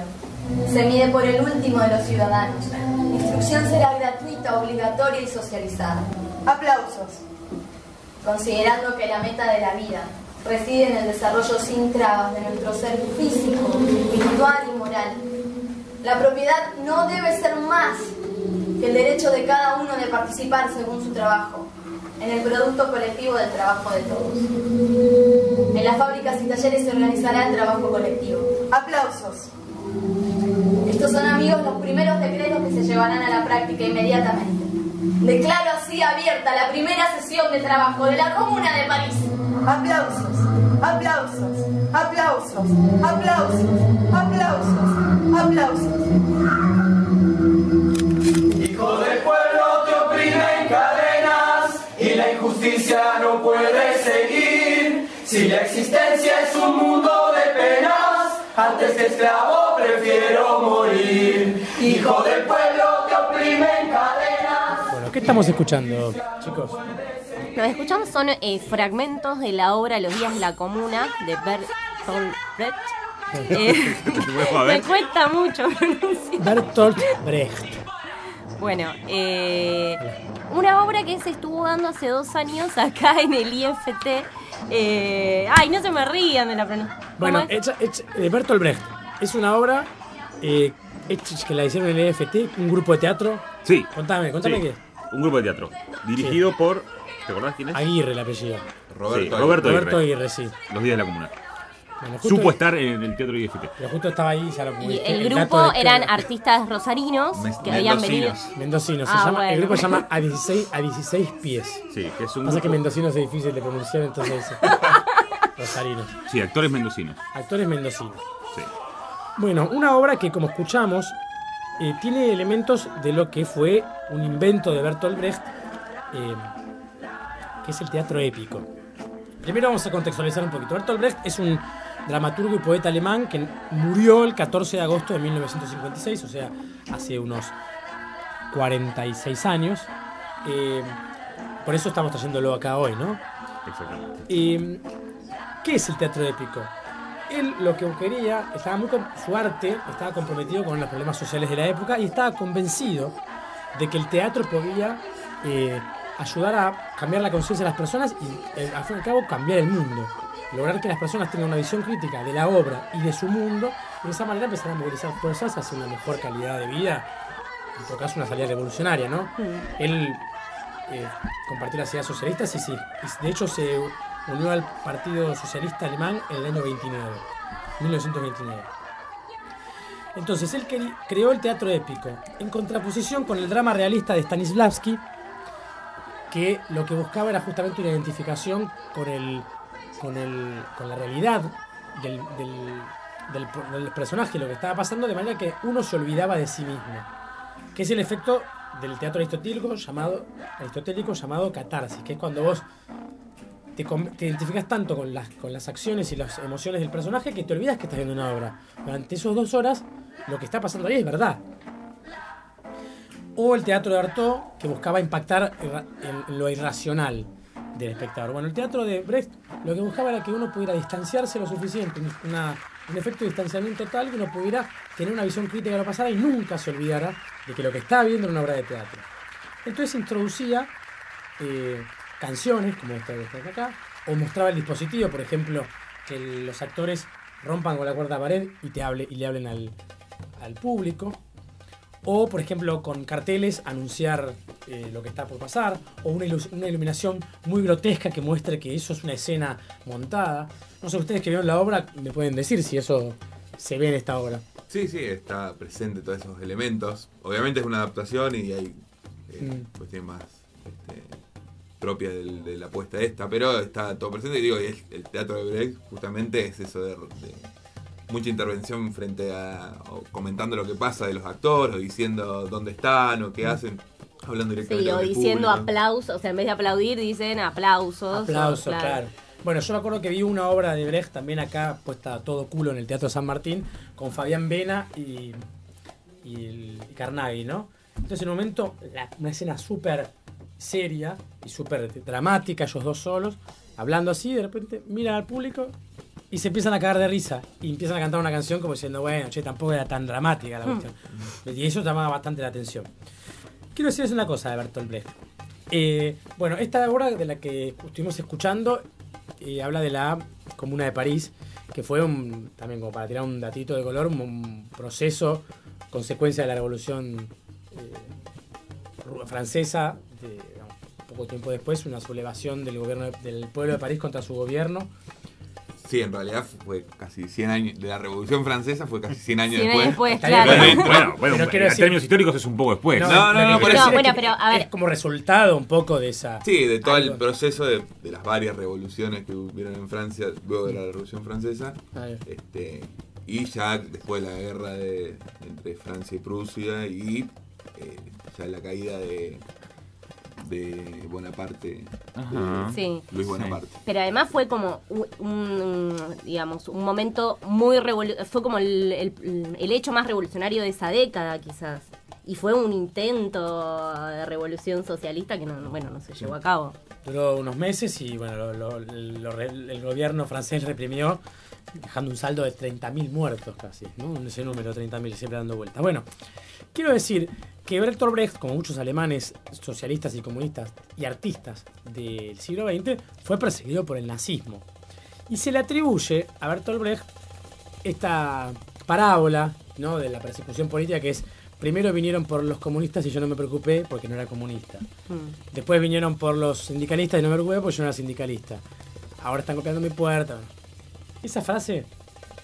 se mide por el último de los ciudadanos, la instrucción será gratuita, obligatoria y socializada. Aplausos. Considerando que la meta de la vida reside en el desarrollo sin trabas de nuestro ser físico, espiritual y moral, la propiedad no debe ser más que el derecho de cada uno de participar según su trabajo en el producto colectivo del trabajo de todos. En las fábricas y talleres se organizará el trabajo colectivo. Aplausos. Estos son, amigos, los primeros decretos que se llevarán a la práctica inmediatamente. Declaro así abierta la primera sesión de trabajo de la Comuna de París. Aplausos, aplausos, aplausos, aplausos, aplausos, aplausos. Hijo del pueblo te oprime en cadenas y la injusticia no puede seguir. Si la existencia es un mundo de penas, antes que esclavo prefiero morir. Hijo del pueblo te oprime en cadenas. Bueno, ¿qué estamos escuchando, chicos? Lo que escuchamos son eh, fragmentos de la obra Los días de la comuna de Bertolt Brecht. Eh, me cuesta mucho pronunciar. Bertolt Brecht. Bueno, eh, una obra que se estuvo dando hace dos años acá en el IFT. Eh, ay, no se me rían de la pronunciación. Bueno, ¿Cómo es? hecha- hecha- Bertolt Brecht es una obra eh, hecha- que la hicieron en el EFT, un grupo de teatro. Sí. Contame, contame Sí. qué. Un grupo de teatro. Dirigido por. ¿Te acordás quién es? Aguirre el apellido. Roberto, Sí, Roberto Roberto Aguirre. Aguirre, sí. Los días de la comuna. Bueno, Supo estar en el teatro IFT. Pero justo estaba ahí, ya lo Y el grupo eran artistas rosarinos que habían venido. Mendocinos. se Ah, llama, El grupo se llama A 16, a 16 pies. Sí, que es un Pasa que grupo- mendocinos es difícil de pronunciar, entonces. Rosarinos. Sí, actores mendocinos. Actores mendocinos. Sí. Bueno, una obra que, como escuchamos, eh, tiene elementos de lo que fue un invento de Bertolt Brecht, eh, que es el teatro épico. Primero vamos a contextualizar un poquito. Bertolt Brecht es un dramaturgo y poeta alemán que murió el 14 de agosto de 1956, o sea, hace unos 46 años. Eh, por eso estamos trayéndolo acá hoy, ¿no? Exactamente. Eh, ¿Qué es el teatro épico? Él lo que quería, estaba muy con- su arte estaba comprometido con los problemas sociales de la época y estaba convencido de que el teatro podía eh, ayudar a cambiar la conciencia de las personas y eh, al fin y al cabo cambiar el mundo. Lograr que las personas tengan una visión crítica de la obra y de su mundo y de esa manera empezar a movilizar fuerzas hacia una mejor calidad de vida, en todo caso una salida revolucionaria, ¿no? Él eh, compartió las ideas socialistas y sí, de hecho se unió al Partido Socialista Alemán en el año 29, 1929. Entonces él creó el teatro épico en contraposición con el drama realista de Stanislavski, que lo que buscaba era justamente una identificación con el con el con la realidad del, del, del del personaje, lo que estaba pasando, de manera que uno se olvidaba de sí mismo que es el efecto del teatro aristotélico llamado, aristotélico llamado catarsis, que es cuando vos te, te identificas tanto con las, con las acciones y las emociones del personaje que te olvidas que estás viendo una obra. Durante esas dos horas, lo que está pasando ahí es verdad. O el teatro de Artaud, que buscaba impactar en, lo irracional del espectador. Bueno, el teatro de Brecht lo que buscaba era que uno pudiera distanciarse lo suficiente, un- una- un efecto de distanciamiento tal que uno pudiera tener una visión crítica de lo pasado y nunca se olvidara de que lo que estaba viendo era una obra de teatro. Entonces introducía eh, canciones, como esta que está acá, o mostraba el dispositivo, por ejemplo, que los actores rompan con la cuarta pared y, te hable, y le hablen al, al público. O, por ejemplo, con carteles anunciar eh, lo que está por pasar. O una, iluminación muy grotesca que muestre que eso es una escena montada. No sé, ustedes que vieron la obra me pueden decir si eso se ve en esta obra. Sí, sí, está presente todos esos elementos. Obviamente es una adaptación y hay eh, Mm. cuestiones más este, propias del- de la apuesta esta, pero está todo presente. Y digo, y es- el teatro de Brecht justamente es eso de, de mucha intervención frente a. o comentando lo que pasa de los actores, o diciendo dónde están o qué hacen, hablando directamente Sí, o diciendo aplausos, o sea, en vez de aplaudir dicen aplausos. o- Aplauso, claro. Bueno, yo me acuerdo que vi una obra de Brecht también acá, puesta a todo culo en el Teatro San Martín, con Fabián Vena y, y, el- y Carnaghi, ¿no? Entonces, en un momento, la- una escena súper seria y súper dramática, ellos dos solos, hablando así, de repente miran al público y se empiezan a cagar de risa y empiezan a cantar una canción como diciendo, bueno, che, tampoco era tan dramática la cuestión. Y eso llamaba bastante la atención. Quiero decirles una cosa de Bertolt Brecht. Eh, bueno, esta obra de la que estuvimos escuchando eh, habla de la Comuna de París, que fue un, también como para tirar un datito de color, un, un proceso, consecuencia de la Revolución eh, Francesa, de, digamos, poco tiempo después, una sublevación del gobierno de- del pueblo de París contra su gobierno. Sí, en realidad fue casi 100 años. De la Revolución Francesa fue casi 100 años 100 años después. después, claro. Bueno, bueno, bueno, en decir- términos históricos es un poco después. No, no, no, decir bueno, es que pero, a ver. Es como resultado un poco de esa. Sí, de todo el proceso de, de las varias revoluciones que hubieron en Francia luego de la Revolución Francesa. Este, y ya después de la guerra de, entre Francia y Prusia y eh, ya la caída de, de Bonaparte. Ajá. de Sí. Luis Bonaparte. Pero además fue como un, un, digamos, un momento muy revolu- fue como el, el- el hecho más revolucionario de esa década, quizás. Y fue un intento de revolución socialista que no, bueno, no se llevó a cabo. Duró unos meses y bueno, lo- lo- lo re- el gobierno francés reprimió, dejando un saldo de 30.000 muertos casi, ¿no? Ese número, 30.000, siempre dando vueltas. Bueno, quiero decir que Bertolt Brecht, como muchos alemanes socialistas y comunistas y artistas del siglo XX, fue perseguido por el nazismo. Y se le atribuye a Bertolt Brecht esta parábola ¿no? de la persecución política que es primero vinieron por los comunistas y yo no me preocupé porque no era comunista. Después vinieron por los sindicalistas y no me preocupé porque yo no era sindicalista. Ahora están copiando mi puerta. Esa frase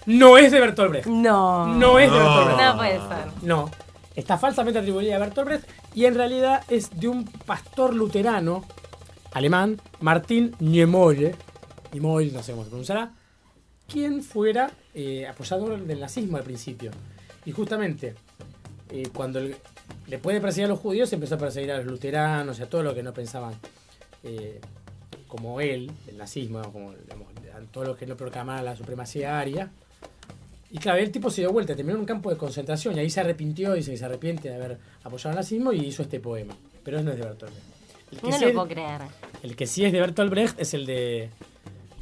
no es de Bertolt Brecht. No. No es de. Bertolt Brecht. No puede ser. No. Está falsamente atribuida a Bertolt Brecht y en realidad es de un pastor luterano alemán, Martin Niemöller, Niemöller, no sé cómo se pronunciará, quien fuera eh, apoyador del nazismo al principio. Y justamente, eh, cuando el- después de perseguir a los judíos, empezó a perseguir a los luteranos y a todos los que no pensaban eh, como él, el nazismo, como digamos, los que no proclamaban la supremacía aria. Y claro, el tipo se dio vuelta, terminó en un campo de concentración y ahí se arrepintió, dice que se arrepiente de haber apoyado al nazismo y hizo este poema. Pero no es de Bertolt Brecht. El que No sí lo es- puedo creer. el que sí es de Bertolt Brecht es el de.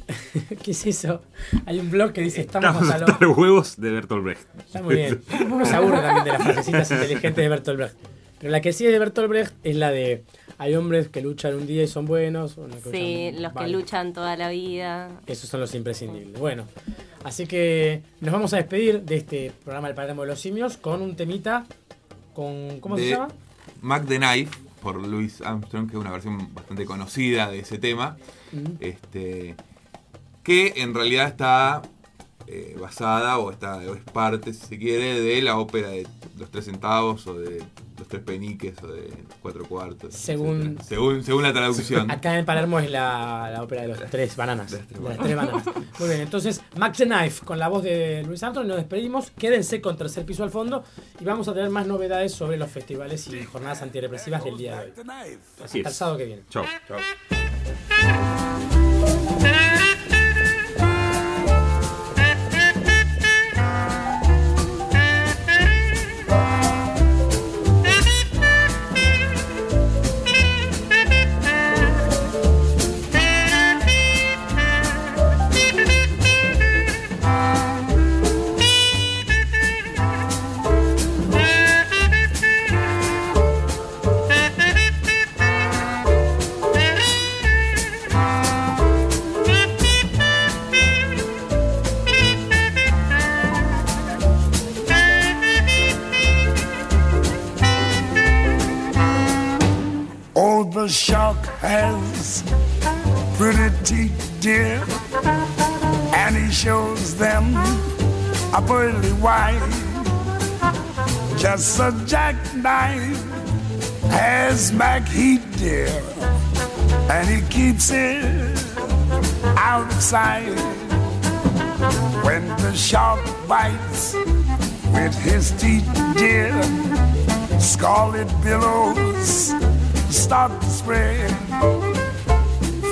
¿Qué es eso? Hay un blog que dice estamos Estamos hasta hasta los huevos de Bertolt Brecht. Está muy bien. Uno se aburre también de las frasecitas inteligentes de Bertolt Brecht. Pero la que sí es de Bertolt Brecht es la de hay hombres que luchan un día y son buenos. que Sí, luchan- los que luchan toda la vida. Esos son los imprescindibles. Bueno, así que nos vamos a despedir de este programa del Palermo de los Simios con un temita con. ¿Cómo se llama? Mac the Knife por Louis Armstrong, que es una versión bastante conocida de ese tema. Mm. Este, que en realidad está eh, basada o está o es parte, si se quiere, de la ópera de los tres centavos o de los tres peniques o de los cuatro cuartos. Según- etcétera. según, según la traducción. Acá en Palermo es la, la ópera de los tres bananas. De las tres bananas. Muy bien, entonces Max the Knife con la voz de Luis Armstrong. Nos despedimos. Quédense con tercer piso al fondo y vamos a tener más novedades sobre los festivales y jornadas antirrepresivas del día de hoy. Así Hasta el es. sábado que viene. Chao. Chao. Has Mac Heat, dear, and he keeps it out of sight. When the shark bites with his teeth, dear, scarlet billows start to spread.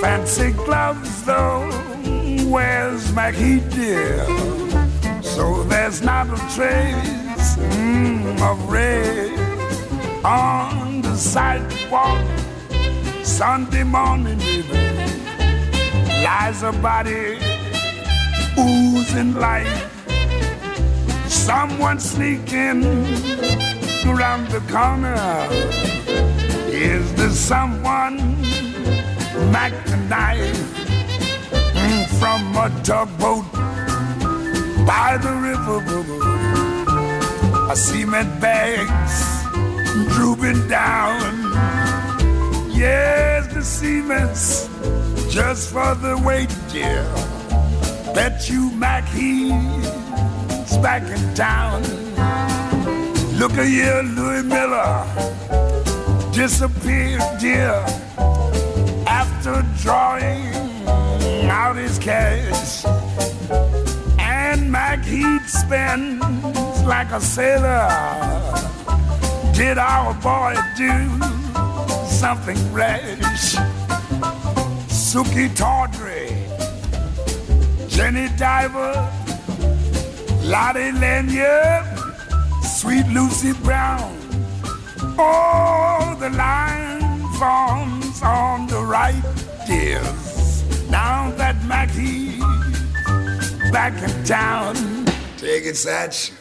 Fancy gloves, though, where's Mackie dear? So there's not a trace mm, of red on sidewalk. Sunday morning, baby, lies a body oozing life. Someone sneaking around the corner. Is there someone Mac the from a tugboat by the river? I cement bags drooping down. Yes, the cement's just for the weight, dear. Bet you Mac he's back in town. Look at here, Louis Miller disappeared, dear, after drawing out his cash. And Mac Heat spends like a sailor. Did our boy do something rash? Suki Tawdry, Jenny Diver, Lottie Lanyard, Sweet Lucy Brown. Oh, the line forms on the right, dears. Now that Mackie's back in town, take it, Satch.